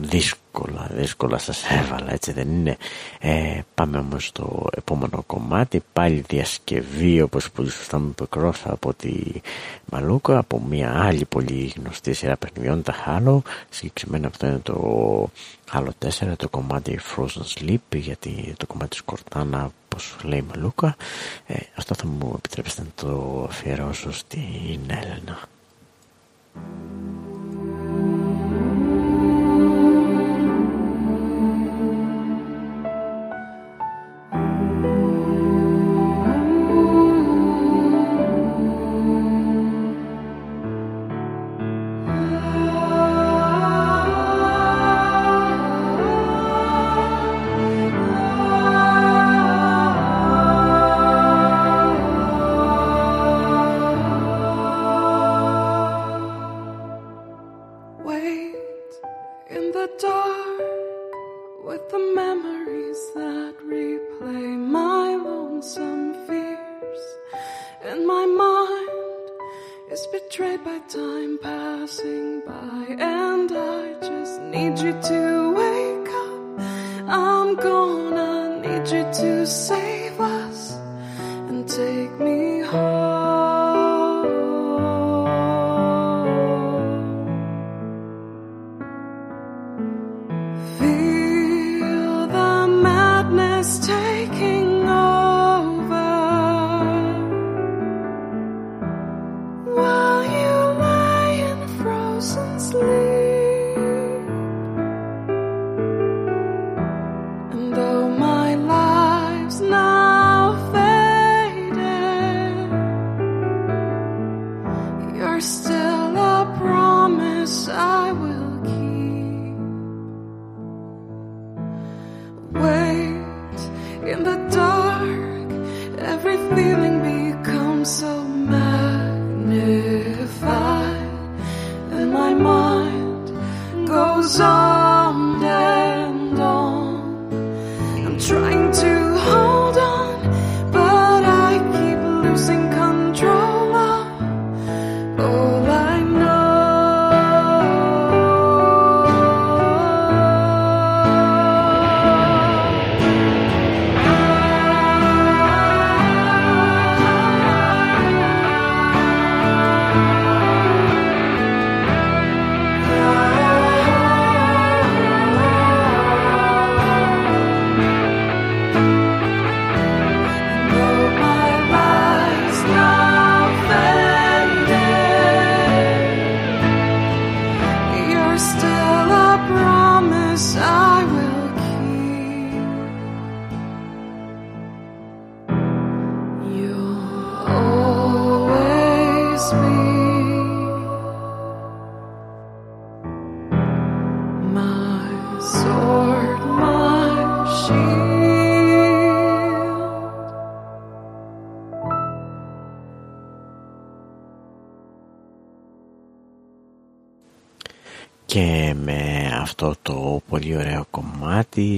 δύσκολα, δύσκολα σας έβαλα έτσι δεν είναι. Ε, πάμε όμως στο επόμενο κομμάτι πάλι διασκευή όπως πολύ σωστά μου είπε από τη Μαλούκα από μια άλλη πολύ γνωστή σειρά παιχνιδιών τα Halo. Συγκεκριμένα αυτό είναι το Halo 4 το κομμάτι Frozen Sleep γιατί το κομμάτι της Κορτάνα όπως λέει η Μαλούκα. Ε, αυτό θα μου επιτρέψετε να το αφιερώσω στην Έλενα. and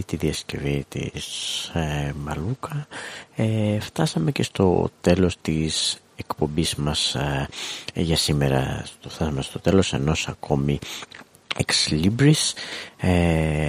τη διασκευή της ε, Μαλούκα, ε, φτάσαμε και στο τέλος της εκπομπής μας ε, για σήμερα. Το φτάσαμε στο τέλος ενός ακόμη Ex Libris ε, και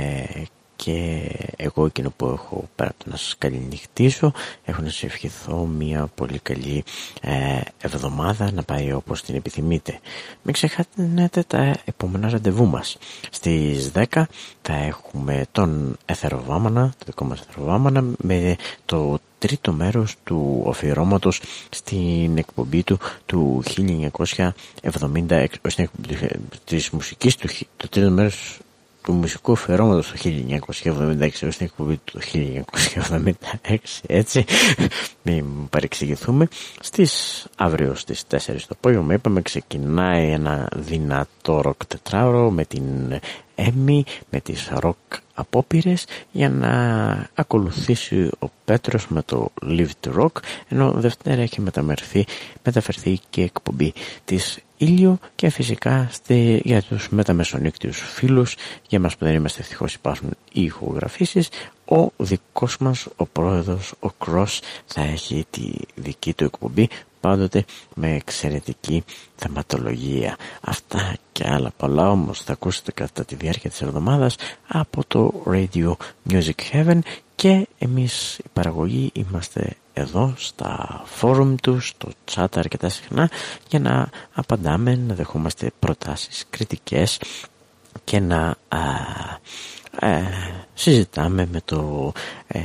εγώ εκείνο που έχω πέρα από το να σας καληνυχτήσω. Έχω να σας ευχηθώ μια πολύ καλή ε, εβδομάδα να πάει όπως την επιθυμείτε. Μην ξεχάσετε τα επόμενα ραντεβού μας. Στις 10 θα έχουμε τον Εθεροβάμανα το δικό μας Εθεροβάμανα με το τρίτο μέρος του αφιερώματος στην εκπομπή του του 1976 στην εκπομπή της μουσικής του το τρίτο μέρος του μουσικού αφιερώματος του 1976 στην εκπομπή του 1976 έτσι. Μην παρεξηγηθούμε. Στις αύριο στις 4 το απόγευμα είπαμε ξεκινάει ένα δυνατό ροκ τετράωρο με την Έμι με τις ροκ απόπειρες για να ακολουθήσει ο Πέτρος με το Live to Rock ενώ Δευτέρα έχει μεταμερθεί, μεταφερθεί και εκπομπή της Ήλιο και φυσικά στη, για τους μεταμεσονύκτιους φίλους για μας που δεν είμαστε ευτυχώς υπάρχουν οι ηχογραφήσεις. Ο δικός μας ο πρόεδρος ο Cross θα έχει τη δική του εκπομπή πάντοτε με εξαιρετική θεματολογία. Αυτά και άλλα πολλά όμως θα ακούσετε κατά τη διάρκεια της εβδομάδας από το Radio Music Heaven και εμείς η παραγωγή είμαστε εδώ στα φόρουμ του, στο chat αρκετά συχνά για να απαντάμε, να δεχόμαστε προτάσεις, κριτικές και να α, ε, συζητάμε με το, ε,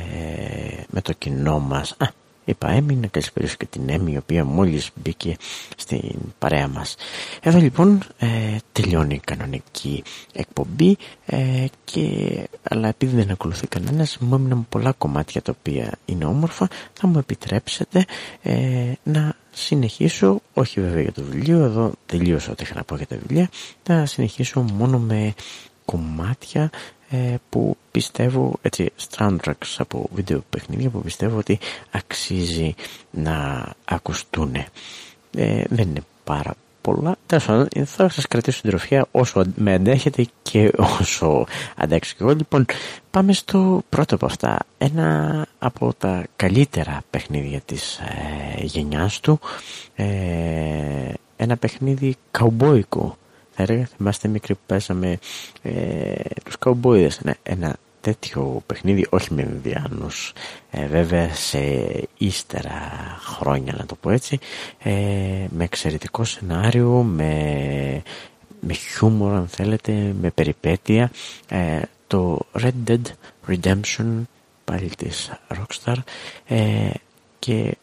με το κοινό μας. Α, Είπα Έμι, να καλησπέρισω και την Έμι η οποία μόλις μπήκε στην παρέα μας. Εδώ λοιπόν ε, τελειώνει η κανονική εκπομπή ε, και, αλλά επειδή δεν ακολουθεί κανένας μου έμειναν πολλά κομμάτια τα οποία είναι όμορφα θα μου επιτρέψετε ε, να συνεχίσω, όχι βέβαια για το βιβλίο, εδώ τελείωσα ό,τι είχα να πω για τα βιβλία, θα συνεχίσω μόνο με κομμάτια ε, που πιστεύω έτσι soundtracks από βίντεο παιχνίδια που πιστεύω ότι αξίζει να ακουστούν ε, δεν είναι πάρα πολλά. Τέλος θα σας κρατήσω την τροφιά όσο με αντέχετε και όσο αντέξω και εγώ. Λοιπόν, πάμε στο πρώτο από αυτά. Ένα από τα καλύτερα παιχνίδια της ε, γενιάς του. Ε, ένα παιχνίδι καουμπόικο. Θα έλεγα, θυμάστε μικρή που παίζαμε ε, τους καουμπόιδες. Ναι, ένα τέτοιο παιχνίδι, όχι με Ινδιάνους, ε, βέβαια σε ύστερα χρόνια να το πω έτσι, ε, με εξαιρετικό σενάριο, με, με χιούμορ αν θέλετε, με περιπέτεια, ε, το Red Dead Redemption πάλι της Rockstar και με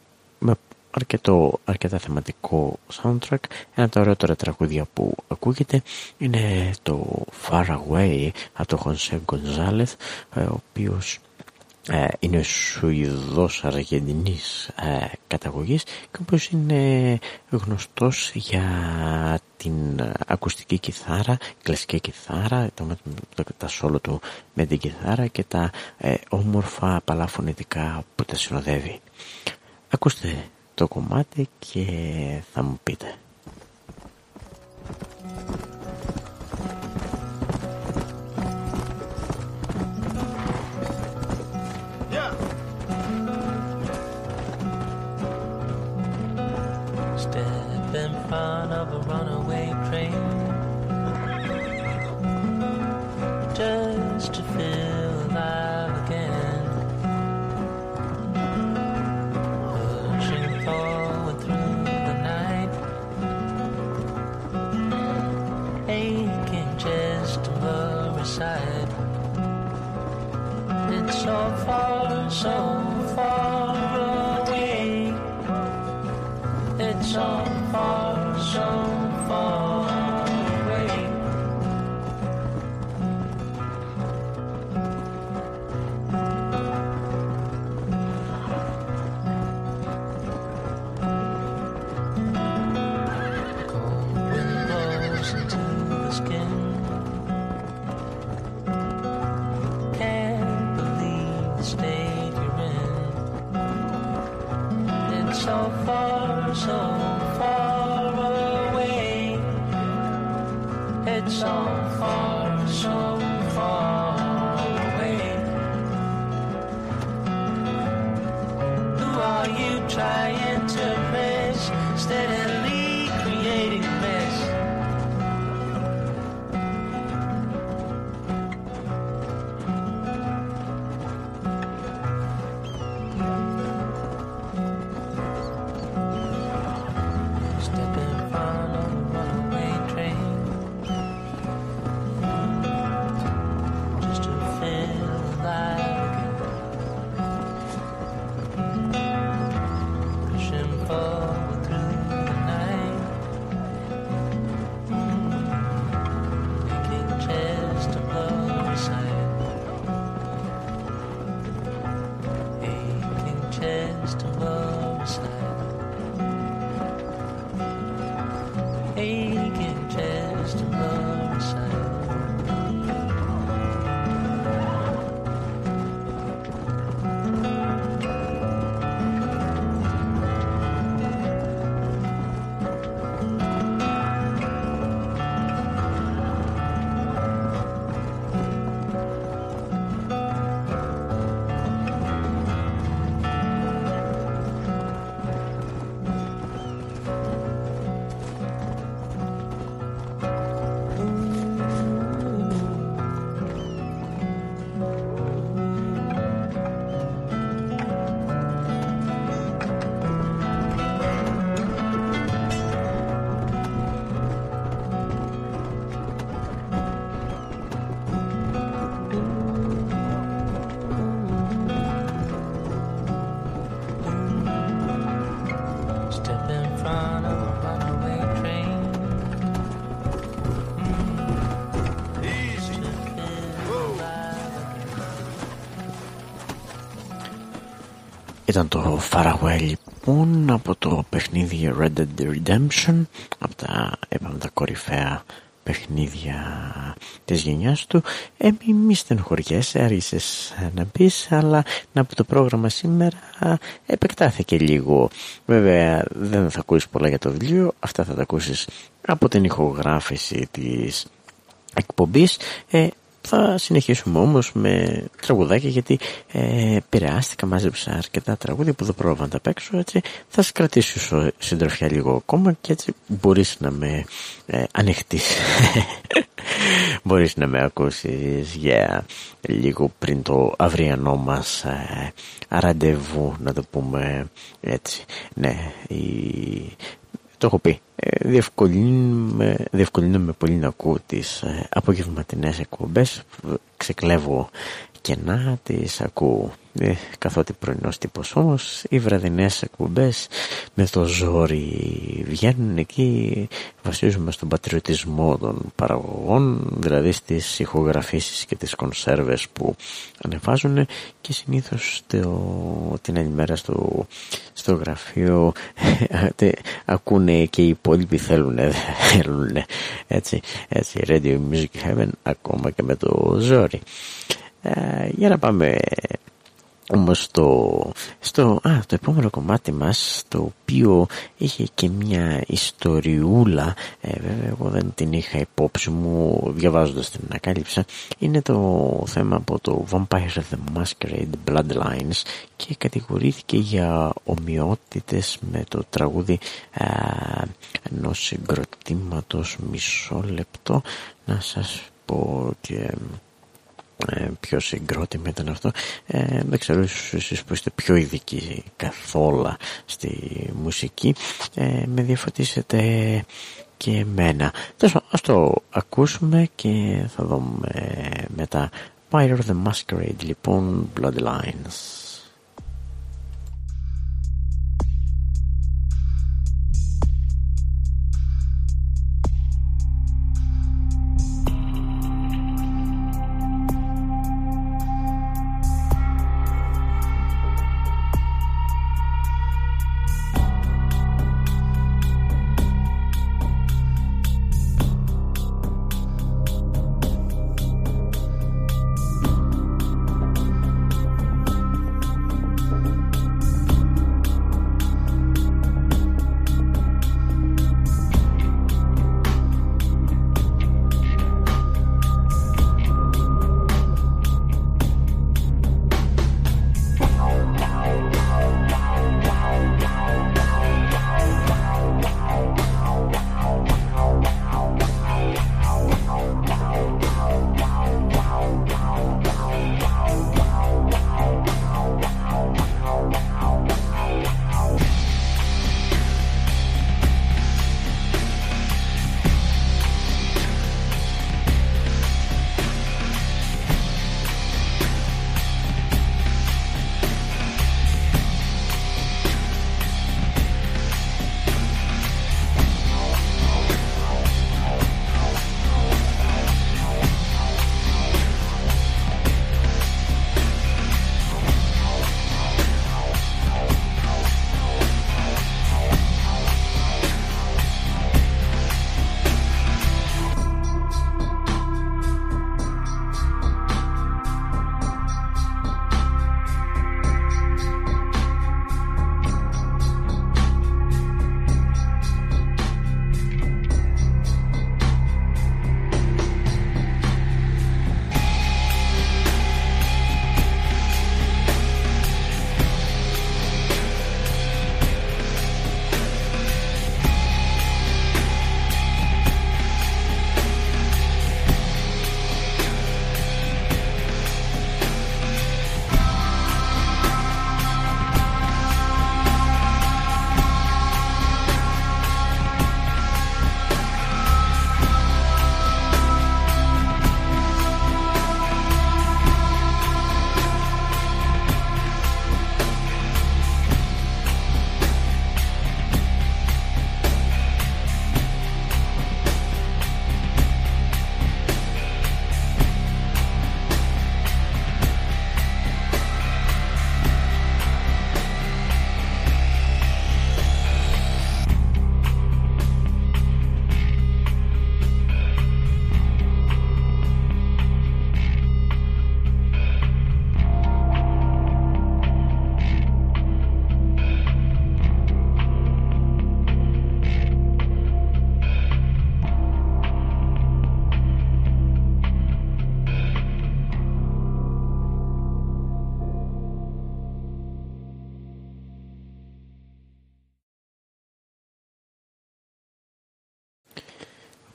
αρκετό, αρκετά θεματικό soundtrack. Ένα από τα ωραιότερα τραγούδια που ακούγεται είναι το Far Away από τον Χονσέ Γκονζάλεθ, ο οποίος ε, είναι Σουηδός Αργεντινής ε, καταγωγής και όπως είναι γνωστός για την ακουστική κιθάρα, κλασική κιθάρα, τα, τα σόλο του με την κιθάρα και τα ε, όμορφα παλαφωνητικά που τα συνοδεύει. Ακούστε το κομμάτι και θα μου πείτε. Step in front of a runaway so far, so far away. It's so far, so far Ήταν το Faraway λοιπόν από το παιχνίδι Red Dead Redemption από τα, είπαμε, τα κορυφαία παιχνίδια της γενιάς του. Ε, μη, μη στενοχωριέσαι άρχισες να πεις αλλά να πω το πρόγραμμα σήμερα επεκτάθηκε λίγο. Βέβαια δεν θα ακούσεις πολλά για το βιβλίο αυτά θα τα ακούσεις από την ηχογράφηση της εκπομπής. Ε, θα συνεχίσουμε όμως με τραγουδάκια γιατί ε, επηρεάστηκα, μάζεψα αρκετά τραγούδια που δεν πρόβα να τα παίξω έτσι. Θα σε κρατήσω συντροφιά λίγο ακόμα και έτσι μπορείς να με ε, ανοιχτείς. Μπορείς να με ακούσεις για λίγο πριν το αυριανό μας ε, ραντεβού να το πούμε έτσι. Ναι η το έχω πει. Ε, διευκολύνουμε, διευκολύνουμε πολύ να ακούω τις ε, απογευματινές εκπομπές. Ξεκλέβω κενά τις ακούω. Ε, καθότι πρωινός τύπος όμως οι βραδινές εκπομπές με το ζόρι βγαίνουν εκεί βασίζουμε στον πατριωτισμό των παραγωγών δηλαδή στις ηχογραφήσεις και τις κονσέρβες που ανεβάζουν και συνήθως το, την άλλη μέρα στο, στο γραφείο ακούνε και οι υπόλοιποι θέλουν, θέλουν έτσι, έτσι Radio Music Heaven ακόμα και με το ζόρι ε, για να πάμε όμως στο, στο, α, το επόμενο κομμάτι μας το οποίο είχε και μια ιστοριούλα ε, βέβαια εγώ δεν την είχα υπόψη μου διαβάζοντας την ανακάλυψα είναι το θέμα από το Vampire the Masquerade Bloodlines και κατηγορήθηκε για ομοιότητες με το τραγούδι α, ενός συγκροτήματος μισό λεπτό. Να σας πω και ε, ποιο συγκρότημα ήταν αυτό. Ε, δεν ξέρω εσείς που είστε πιο ειδικοί καθόλου στη μουσική ε, με διαφωτίσετε και εμένα. Ας το ακούσουμε και θα δούμε μετά. Fire the Masquerade λοιπόν Bloodlines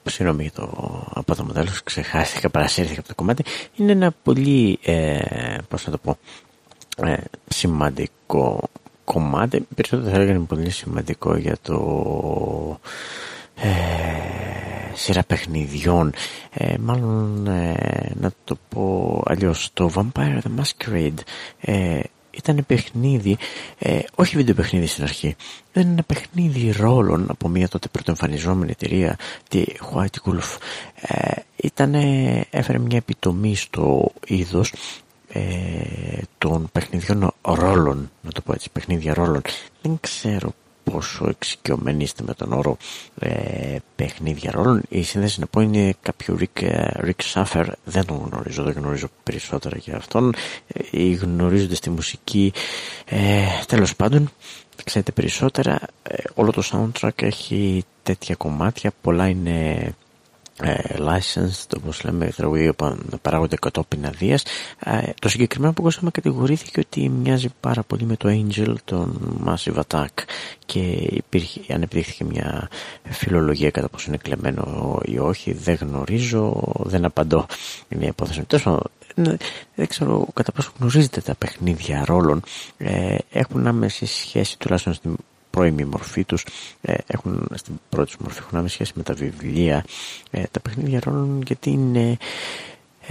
συγγνώμη για το από το μοντέλο, ξεχάστηκα, παρασύρθηκα από το κομμάτι. Είναι ένα πολύ, ε, πώς να το πω, ε, σημαντικό κομμάτι. Περισσότερο θα έλεγα είναι πολύ σημαντικό για το ε, σειρά παιχνιδιών. Ε, μάλλον, ε, να το πω αλλιώς, το Vampire the Masquerade ε, ήταν παιχνίδι, ε, όχι βίντεο παιχνίδι στην αρχή, ήταν ένα παιχνίδι ρόλων από μια τότε πρωτοεμφανιζόμενη εταιρεία, τη White Wolf. Ε, ήτανε, έφερε μια επιτομή στο είδος ε, των παιχνιδιών ρόλων, να το πω έτσι, παιχνίδια ρόλων. Δεν ξέρω πόσο εξοικειωμένοι είστε με τον όρο ε, παιχνίδια ρόλων. Η σύνδεση να πω είναι κάποιο Rick, ε, Rick Schaffer, δεν τον γνωρίζω, δεν γνωρίζω περισσότερα για αυτόν. Ε, γνωρίζονται στη μουσική, ε, τέλος πάντων, ξέρετε περισσότερα. Ε, όλο το soundtrack έχει τέτοια κομμάτια, πολλά είναι ε, licensed, όπως λέμε, τραγουδία που παράγονται κατόπιν αδείας. Ε, το συγκεκριμένο που ακούσαμε κατηγορήθηκε ότι μοιάζει πάρα πολύ με το Angel, τον Massive Attack και υπήρχε, ανεπτύχθηκε μια φιλολογία κατά πόσο είναι κλεμμένο ή όχι, δεν γνωρίζω, δεν απαντώ. Είναι μια υπόθεση. Τόσο, δεν ξέρω κατά πόσο γνωρίζετε τα παιχνίδια ρόλων. Ε, έχουν άμεση σχέση τουλάχιστον στην πρώιμη μορφή τους ε, έχουν στην πρώτη μορφή έχουν άμεση σχέση με τα βιβλία. Ε, τα παιχνίδια ρόλων γιατί είναι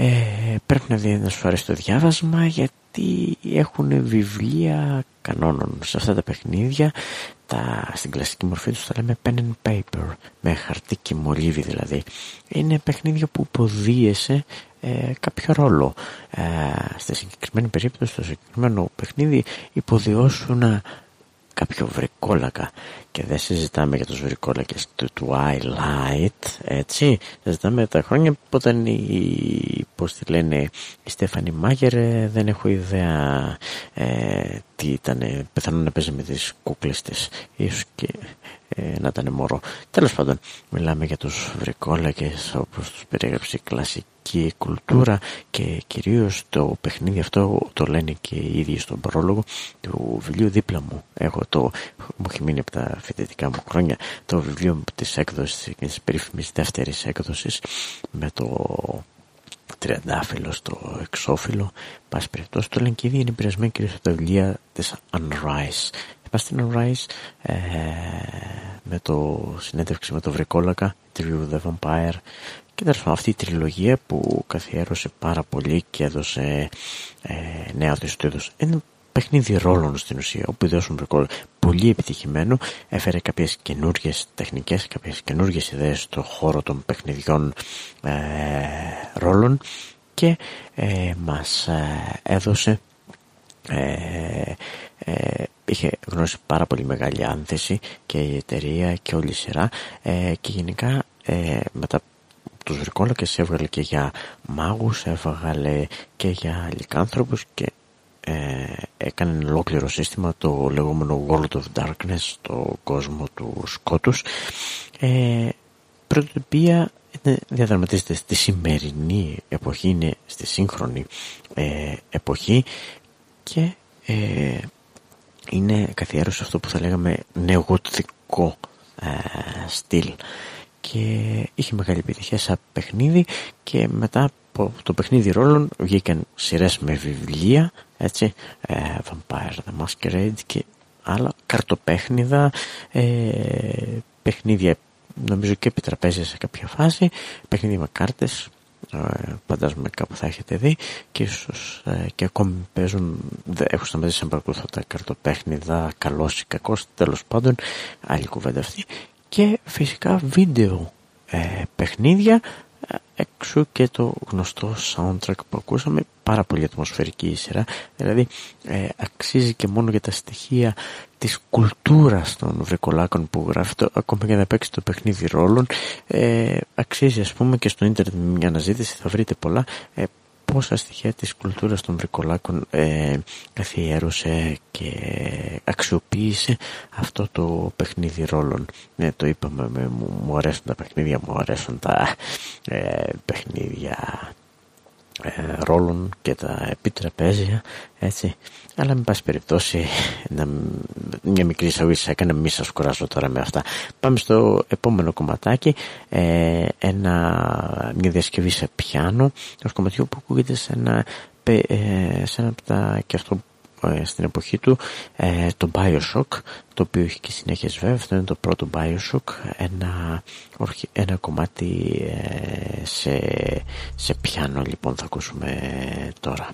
ε, πρέπει να, να σου αρέσει το διάβασμα γιατί έχουν βιβλία κανόνων σε αυτά τα παιχνίδια. Τα, στην κλασική μορφή τους τα λέμε pen and paper με χαρτί και μολύβι δηλαδή. Είναι παιχνίδια που υποδίεσαι ε, κάποιο ρόλο. Ε, στη συγκεκριμένη περίπτωση στο συγκεκριμένο παιχνίδι υποδιώσουν κάποιο βρικόλακα και δεν συζητάμε για τους βρικόλακες του Twilight έτσι. Συζητάμε τα χρόνια που ήταν η πώς τη λένε η Στέφανη Μάγερ ε, δεν έχω ιδέα ε, τι ήταν πιθανόν να παίζει με τις κούκλες της. Ίσως και ε, να ήταν μωρό. Τέλος πάντων μιλάμε για τους βρικόλακες όπως τους περιέγραψε η κλασική η κουλτούρα και κυρίως το παιχνίδι αυτό το λένε και οι ίδιοι στον πρόλογο του βιβλίου δίπλα μου. Έχω το, μου έχει μείνει από τα φοιτητικά μου χρόνια το βιβλίο της έκδοσης, της περίφημης δεύτερης έκδοσης με το τριαντάφυλλο στο εξώφυλλο. Πάση περιπτώσει το λένε και ήδη είναι επηρεασμένοι κυρίως από τα βιβλία της Unrise. Είπα στην Unrise ε, με το συνέντευξη με το Βρικόλακα, Interview the Vampire και τέλος αυτή η τριλογία που καθιέρωσε πάρα πολύ και έδωσε ε, νέα του είδους. Ένα παιχνίδι ρόλων στην ουσία, όπου δώσουν βρεκόλ πολύ επιτυχημένο, έφερε κάποιες καινούργιες τεχνικές, κάποιες καινούργιες ιδέες στο χώρο των παιχνιδιών ε, ρόλων και ε, μας ε, έδωσε ε, ε, είχε γνώσει πάρα πολύ μεγάλη άνθεση και η εταιρεία και όλη η σειρά ε, και γενικά ε, μετά τους βρικόλακες έβγαλε και για μάγους, έβγαλε και για λικάνθρωπους και ε, έκανε ένα ολόκληρο σύστημα το λεγόμενο World of Darkness, το κόσμο του σκότους. Ε, πρωτοτυπία διαδραματίζεται στη σημερινή εποχή, είναι στη σύγχρονη ε, εποχή και ε, είναι καθιέρωση αυτό που θα λέγαμε νεογοτικό ε, στυλ και είχε μεγάλη επιτυχία σαν παιχνίδι και μετά από το παιχνίδι ρόλων βγήκαν σειρές με βιβλία έτσι ε, Vampire the Masquerade και άλλα καρτοπέχνιδα ε, παιχνίδια νομίζω και επιτραπέζια σε κάποια φάση παιχνίδια με κάρτες ε, φαντάζομαι κάπου θα έχετε δει και ίσως ε, και ακόμη παίζουν έχω σταματήσει να παρακολουθώ τα καρτοπέχνιδα καλός ή κακός τέλος πάντων άλλη κουβέντα αυτή και φυσικά βίντεο ε, παιχνίδια ε, έξω και το γνωστό soundtrack που ακούσαμε πάρα πολύ ατμοσφαιρική η σειρά. Δηλαδή ε, αξίζει και μόνο για τα στοιχεία της κουλτούρας των βρικολάκων που γράφει το, ακόμα και να παίξει το παιχνίδι ρόλων. Ε, αξίζει ας πούμε και στο ίντερνετ μια αναζήτηση θα βρείτε πολλά. Ε, πόσα στοιχεία της κουλτούρας των βρικολάκων ε, καθιέρωσε και αξιοποίησε αυτό το παιχνίδι ρόλων. Ναι, το είπαμε, με, μου, μου αρέσουν τα παιχνίδια, μου αρέσουν τα ε, παιχνίδια ε, ρόλων και τα επιτραπέζια έτσι. Αλλά με πάση περιπτώσει μια μικρή εισαγωγή σας έκανα μη σας κουράσω τώρα με αυτά. Πάμε στο επόμενο κομματάκι. Ε, ένα, μια διασκευή σε πιάνο το κομματιό που ακούγεται σε ένα, ε, σε ένα από τα και αυτό ε, στην εποχή του ε, το Bioshock το οποίο έχει και συνέχεια βέβαια αυτό είναι το πρώτο Bioshock ένα, ένα κομμάτι ε, σε, σε πιάνο λοιπόν θα ακούσουμε τώρα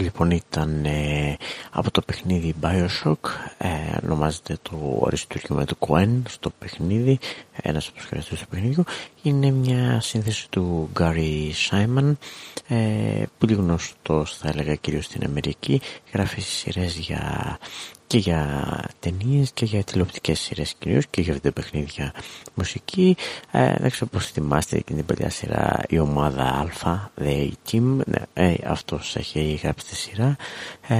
λοιπόν ήταν ε, από το παιχνίδι Bioshock ε, ονομάζεται το αριστούργημα του Coen στο παιχνίδι ένας από τους χαρακτήρες του παιχνίδιου είναι μια σύνθεση του Gary Simon ε, πολύ γνωστός θα έλεγα κυρίως στην Αμερική. Γράφει σειρές για και για ταινίες και για τηλεοπτικές σειρές κυρίως και για βιντεοπαιχνίδια μουσική. Ε, δεν ξέρω πως θυμάστε εκείνη την παλιά σειρά η ομάδα Α The A-Team ναι, ε, αυτός έχει γράψει τη σειρά. Ε,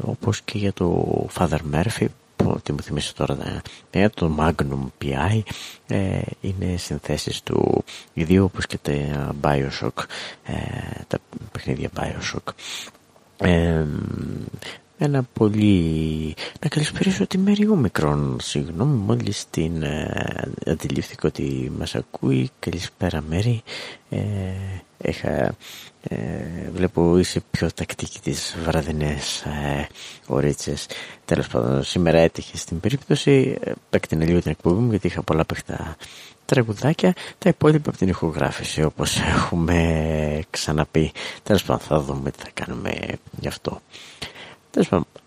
όπως και για το Father Murphy τι μου θυμίσω τώρα ε, το Magnum PI ε, είναι συνθέσεις του ιδίου όπως και τα Bioshock ε, τα παιχνίδια Bioshock ε, ένα πολύ... Να καλησπέρισω τη Μέρη Ομικρόν, συγγνώμη μόλις την ε, αντιλήφθηκα ότι μας ακούει. Καλησπέρα Μέρη. Ε, έχα, ε, βλέπω είσαι πιο τακτική τις βραδινές ε, ορίτσες. Τέλος πάντων, σήμερα έτυχε στην περίπτωση, ε, παίκτηνε λίγο την εκπομπή μου γιατί είχα πολλά παιχτά τραγουδάκια, τα υπόλοιπα από την ηχογράφηση όπως έχουμε ξαναπεί. Τέλος πάντων θα δούμε τι θα κάνουμε γι' αυτό.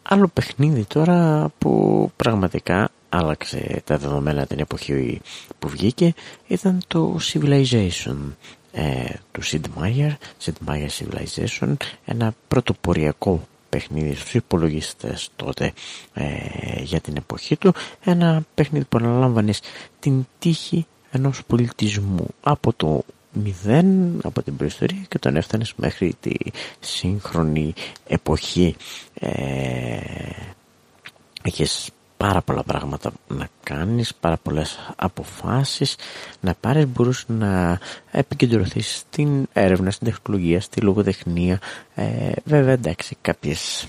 Άλλο παιχνίδι τώρα που πραγματικά άλλαξε τα δεδομένα την εποχή που βγήκε ήταν το Civilization ε, του Sid Meier, Sid Meier Civilization, ένα πρωτοποριακό παιχνίδι στους υπολογιστές τότε ε, για την εποχή του. Ένα παιχνίδι που αναλάμβανες την τύχη ενός πολιτισμού από το μηδέν από την προϊστορία και τον έφτανες μέχρι τη σύγχρονη εποχή ε, έχεις πάρα πολλά πράγματα να κάνεις, πάρα πολλές αποφάσεις να πάρεις, μπορείς να επικεντρωθείς στην έρευνα, στην τεχνολογία, στη λογοτεχνία. Ε, βέβαια εντάξει κάποιες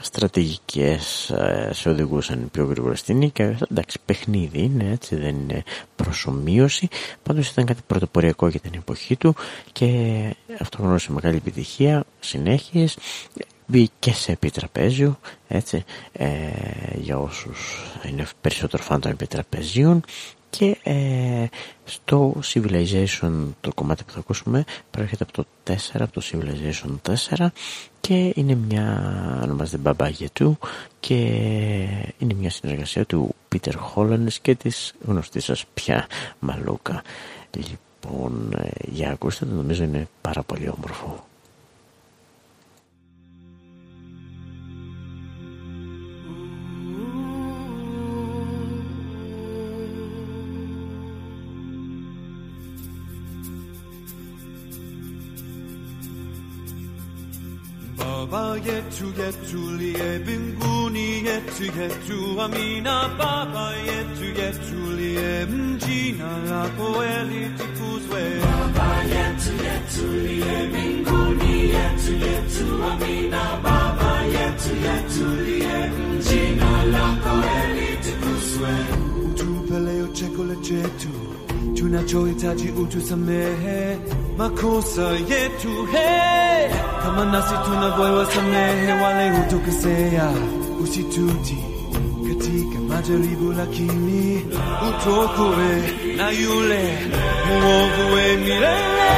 στρατηγικές ε, σε οδηγούσαν πιο γρήγορα στην νίκη. Εντάξει, παιχνίδι είναι έτσι, δεν είναι προσωμείωση. Πάντως ήταν κάτι πρωτοποριακό για την εποχή του και αυτό γνώρισε μεγάλη επιτυχία, συνέχειες και σε επιτραπέζιο έτσι, ε, για όσους είναι περισσότερο φαν των επιτραπεζίων και ε, στο Civilization το κομμάτι που θα ακούσουμε προέρχεται από το 4 από το Civilization 4 και είναι μια ονομάζεται Baba Yetu και είναι μια συνεργασία του Peter Hollands και της γνωστής σας πια Μαλούκα. Λοιπόν ε, για ακούστε το νομίζω είναι πάρα πολύ όμορφο Baba yetu yetu liye mbinguni yetu yetu amina Baba yetu yetu liye mjina lako litukuzwe Baba yetu yetu liye mbinguni yetu yetu amina Baba yetu yetu liye mjina lako litukuzwe Utupe leo chakula chetu tunachohitaji utusamehe. Makosa yetu he, kama nasi tunavyowasamehe wale hutukosea, usituti katika majaribu, lakini utuokoe na yule mwovu we milele.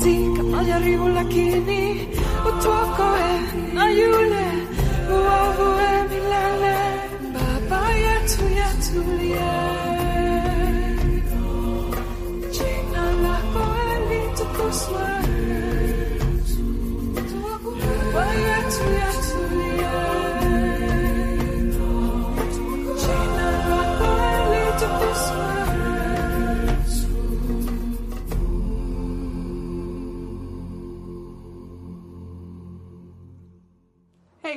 Ti, che maglia arrivo alla chini, o tuo.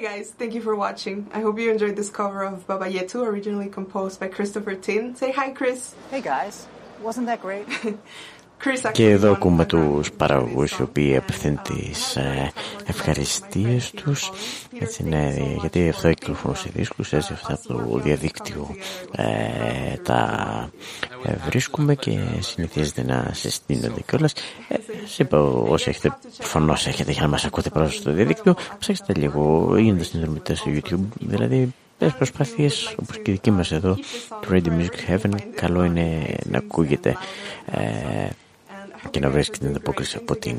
Guys, thank you for watching. I hope you enjoyed this cover of Baba Yetu, originally composed by Christopher Tin. Say hi, Chris. Hey guys, wasn't that great? Και εδώ ακούμε τους παραγωγούς οι οποίοι απευθύνουν τις ε, ευχαριστίες τους έτσι ναι, γιατί αυτό κυκλοφορούν σε δίσκους έτσι αυτά από το διαδίκτυο ε, τα ε, βρίσκουμε και συνηθίζεται να συστήνονται κιόλας. Ε, σε είπα όσοι έχετε προφανώς έχετε για να μας ακούτε πρώτα στο διαδίκτυο ψάξτε λίγο γίνονται συνδρομητές στο YouTube δηλαδή τις προσπάθειες όπως και δική μας εδώ του Radio Music Heaven καλό είναι να ακούγεται ε, και να βρίσκει την ανταπόκριση από την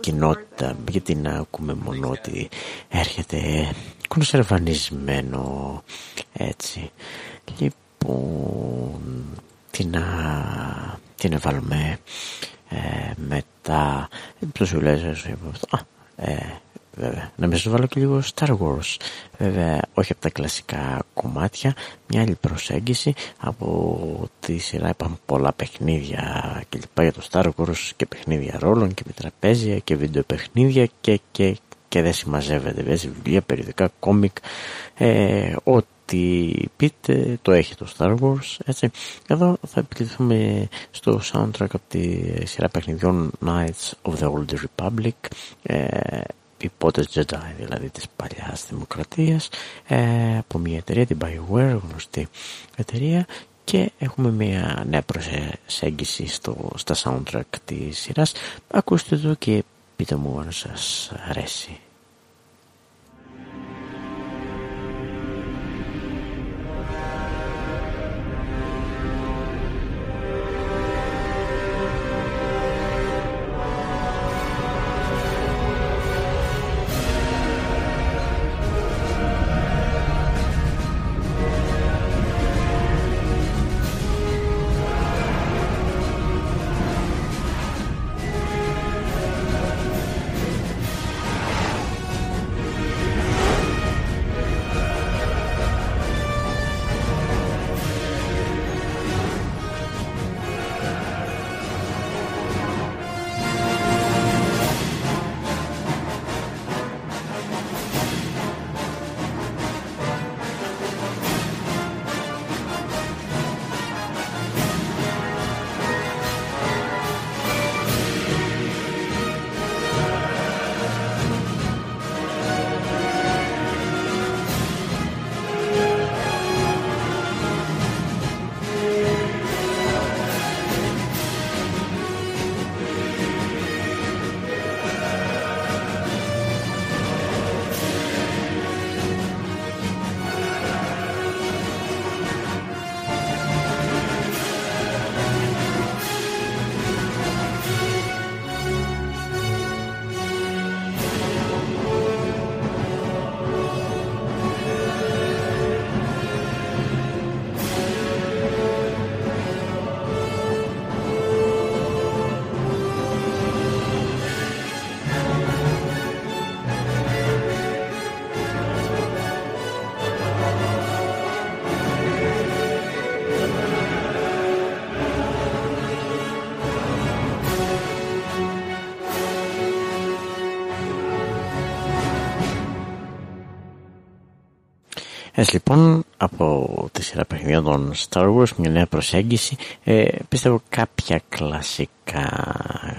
κοινότητα. Γιατί να ακούμε μόνο ότι έρχεται κονσερβανισμένο έτσι. Λοιπόν τι να, τι να βάλουμε ε, μετά. Ποιος σου λέει α, ε, βέβαια. Να μην βάλω και λίγο Star Wars. Βέβαια, όχι από τα κλασικά κομμάτια, μια άλλη προσέγγιση από τη σειρά είπαμε πολλά παιχνίδια και λοιπά για το Star Wars και παιχνίδια ρόλων και με τραπέζια και βίντεο παιχνίδια και, και, και δεν συμμαζεύεται. βέβαια βιβλία, περιοδικά, κόμικ, ε, ό,τι πείτε το έχει το Star Wars έτσι. Εδώ θα επικεντρωθούμε στο soundtrack από τη σειρά παιχνιδιών Knights of the Old Republic ε, οι πότες Jedi δηλαδή της παλιάς δημοκρατίας ε, από μια εταιρεία την BioWare γνωστή εταιρεία και έχουμε μια νέα προσέγγιση στο, στα soundtrack της σειράς. Ακούστε το και πείτε μου αν σας αρέσει Έτσι λοιπόν από τη σειρά παιχνιδιών των Star Wars μια νέα προσέγγιση. Ε, πιστεύω κάποια κλασικά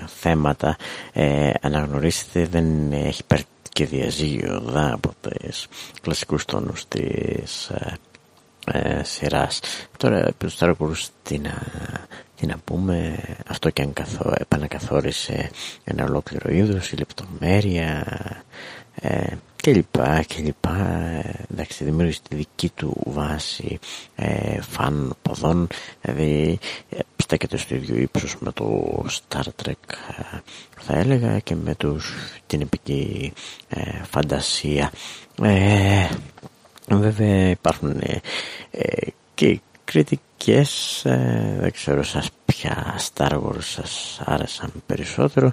θέματα ε, αναγνωρίσετε δεν έχει πάρει και διαζύγιο δά από τις κλασικούς τόνους της ε, ε, σειράς. Τώρα επί τους Star Wars τι να, τι να πούμε αυτό και αν καθό, επανακαθόρισε ένα ολόκληρο είδος η λεπτομέρεια ε, και λοιπά και λοιπά. Εντάξει δημιούργησε τη δική του βάση ε, φαν ποδών. Δηλαδή ε, στέκεται στο ίδιο ύψος με το Star Trek ε, θα έλεγα και με τους, την επική ε, φαντασία. Ε, βέβαια υπάρχουν και κριτικές δεν ξέρω σας ποια Star Wars σας άρεσαν περισσότερο.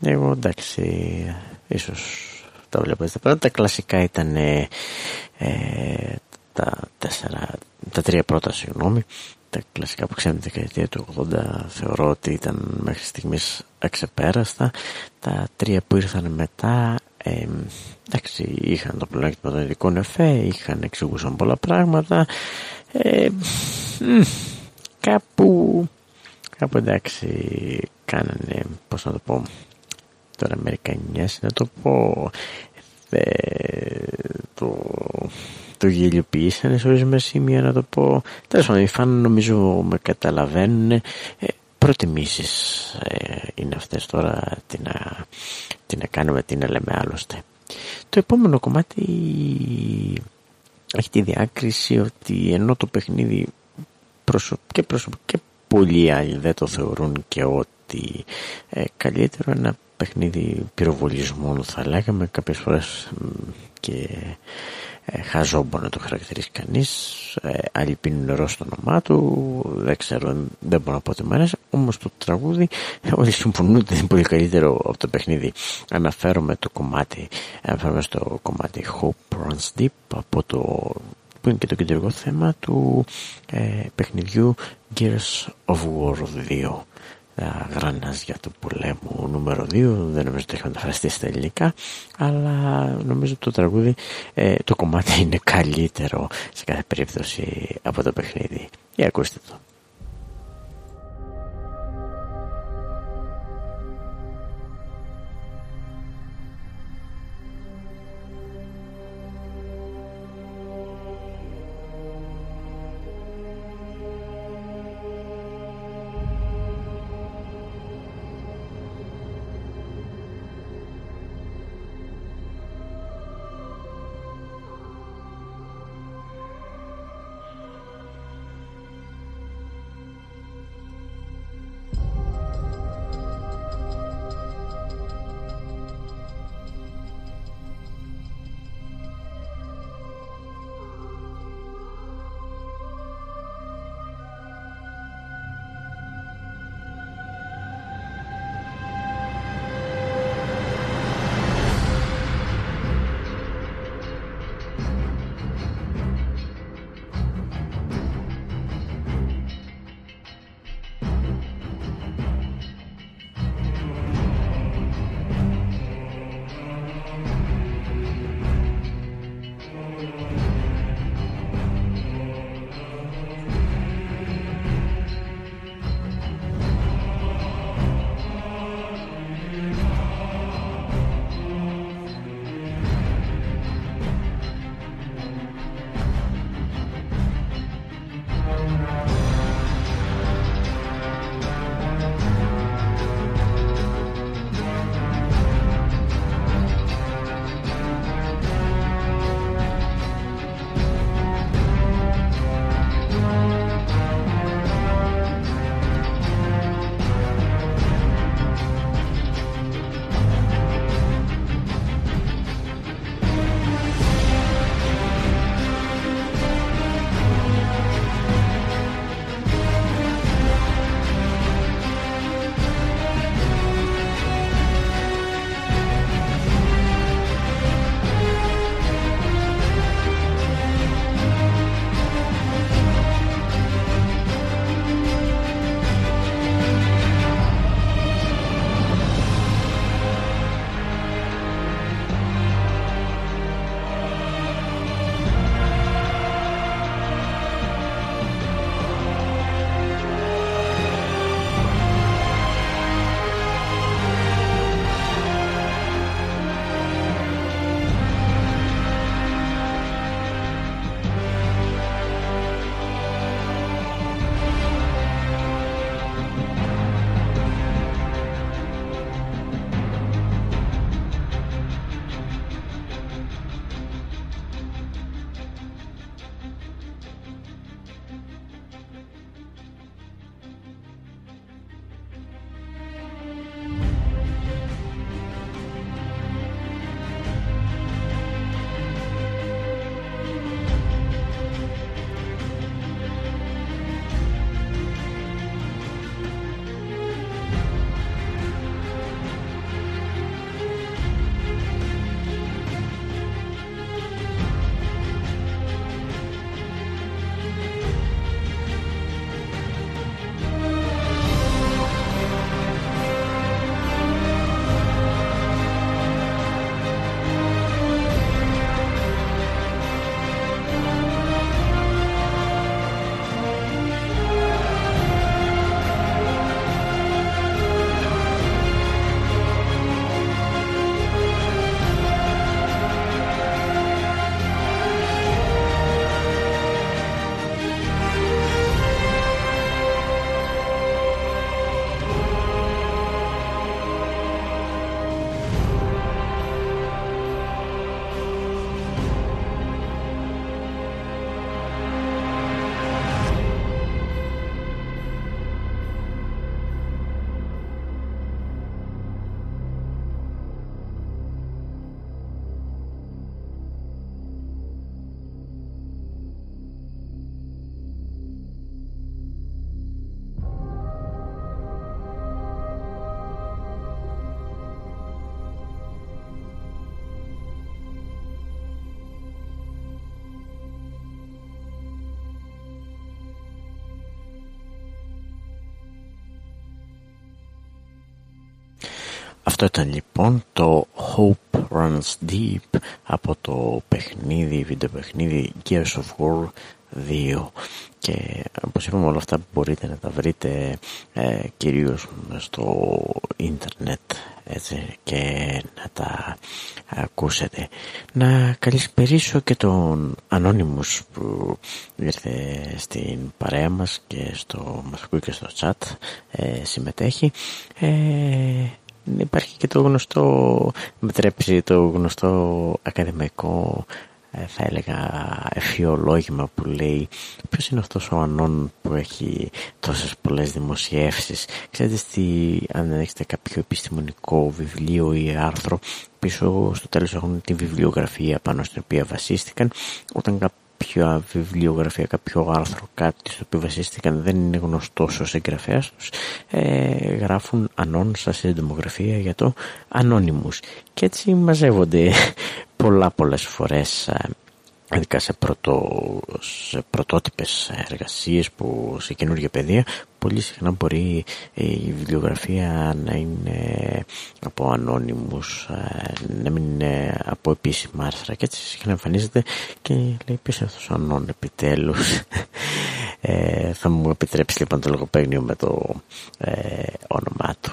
Εγώ εντάξει ίσως τα βλέπω στα πρώτα. Τα κλασικά ήταν ε, ε, τα, τέσσερα, τα τρία πρώτα, συγγνώμη. Τα κλασικά που ξέρετε δεκαετία του 80 θεωρώ ότι ήταν μέχρι στιγμής αξεπέραστα. Τα τρία που ήρθαν μετά ε, εντάξει, είχαν το πλεονέκτημα των ειδικών εφέ, είχαν εξηγούσαν πολλά πράγματα. Ε, κάπου κάπου εντάξει κάνανε πώς να το πω τώρα Αμερικανιές να το πω. Ε, το, το γελιοποιήσανε σε ορισμένα σημεία να το πω. Τέλος πάντων οι φαν νομίζω με καταλαβαίνουν. Ε, προτιμήσεις ε, είναι αυτές τώρα τι να, τι να κάνουμε τι να λέμε άλλωστε. Το επόμενο κομμάτι έχει τη διάκριση ότι ενώ το παιχνίδι και, προσωπ, και πολλοί άλλοι δεν το θεωρούν και ότι ε, καλύτερο ένα παιχνίδι πυροβολισμών θα λέγαμε. Κάποιες φορές και ε, χαζό μπορεί να το χαρακτηρίσει κανείς ε, άλλοι πίνουν νερό στο όνομά του δεν ξέρω, δεν μπορώ να πω ότι μου αρέσει. Όμως το τραγούδι όλοι συμφωνούν ότι είναι πολύ καλύτερο από το παιχνίδι. Αναφέρομαι το κομμάτι αναφέρομαι στο κομμάτι Hope Runs Deep από το που είναι και το κεντρικό θέμα του ε, παιχνιδιού Gears of War 2 γράνας για το πολέμου νούμερο 2 δεν νομίζω ότι έχει μεταφραστεί στα ελληνικά αλλά νομίζω το τραγούδι ε, το κομμάτι είναι καλύτερο σε κάθε περίπτωση από το παιχνίδι. Για ακούστε το Αυτό ήταν λοιπόν το Hope Runs Deep από το παιχνίδι, βίντεο παιχνίδι Gears of War 2 και όπως είπαμε όλα αυτά μπορείτε να τα βρείτε ε, κυρίως στο ίντερνετ έτσι, και να τα ακούσετε. Να καλησπερίσω και τον Ανώνυμους που ήρθε στην παρέα μας και στο, μας ακούει και στο chat ε, συμμετέχει. Ε, υπάρχει και το γνωστό μετρέψει το γνωστό ακαδημαϊκό ε, θα έλεγα εφιολόγημα που λέει ποιος είναι αυτός ο Ανών που έχει τόσες πολλές δημοσιεύσεις; Ξέρετε τι, αν έχετε κάποιο επιστημονικό βιβλίο ή άρθρο πίσω στο τέλος έχουν τη βιβλιογραφία πάνω στην οποία βασίστηκαν. Όταν κάποια βιβλιογραφία, κάποιο άρθρο, κάτι στο οποίο βασίστηκαν δεν είναι γνωστό ως εγγραφέας τους, ε, γράφουν ανώνυσα σε συντομογραφία για το Anonymous. Και έτσι μαζεύονται πολλά πολλές φορές ε, ειδικά σε, πρωτο, σε πρωτότυπες εργασίες που σε καινούργια παιδεία πολύ συχνά μπορεί η βιβλιογραφία να είναι από ανώνυμους ε, να μην είναι από επίσημα άρθρα. Και έτσι συχνά εμφανίζεται και λέει ποιος είναι αυτός ο ανών επιτέλους. Ε, θα μου επιτρέψει λοιπόν το λογοπαίγνιο με το ε, όνομά του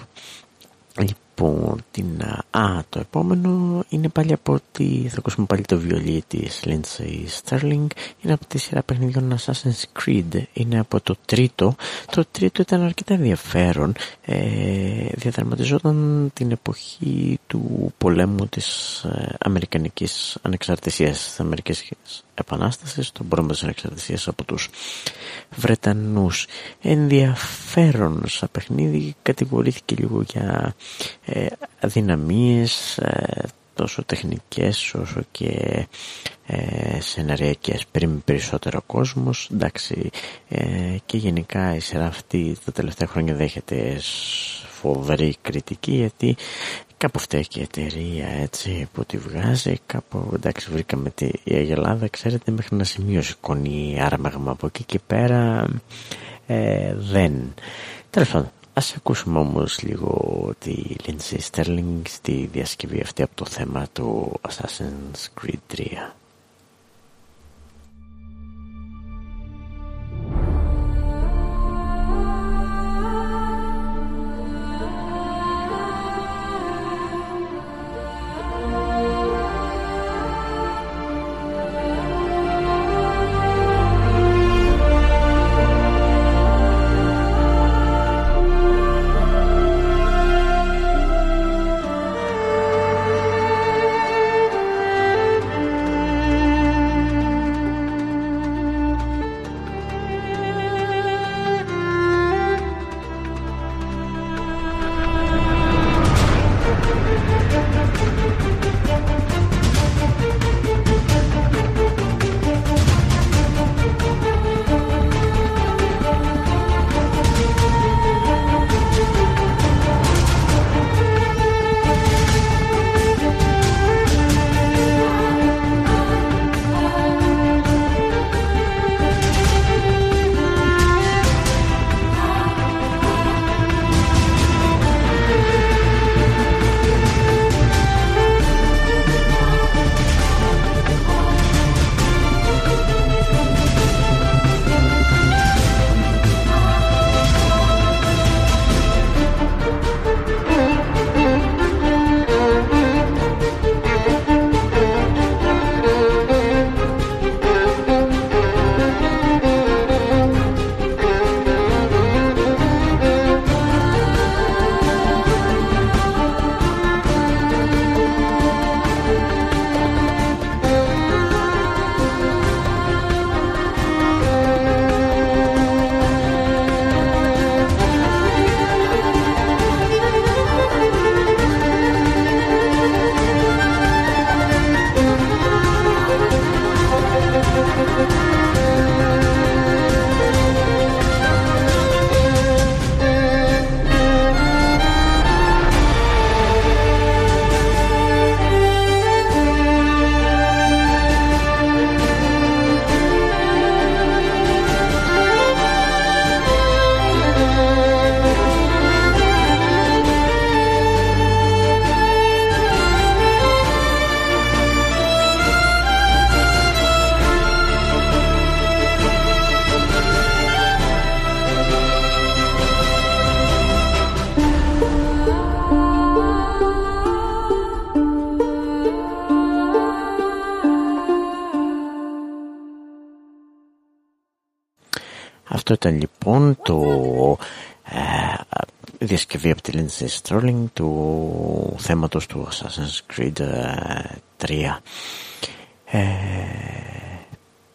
Λοιπόν, την, α, το επόμενο είναι πάλι από ότι θα ακούσουμε πάλι το βιολί της Lindsay Sterling. Είναι από τη σειρά παιχνιδιών Assassin's Creed. Είναι από το τρίτο. Το τρίτο ήταν αρκετά ενδιαφέρον. Ε, διαδραματιζόταν την εποχή του πολέμου της ε, Αμερικανικής Ανεξαρτησίας, της Αμερικής Επανάστασης, τον πόλεμο της Ανεξαρτησίας από τους Βρετανούς. Ενδιαφέρον σαν παιχνίδι κατηγορήθηκε λίγο για ε, αδυναμίες ε, τόσο τεχνικές όσο και ε, σεναριακές πριν περισσότερο κόσμος εντάξει ε, και γενικά η σειρά αυτή τα τελευταία χρόνια δέχεται φοβερή κριτική γιατί κάπου φταίει και η εταιρεία έτσι που τη βγάζει κάπου εντάξει βρήκαμε τη η Αγελάδα ξέρετε μέχρι να σημείο σηκώνει άρμαγμα από εκεί και πέρα ε, δεν τέλος πάντων Ας ακούσουμε όμως λίγο τη Lindsay Sterling στη διασκευή αυτή από το θέμα του Assassin's Creed 3. Τη Lindsay Sterling του θέματος του Assassin's Creed 3. Ε,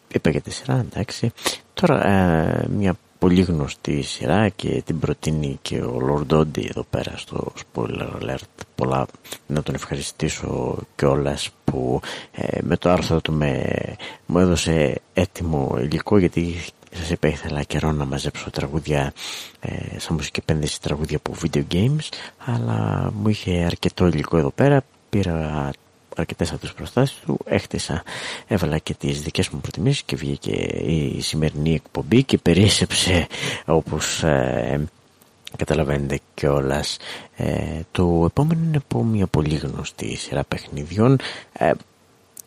είπα για τη σειρά, εντάξει. Τώρα ε, μια πολύ γνωστή σειρά και την προτείνει και ο Lord Oddy εδώ πέρα στο Spoiler Alert. Πολλά να τον ευχαριστήσω κιόλας που ε, με το άρθρο του με, μου έδωσε έτοιμο υλικό γιατί σας είπα ήθελα καιρό να μαζέψω τραγούδια ε, σαν μουσική επένδυση τραγούδια από video games αλλά μου είχε αρκετό υλικό εδώ πέρα πήρα αρκετές από τις προστάσεις του έχτισα, έβαλα και τις δικές μου προτιμήσεις και βγήκε η σημερινή εκπομπή και περίσεψε όπως ε, καταλαβαίνετε κιόλας. Ε, το επόμενο είναι από μια πολύ γνωστή σειρά παιχνιδιών ε,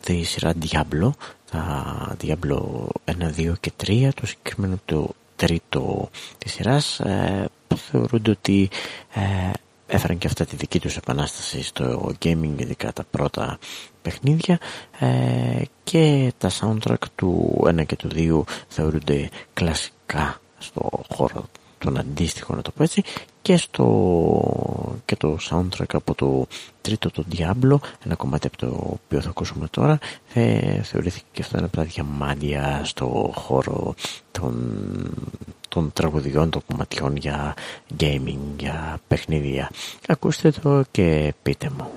τη σειρά Diablo τα Diablo 1, 2 και 3 το συγκεκριμένο το τρίτο της σειράς ε, θεωρούνται ότι ε, έφεραν και αυτά τη δική τους επανάσταση στο gaming ειδικά τα πρώτα παιχνίδια ε, και τα soundtrack του 1 και του 2 θεωρούνται κλασικά στο χώρο τον αντίστοιχο να το πω έτσι και, στο, και το soundtrack από το τρίτο το Diablo ένα κομμάτι από το οποίο θα ακούσουμε τώρα ε, θεωρήθηκε και αυτό ένα από τα διαμάντια στο χώρο των, των τραγουδιών των κομματιών για gaming, για παιχνίδια. Ακούστε το και πείτε μου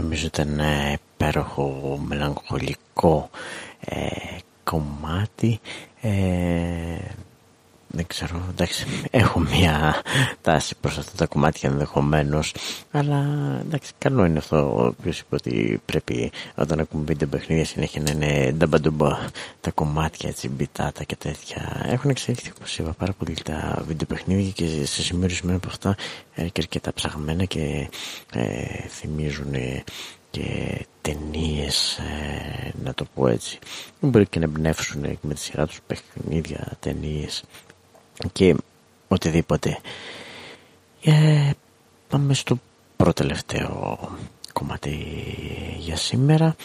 νομίζω ήταν υπέροχο μελαγχολικό ε, κομμάτι. Ε, δεν ξέρω, εντάξει, έχω μια τάση προς αυτά τα κομμάτια ενδεχομένως. αλλά εντάξει, καλό είναι αυτό ο οποίος είπε ότι πρέπει όταν ακούμε βίντεο παιχνίδια συνέχεια να είναι νταμπαντουμπα τα κομμάτια, έτσι, μπιτάτα και τέτοια. Έχουν εξελιχθεί, όπως είπα, πάρα πολύ τα βίντεο παιχνίδια και σε σημείο από αυτά είναι και αρκετά ψαγμένα και ε, θυμίζουν και ταινίες, ε, να το πω έτσι. Μπορεί και να εμπνεύσουν με τη σειρά τους παιχνίδια, ταινίες και οτιδήποτε. Ε, πάμε στο πρώτο τελευταίο κομμάτι για σήμερα.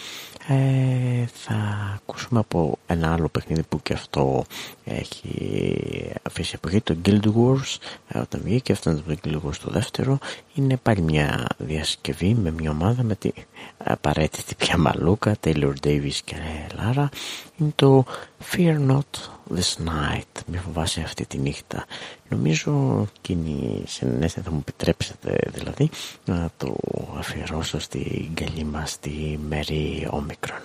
ε, θα ακούσουμε από ένα άλλο παιχνίδι που και αυτό έχει αφήσει εποχή το Guild Wars ε, όταν βγήκε αυτό είναι το Guild Wars το δεύτερο είναι πάλι μια διασκευή με μια ομάδα με την απαραίτητη πια μαλούκα Taylor Davis και Lara είναι το Fear Not This Night. Μη φοβάσαι αυτή τη νύχτα. Νομίζω εκείνη σε θα μου επιτρέψετε δηλαδή να το αφιερώσω στην καλή μας τη Μέρη Όμικρον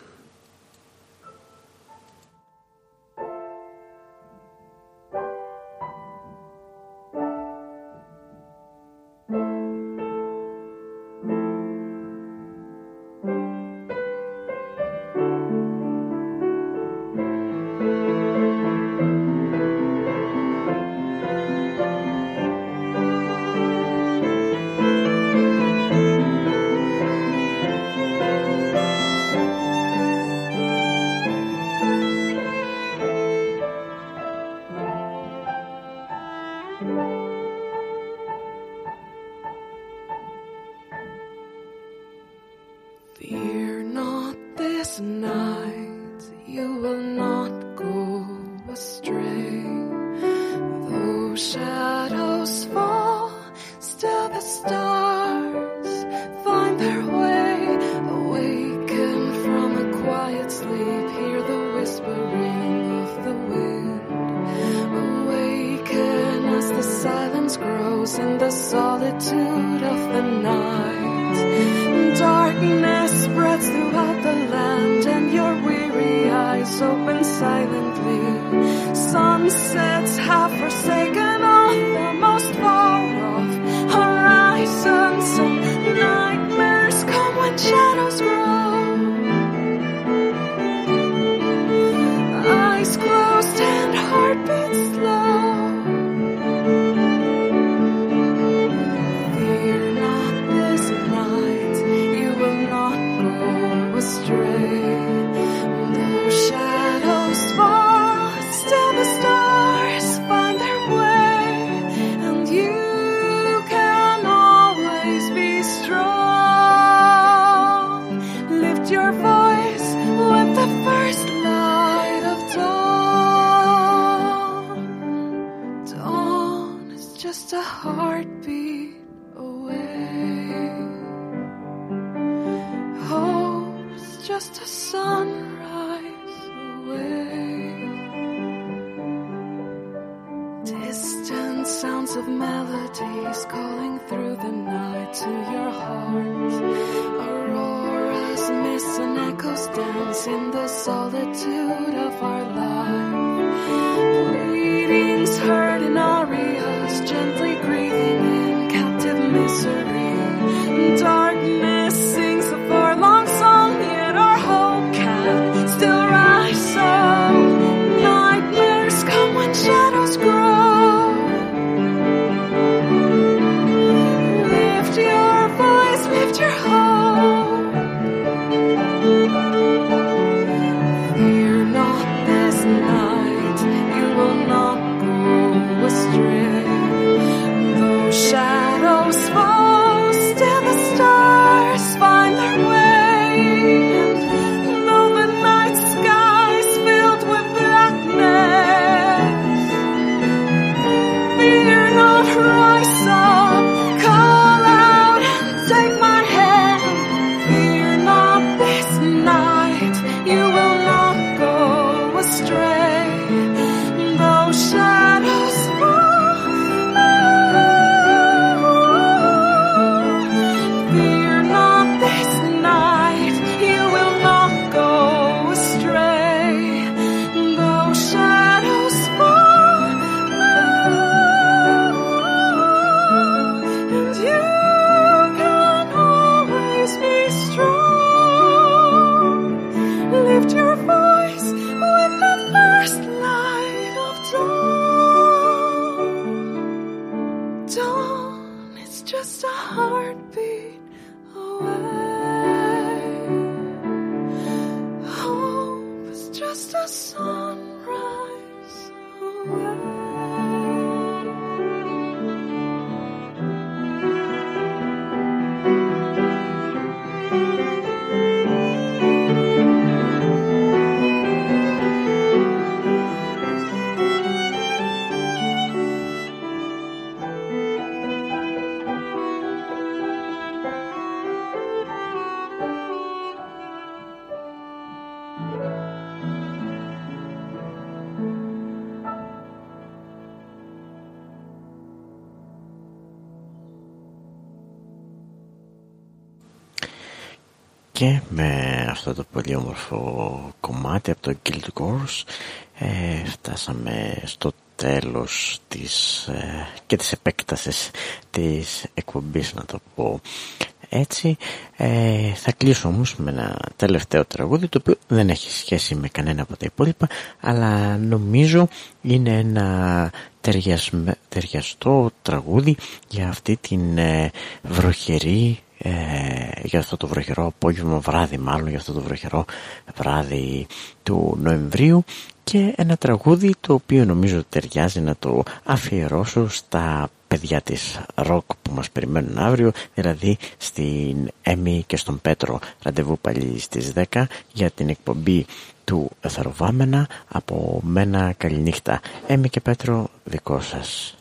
και με αυτό το πολύ όμορφο κομμάτι από το Guild Wars ε, φτάσαμε στο τέλος της, ε, και της επέκτασης της εκπομπής να το πω έτσι. Ε, θα κλείσω όμως με ένα τελευταίο τραγούδι το οποίο δεν έχει σχέση με κανένα από τα υπόλοιπα αλλά νομίζω είναι ένα ταιριαστό τραγούδι για αυτή την ε, βροχερή ε, για αυτό το βροχερό απόγευμα βράδυ μάλλον για αυτό το βροχερό βράδυ του Νοεμβρίου. Και ένα τραγούδι το οποίο νομίζω ταιριάζει να το αφιερώσω στα παιδιά της ροκ που μας περιμένουν αύριο δηλαδή στην Έμι και στον Πέτρο. Ραντεβού πάλι στις 10 για την εκπομπή του Εθαροβάμενα από μένα καληνύχτα. Έμι και Πέτρο δικό σας